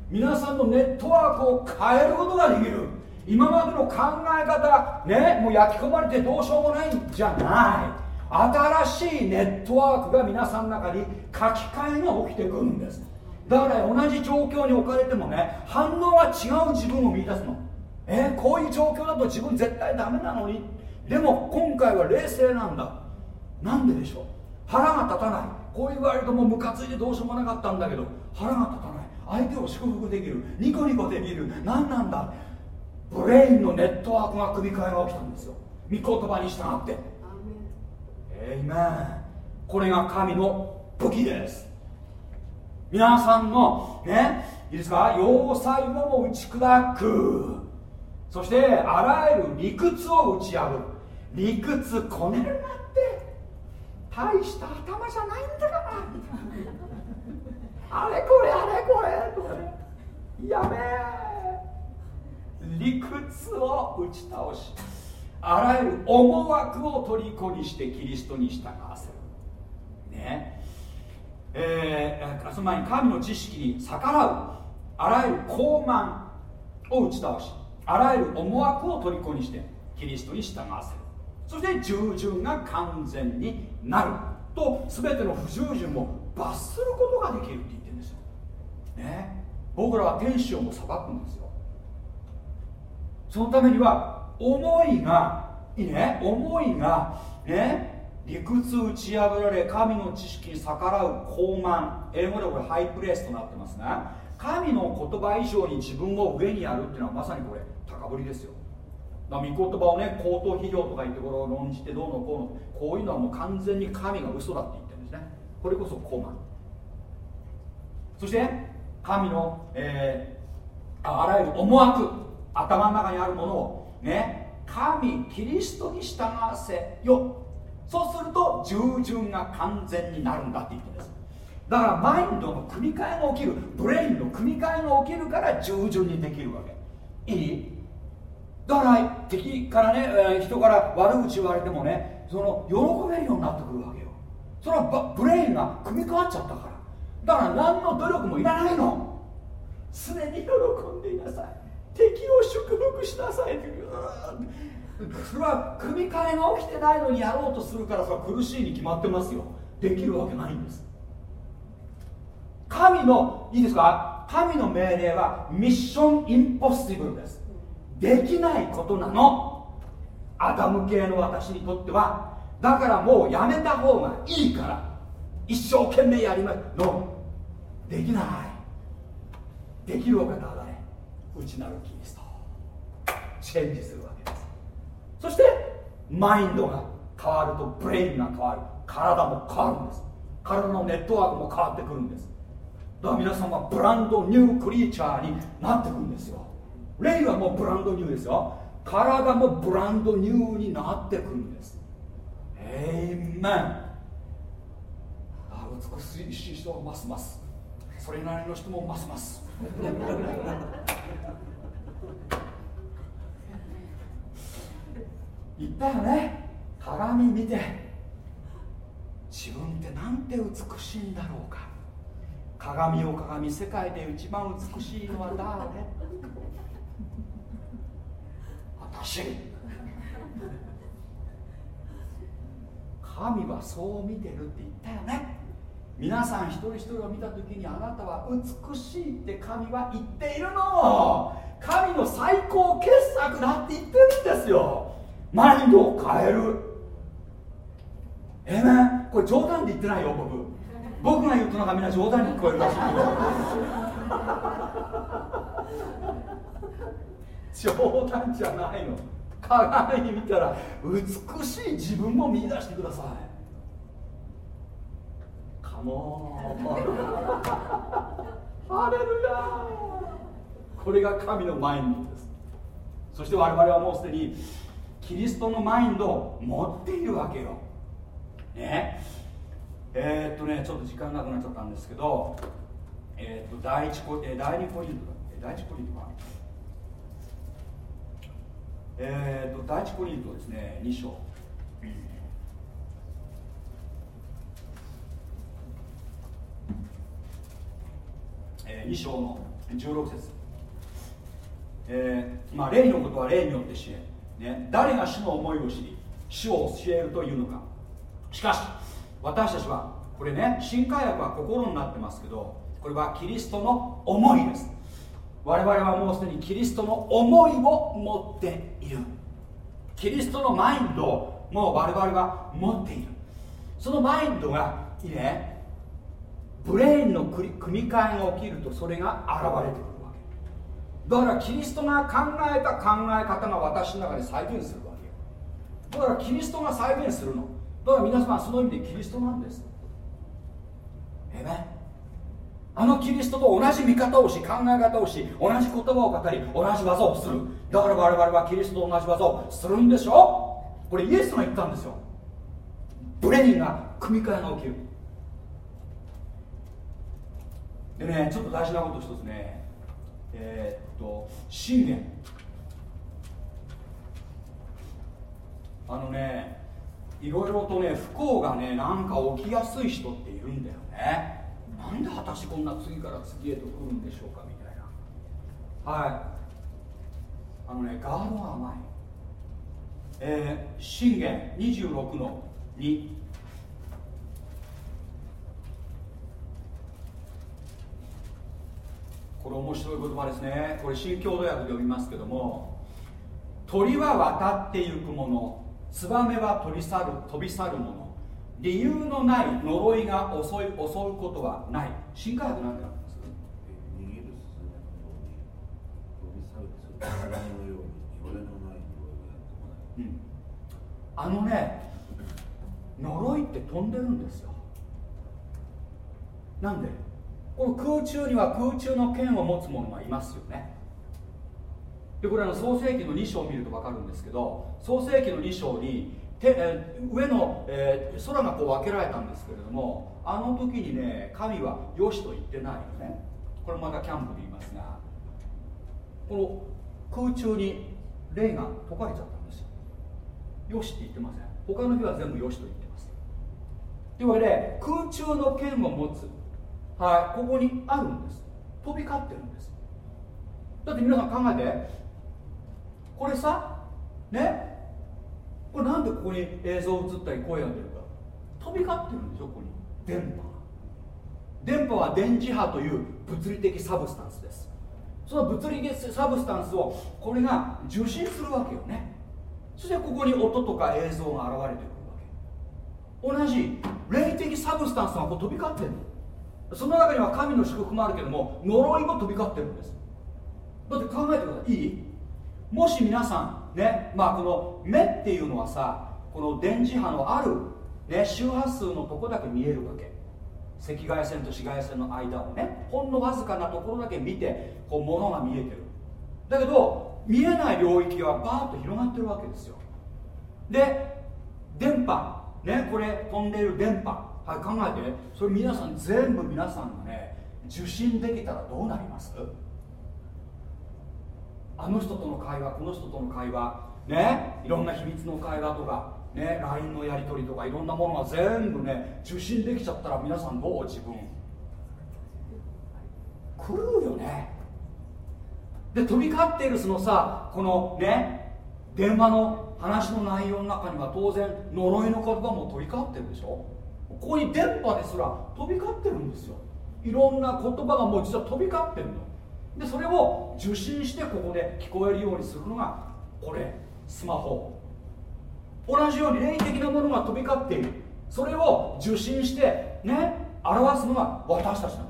皆さんのネットワークを変えることができる。今までの考え方ねもう焼き込まれてどうしようもないんじゃない。新しいネットワークが皆さんの中に書き換えが起きてくるんです。だから同じ状況に置かれてもね反応は違う自分を見出すの。えー、こういう状況だと自分絶対ダメなのに。でも今回は冷静なんだ。なんででしょう。腹が立たない。こう言われるともうムカついてどうしようもなかったんだけど腹が立たない。相手を祝福できる。ニコニコできる。何なんだ。ブレインのネットワークが組み替えが起きたんですよ。御言葉に従って。えいめんこれが神の武器です。皆さんのねいいですか？要塞をも打ち砕くそしてあらゆる理屈を打ち破る。理屈こねるなって大した頭じゃないんだから。あれこれあれこれやめ理屈を打ち倒しあらゆる思惑を虜にしてキリストに従わせる。ね。えー、その前に神の知識に逆らう。あらゆる傲慢を打ち倒しあらゆる思惑を虜にしてキリストに従わせる。そして従順が完全になる。と全ての不従順も罰することができるって言ってるんですよ、ね、僕らは天使をも裁くんですよ。そのためには思いがいいね。思いがね。理屈打ち破られ神の知識に逆らう傲慢。英語でこれハイプレースとなってますが神の言葉以上に自分を上にやるっていうのはまさにこれ高ぶりですよ。だから御言葉をね口頭費用とか言ってこれを論じてどうのこうのこういうのはもう完全に神が嘘だって言ってるんですね。これこそ傲慢そして神の、えー、あらゆる思惑頭の中にあるものをね神キリストに従わせよ。そうすると従順が完全になるんだって言ってるんです。だからマインドの組み替えが起きるブレインの組み替えが起きるから従順にできるわけ。いい？だから敵からね、人から悪口言われてもねその喜べるようになってくるわけよ。それはブレインが組み替わっちゃったから。だから何の努力もいらないの。常に喜んでいなさい。敵を祝福しなさいって。それは組み替えが起きてないのにやろうとするからそれ苦しいに決まってますよ。できるわけないんです。神のいいですか？神の命令は mission impossible です。できないことなの。アダム系の私にとっては。だからもうやめた方がいいから。一生懸命やります。のできない。できるお方は誰？内なるキリスト。チェンジするわけです。そしてマインドが変わると brain が変わる。体も変わるんです。体のネットワークも変わってくるんです。だから皆さんはブランドニュークリーチャーになってくるんですよ。霊はもうブランドニューですよ。体もブランドニューになってくるんです。エイメンあ美しい人はますます。それなりの人もますます。言ったよね鏡見て自分ってなんて美しいんだろうか。鏡を鏡世界で一番美しいのは誰？私神はそう見てるって言ったよね。皆さん一人一人を見た時にあなたは美しいって神は言っているの。神の最高傑作だって言ってるんですよ。マインドを変える。えめ、ー、これ冗談で言ってないよ僕。僕が言うとなんかみんな冗談に聞こえるらしいけど冗談じゃないの。鏡見たら美しい自分も見出してください。カモンハレルヤこれが神のマインドです。そして我々はもうすでにキリストのマインドを持っているわけよ。ね。えー、っとねちょっと時間なくなっちゃったんですけどえー、っと第一コ、え第二コリントだ第一コリントか。えー、っと第一コリントですね2章。えー、2章の16節。えーまあ、霊のことは霊によって知れ、ね、誰が主の思いを知り主を教えるというのか。しかし私たちはこれね新海薬は心になってますけどこれはキリストの思いです。我々はもうすでにキリストの思いを持っている。キリストのマインドをもう我々は持っている。そのマインドがいいね。ブレインの組み替えが起きるとそれが現れてくるわけ。だからキリストが考えた考え方が私の中で再現するわけだからキリストが再現するの。だから皆様その意味でキリストなんです。えめあのキリストと同じ見方をし考え方をし同じ言葉を語り同じ技をする。だから我々はキリストと同じ技をするんでしょ？これイエスが言ったんですよ。ブレインが組み替えが起きるでねちょっと大事なこと一つね。えー、っと信玄。あのねいろいろとね不幸がねなんか起きやすい人っているんだよね。なんで私こんな次から次へと来るんでしょうかみたいな。はい。あのねガードが甘い。えー、信玄26の2これ面白い言葉ですね。これ新共同訳で読みますけども鳥は渡ってゆくものツバメは飛び去る飛び去るもの。理由のない呪いが襲い襲うことはない。新科学なんてなんです逃げる飛び去るのようん、あのね呪いって飛んでるんですよ。なんでこの空中には空中の剣を持つ者がいますよね。でこれあの創世紀の2章を見ると分かるんですけど創世紀の2章にて、え上の、えー、空がこう分けられたんですけれどもあの時にね神はよしと言ってないよね。これまたキャンプで言いますがこの空中に霊が解かれちゃったんですよ。よしって言ってません。他の日は全部よしと言ってます。というわけで空中の剣を持つはいここにあるんです。飛び交ってるんです。だって皆さん考えてこれさねこれなんでここに映像映ったり声が出るか。飛び交ってるんでしょここに。電波電波は電磁波という物理的 substance です。その物理的 substance をこれが受信するわけよね。そしてここに音とか映像が現れてくるわけ。同じ霊的 substance がこう飛び交ってるの。その中には神の祝福もあるけども呪いも飛び交ってるんです。だって考えてください。いい？もし皆さんねまあこの目っていうのはさこの電磁波のある、ね、周波数のとこだけ見えるわけ。赤外線と紫外線の間をねほんのわずかなところだけ見てこう物が見えてる。だけど見えない領域はバーッと広がってるわけですよ。で電波ねこれ飛んでる電波。はい考えてね。それ皆さん全部皆さんがね受信できたらどうなります？あの人との会話この人との会話ねいろんな秘密の会話とかね LINE のやり取りとかいろんなものが全部ね受信できちゃったら皆さんどう自分。狂うよね。で飛び交っているそのさこのね電話の話の内容の中には当然呪いの言葉も飛び交ってるでしょ。ここに電波ですら飛び交ってるんですよ。いろんな言葉がもう実は飛び交ってるの。でそれを受信してここで聞こえるようにするのがこれスマホ。同じように霊的なものが飛び交っている。それを受信してね表すのが私たちなの。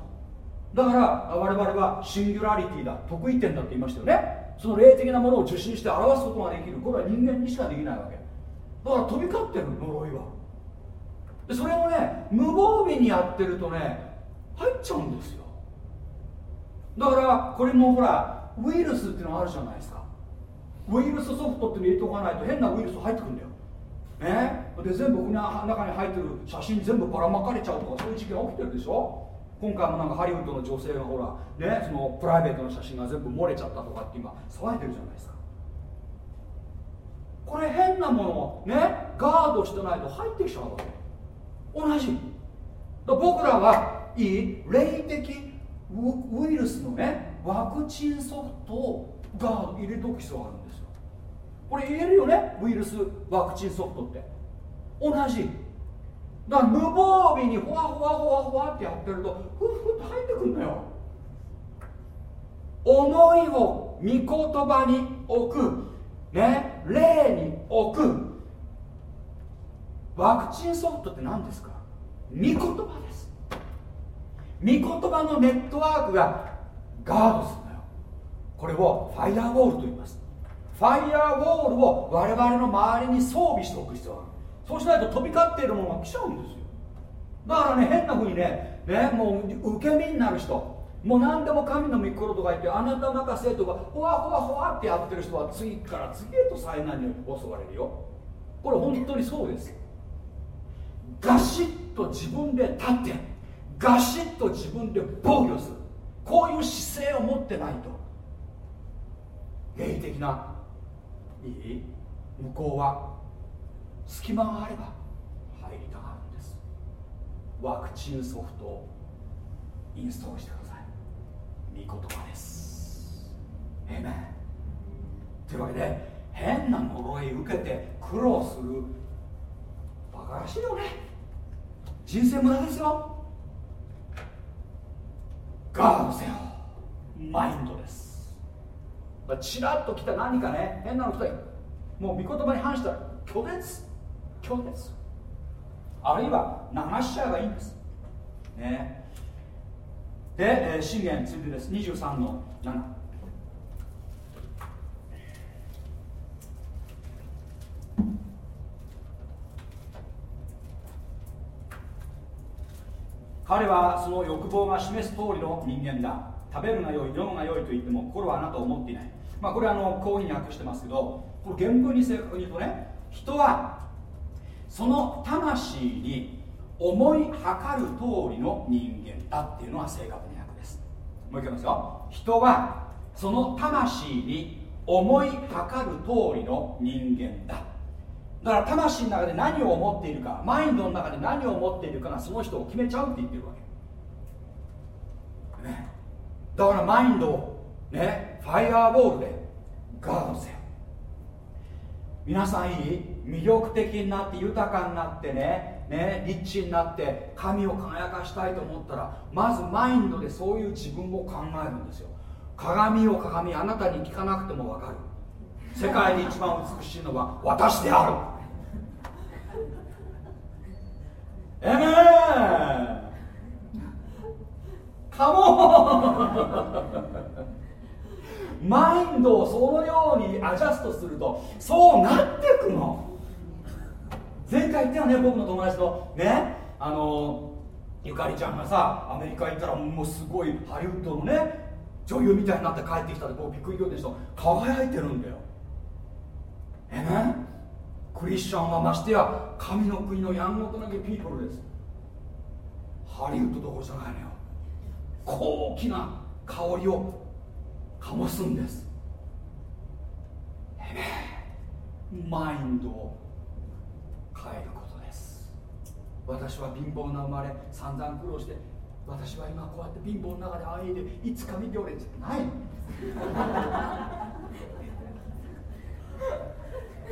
だから我々はシンギュラリティだ得意点だって言いましたよね。その霊的なものを受信して表すことができる。これは人間にしかできないわけ。だから飛び交ってる呪いは。でそれをね無防備にやってるとね入っちゃうんですよ。だからこれもほらウイルスっていうのがあるじゃないですか。ウイルスソフトっていうの入れておかないと変なウイルス入ってくるんだよ。ね？で全部中に入ってる写真全部ばらまかれちゃうとかそういう事件起きてるでしょ？今回もなんかハリウッドの女性がほらね？そのプライベートの写真が全部漏れちゃったとかって今騒いでるじゃないですか。これ変なものをねガードしてないと入ってきちゃうわけ。同じ。僕らはいい霊的ウイルスのねワクチンソフトをガー入れとく必要があるんですよ。これ言えるよね？ウイルスワクチンソフトって。同じ。だから無防備にふわふわふわふわってやってるとふふって入ってくるんだよ。思いを御言葉に置く。ね？霊に置く。ワクチンソフトって何ですか？御言葉御言葉のネットワークがガードするのよ。これをファイアーウォールと言います。ファイアーウォールを我々の周りに装備しておく必要がある。そうしないと飛び交っているものが来ちゃうんですよ。だからね変なふうにねねもう受け身になる人。もう何でも神の御心とか言ってあなた任せとかほわほわほわってやってる人は次から次へと災難に襲われるよ。これ本当にそうです。ガシッと自分で立ってガシッと自分で防御する。こういう姿勢を持ってないと。霊的ないい向こうは隙間があれば入りたがるんです。ワクチンソフトをインストールしてください。御言葉です。えめというわけで変な呪い受けて苦労する。バカらしいよね。人生無駄ですよ。ガードせよマインドです。チラッと来た何かね変なの来たよ。もう御言葉に反したら拒絶？拒絶。あるいは流しちゃえばいいんです。ね。で、えー、信玄ついてです23の7彼はその欲望が示す通りの人間だ。食べるが良い飲むが良いと言っても心はあなたを思っていない。まあこれはあのこういうふうに訳してますけどこれ原文に正確に言うとね人はその魂に思いはかる通りの人間だっていうのが正確な訳です。もう一回言いますよ。人はその魂に思いはかる通りの人間だ。だから魂の中で何を思っているかマインドの中で何を思っているかがその人を決めちゃうって言ってるわけ、ね、だからマインドをねファイアーボールでガードせよ。皆さんいい？魅力的になって豊かになってねねリッチになって神を輝かしたいと思ったらまずマインドでそういう自分を考えるんですよ。鏡を鏡あなたに聞かなくても分かる。世界で一番美しいのは私である。えめーカモン。マインドをそのようにアジャストするとそうなってくの。前回言ったよね僕の友達と。ね。あのゆかりちゃんがさアメリカ行ったらもうすごいハリウッドのね女優みたいになって帰ってきたら僕びっくり仰天した。輝いてるんだよ。えねクリスチャンはましてや神の国のヤンゴトナゲピープルです。ハリウッドどころじゃないのよ。高貴な香りを醸すんです。マインドを変えることです。私は貧乏な生まれ散々苦労して私は今こうやって貧乏の中であいでいつか見ておれんじゃない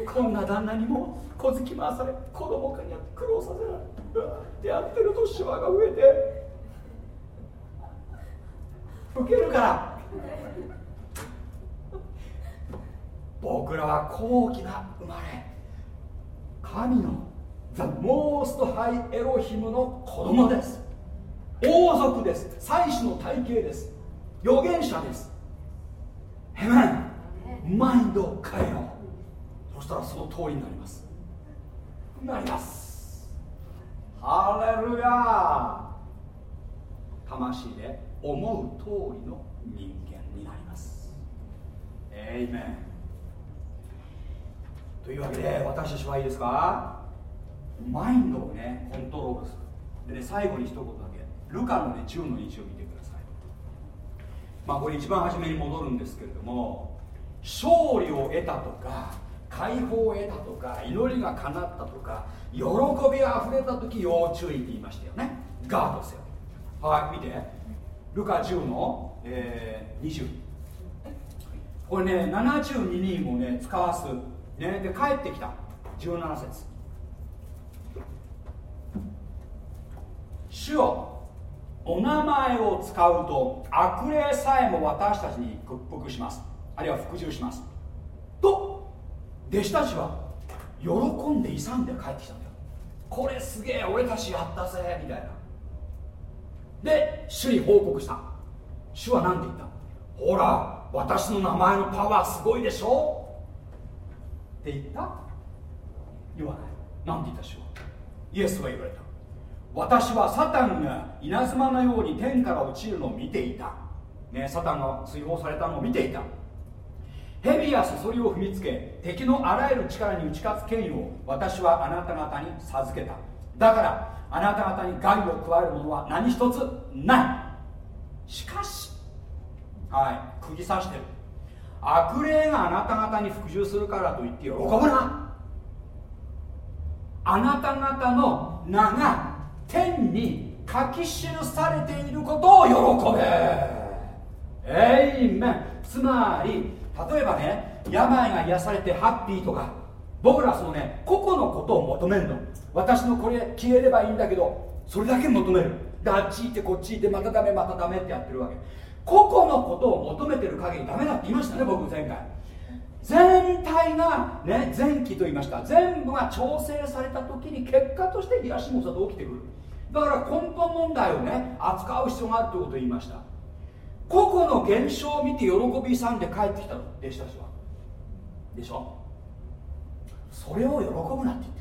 こんな旦那にも小突き回され子供かにやって苦労させられってやってるとシワが増えて。受けるから。僕らは高貴な生まれ神のザ・モースト・ハイ・エロヒムの子供です。王族です。祭司の体系です。預言者です。ヘメン。マインドを変えよう。したらその通りになります。なります。ハレルヤ魂で思う通りの人間になります。エイメン。というわけで私たちはいいですか？マインドをねコントロールする。でね最後に一言だけ。ルカのね10の1を見てください。まあこれ一番初めに戻るんですけれども勝利を得たとか解放を得たとか祈りが叶ったとか喜びが溢れた時要注意って言いましたよね。ガードせよ。はい見て。ルカ10の、えー、20これね72人もね使わす、ね、で帰ってきた。17節。主よお名前を使うと悪霊さえも私たちに屈服します。あるいは服従します。と弟子たちは喜んで勇んで帰ってきたんだよ。これすげえ俺たちやったぜみたいな。で主に報告した。主は何て言った？ほら私の名前のパワーすごいでしょ？って言った？言わない。何て言った主は？イエスは言われた。私はサタンが稲妻のように天から落ちるのを見ていた、ね、サタンが追放されたのを見ていた。蛇やそそりを踏みつけ敵のあらゆる力に打ち勝つ権威を私はあなた方に授けた。だからあなた方に害を加えるものは何一つない。しかしはい釘刺してる。悪霊があなた方に服従するからといって喜ぶな。あなた方の名が天に書き記されていることを喜べ。えいめんつまり例えばね病が癒されてハッピーとか僕らそのね個々のことを求めるの。私のこれ消えればいいんだけどそれだけ求める。であっち行ってこっち行ってまたダメまたダメってやってるわけ。個々のことを求めてる限りダメだって言いましたね僕前回。全体がね前期と言いました。全部が調整された時に結果として東本さと起きてくる。だから根本問題をね扱う必要があるということを言いました。個々の現象を見て喜びさんで帰ってきたの弟子たちは。でしょ？それを喜ぶなって言っ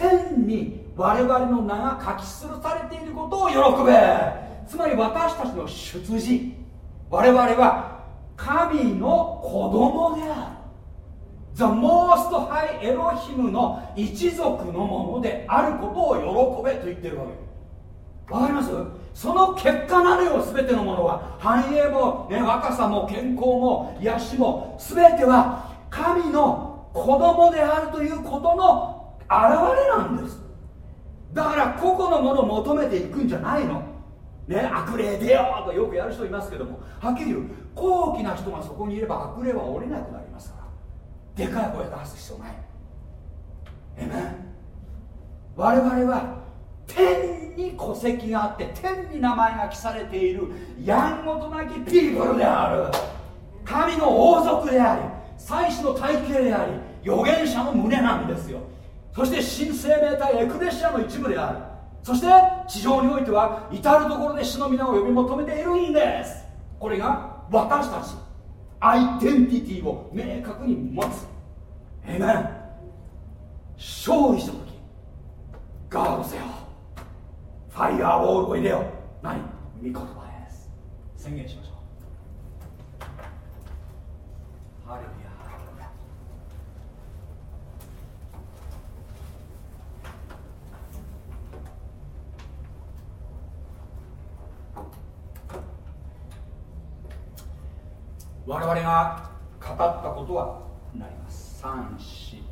てる。天に我々の名が書き記されていることを喜べ。つまり私たちの出自。我々は神の子供である。The Most High エロヒムの一族のものであることを喜べと言ってるわけ。わかります？その結果なのよ全てのものは繁栄も、ね、若さも健康も癒しも全ては神の子供であるということの表れなんです。だから個々のものを求めていくんじゃないの。ね悪霊出ようとよくやる人いますけどもはっきり言う高貴な人がそこにいれば悪霊は降りなくなりますから。でかい声出す必要ない。えめ我々は天に戸籍があって天に名前が記されているやんごとなきピープルである。神の王族であり祭司の体系であり預言者の胸なんですよ。そして新生命体エクレシアの一部である。そして地上においては至る所で主の皆を呼び求めているんです。これが私たちアイデンティティを明確に持つ。えめ勝利した時ガードせよ。ファイアーウォールを入れよ何？御言葉です。宣言しましょう。ハレルヤ。我々が語ったことはなります。3四。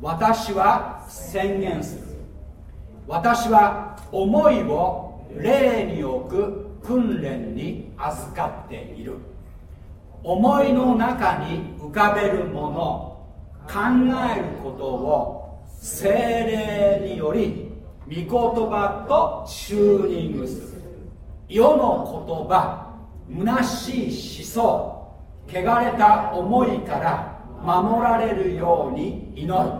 私は宣言する。私は思いを霊に置く訓練に預かっている。思いの中に浮かべるもの考えることを精霊により御言葉とチューニングする。世の言葉虚しい思想汚れた思いから守られるように祈る。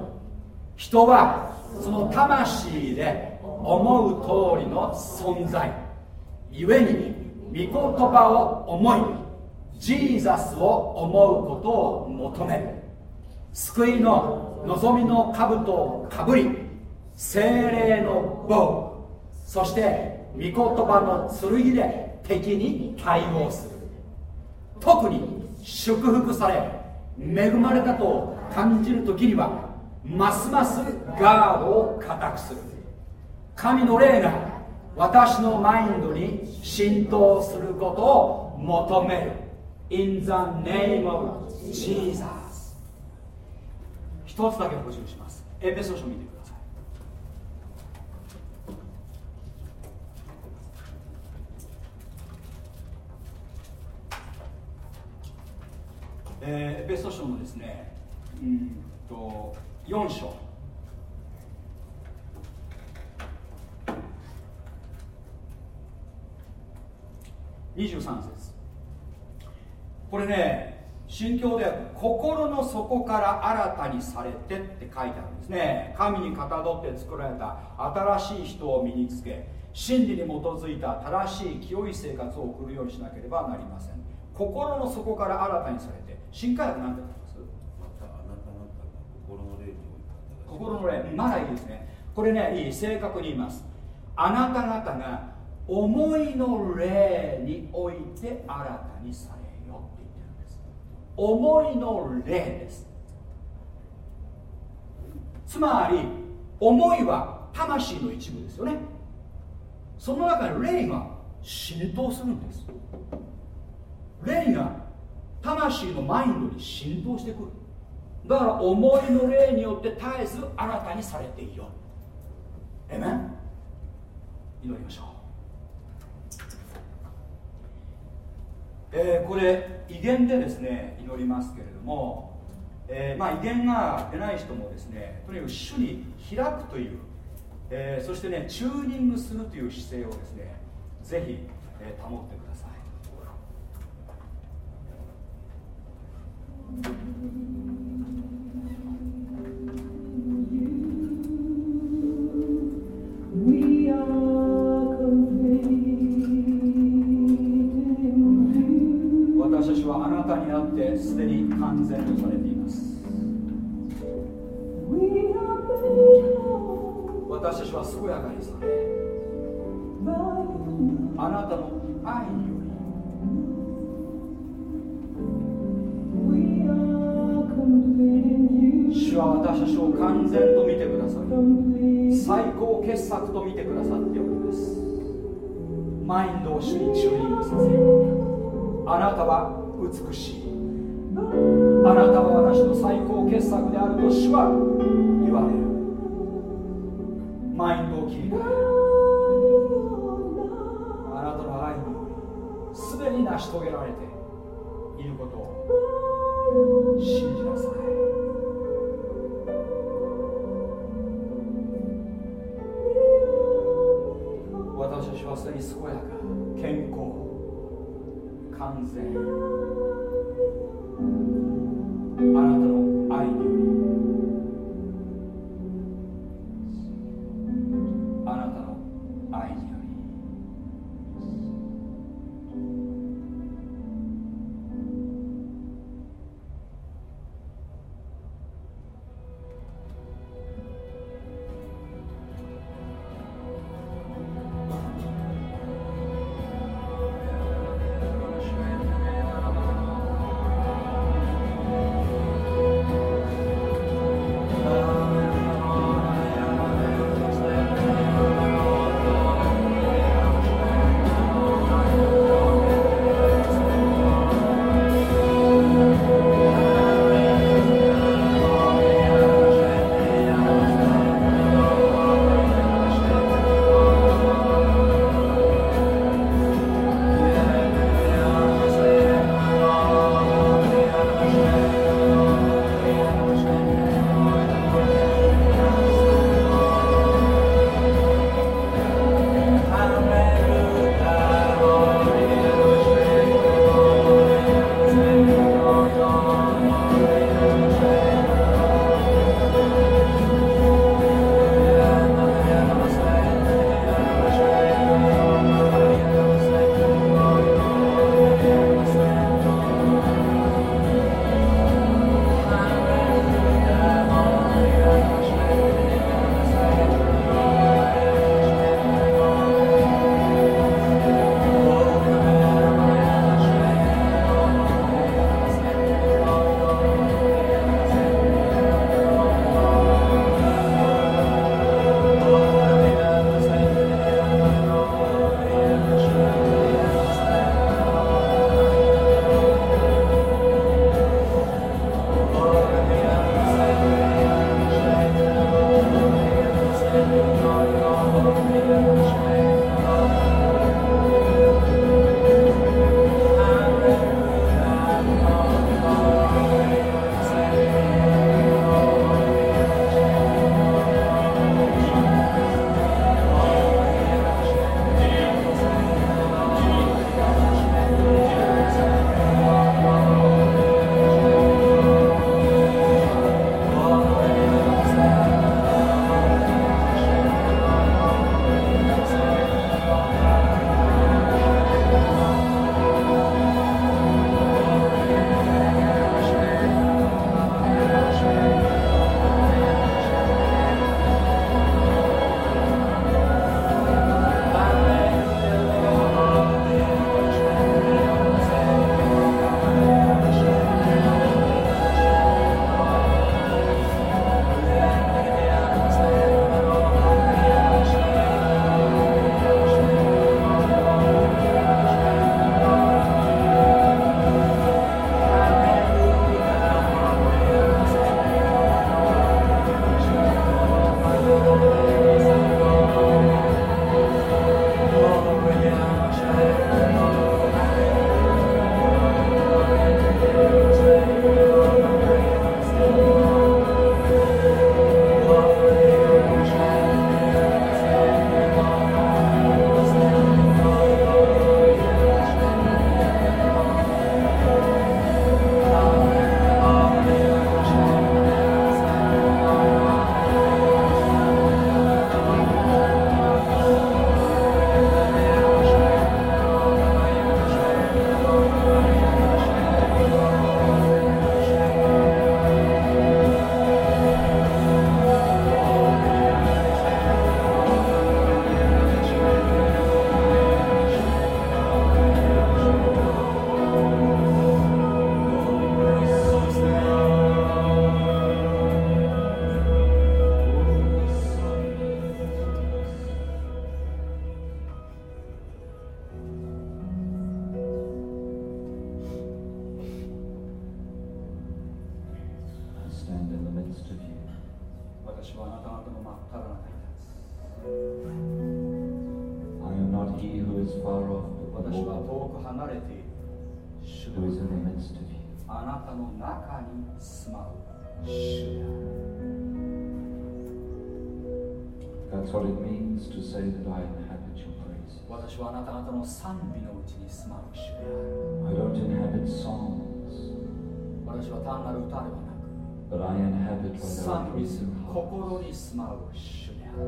人はその魂で思う通りの存在。故に御言葉を思いジーザスを思うことを求め救いの望みの兜をかぶり精霊の棒そして御言葉の剣で敵に対応する。特に祝福され恵まれたと感じる時にはますますガードを固くする。神の霊が私のマインドに浸透することを求める。In the name of Jesus 一つだけ補充します。エペソ書見てください。えー、エペソ書のですねうんと4章。23節。これね心境では心の底から新たにされてって書いてあるんですね。神にかたどって作られた新しい人を身につけ真理に基づいた正しい清い生活を送るようにしなければなりません。心の底から新たにされて新科学なんて書いてますまたあなた方が心の霊に心の霊まだいいですね。これねいい正確に言います。あなた方が思いの霊において新たにされよって言ってるんです。思いの霊です。つまり思いは魂の一部ですよね。その中に霊が浸透するんです。霊が魂のマインドに浸透してくる。だから思いの霊によって絶えず新たにされていよう。えめ祈りましょう。えー、これ威厳でですね祈りますけれども、えー、まあ威厳が出ない人もですねとにかく主に開くという、えー、そしてねチューニングするという姿勢をですねぜひ、え、保ってください。私たちは健やかにさ。れあなたの愛により。主は私たちを完全と見てくださり最高傑作と見てくださっております。マインドを主にチューニングさせ。あなたは美しい。あなたは私の最高傑作であると主は言われる。マインドを切り替える。あなたの愛にすでに成し遂げられていることを信じなさい。私たちはすでに健やか健康完全。あなたの私は単なる歌ではなく、賛美する心に住まう主である。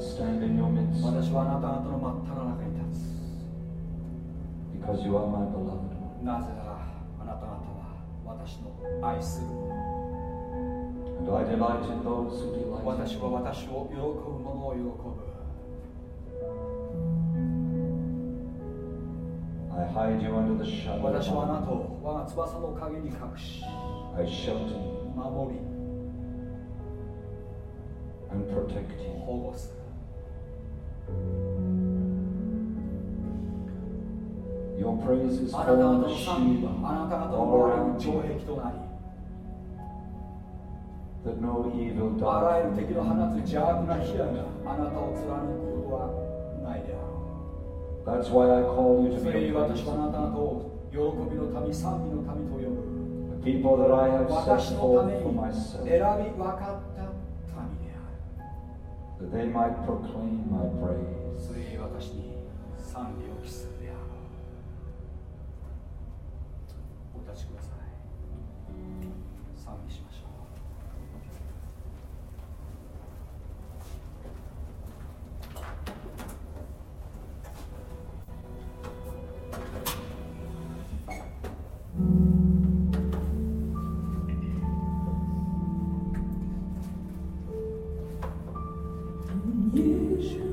Stand in your midst. 私はあなた方の真っ只中に立つ。Because you are my beloved one. なぜならあなた方は私の愛するもの。私 in は.私を喜ぶ者を喜ぶ I hide you under the shadow 私はあなたを我が翼の陰に隠し I shelter you 守り and protect you. 保護するあなた方の賛美はあなた方の周 around りに城壁となりあらゆる敵の放つ邪悪な火矢があなたを貫くことはないであろ That's why I call you う to そ be a 私 praise はあなた方を喜びの民賛美の民と呼ぶ the people that I have 私 set のため forth に for 選 myself, び分かった民である that they might proclaim my praise. 私に賛美を You.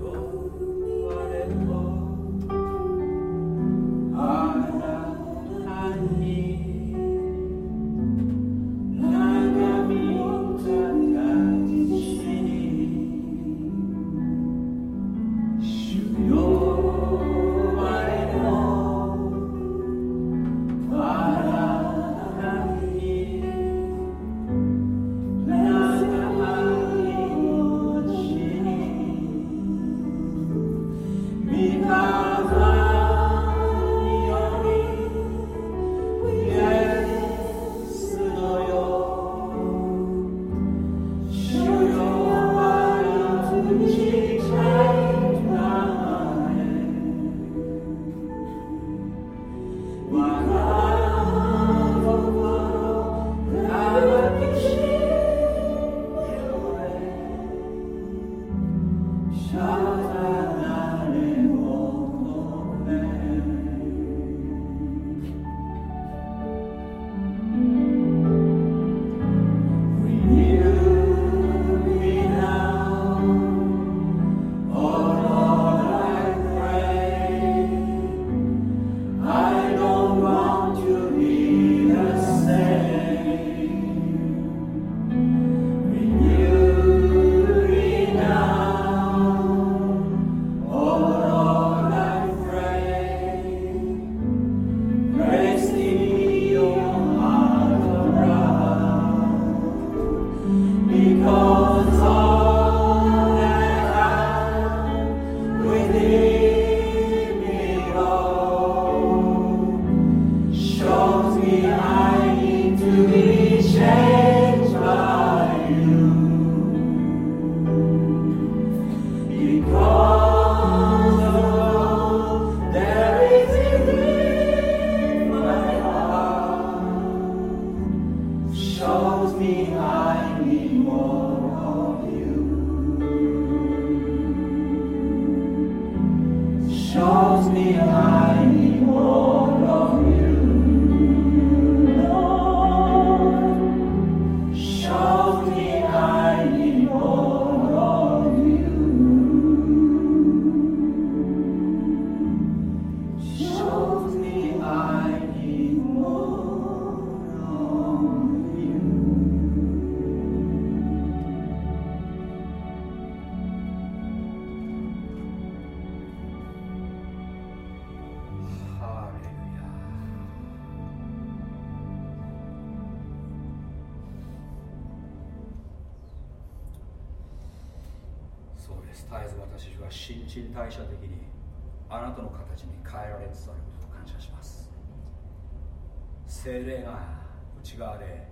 内側で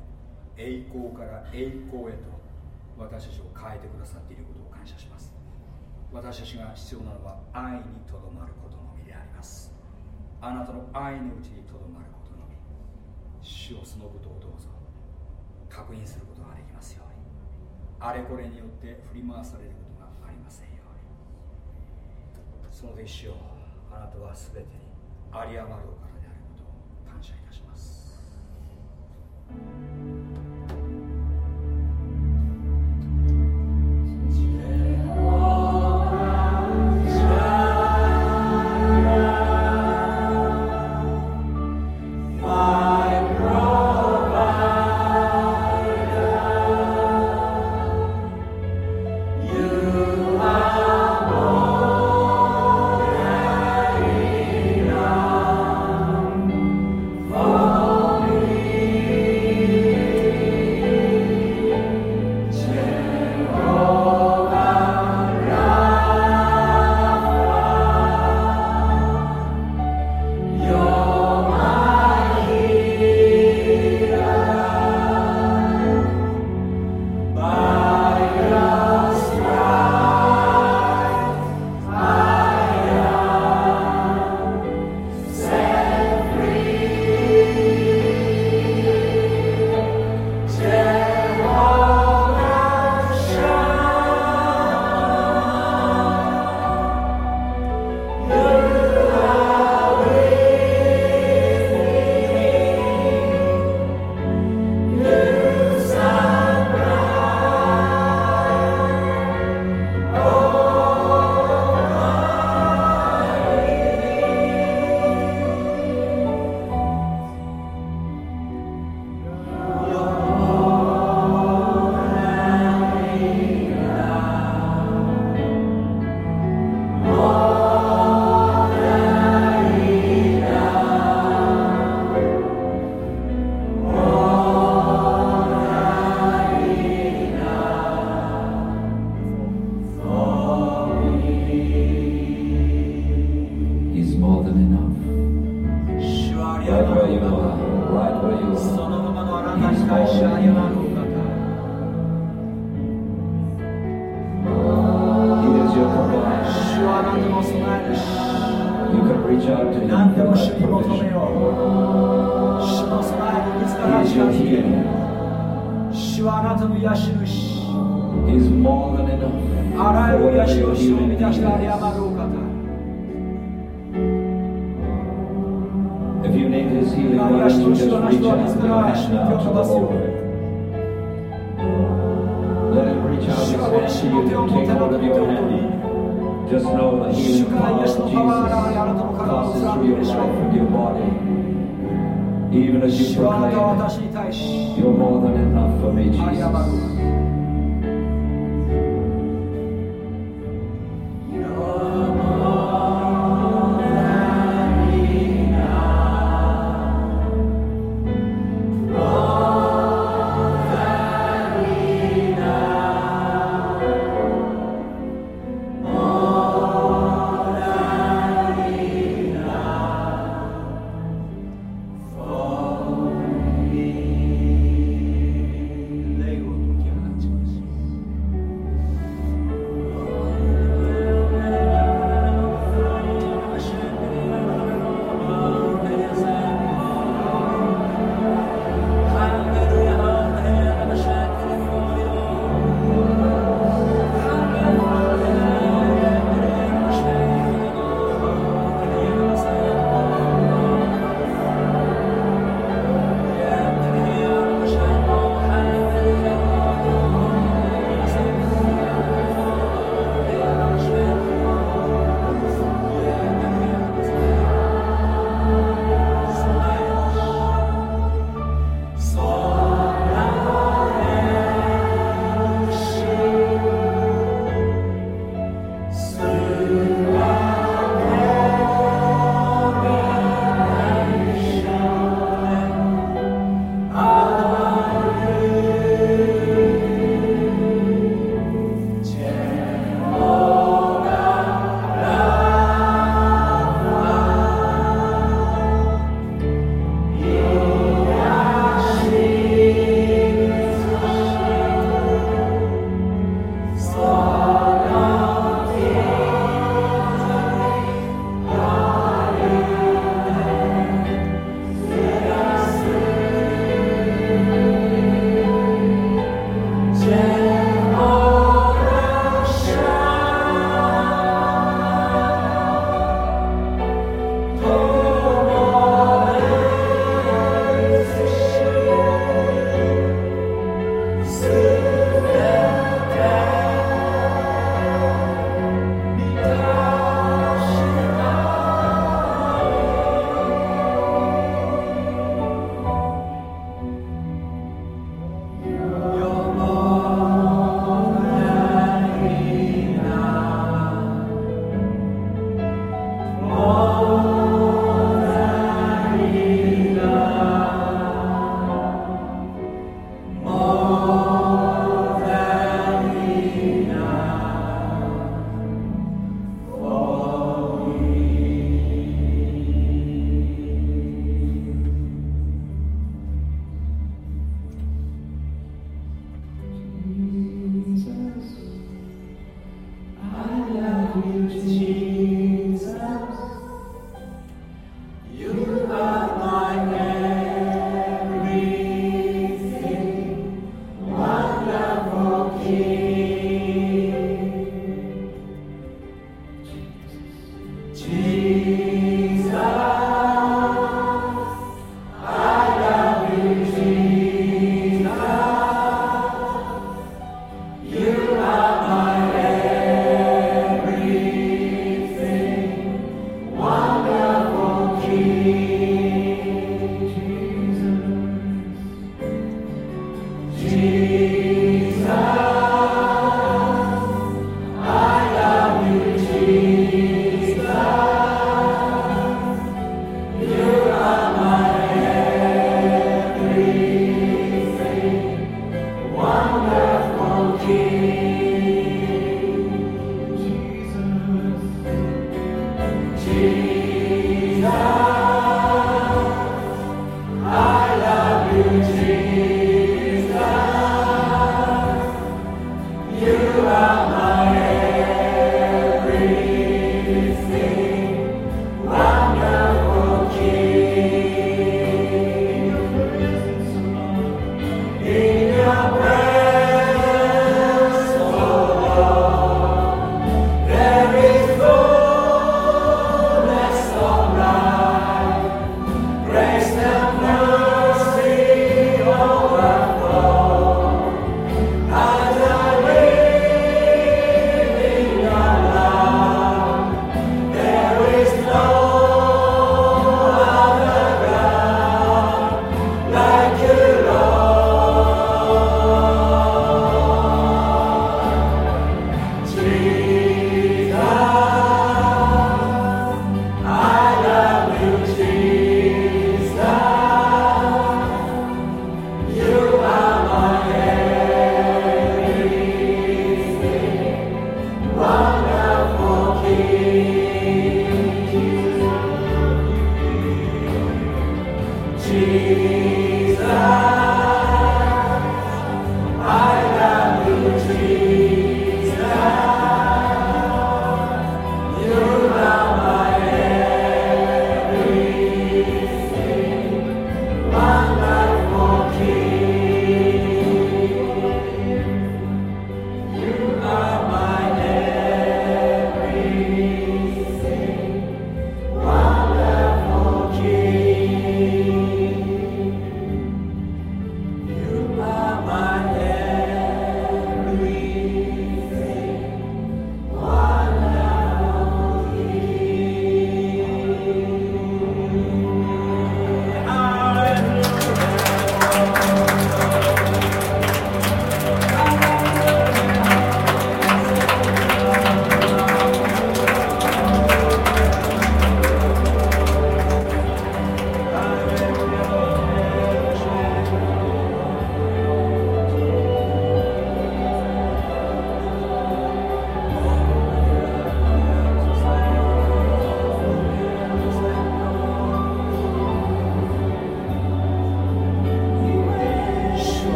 栄光から栄光へと私たちを変えてくださっていることを感謝します。私たちが必要なのは愛にとどまることのみであります。あなたの愛のうちにとどまることのみ。主をそのことをどうぞ。確認することができますように。あれこれによって振り回されることがありませんように。その時主よあなたは全てに有り余るお方であることを感謝いたします霊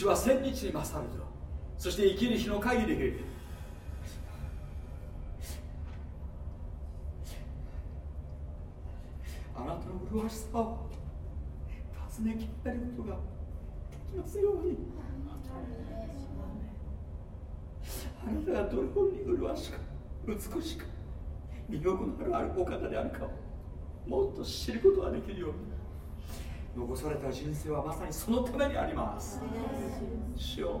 私は千日勝るぞ。そして生きる日の限りあなたの麗しさを尋ねきれることができますように。あなたがどれほどに麗しく美しく魅力のあるあるお方であるかをもっと知ることができるように。残された人生はまさにそのためにあります。主よ。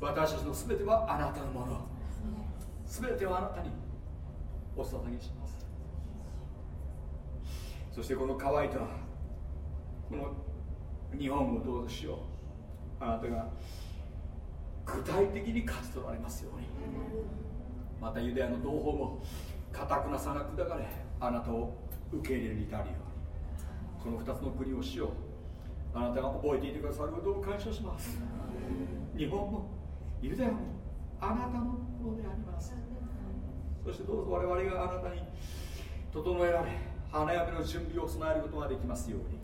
私たちの全てはあなたのもの。全てはあなたにお捧げします。そしてこの乾いたこの日本をどうぞしよ。うあなたが具体的に勝ち取られますように。またユダヤの同胞もかたくなさが砕かれあなたを受け入れるに至るよこの2つの国をしよう。あなたが覚えていてくださることを感謝します。日本もユダヤもあなたのものであります。そしてどうぞ我々があなたに整えられ花嫁の準備を備えることができますように。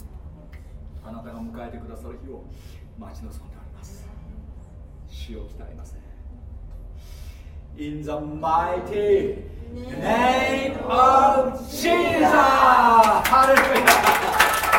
あなたが迎えてくださる日を待ち望んでおります。死を鍛えません in the mighty name of Jesus. Hallelujah.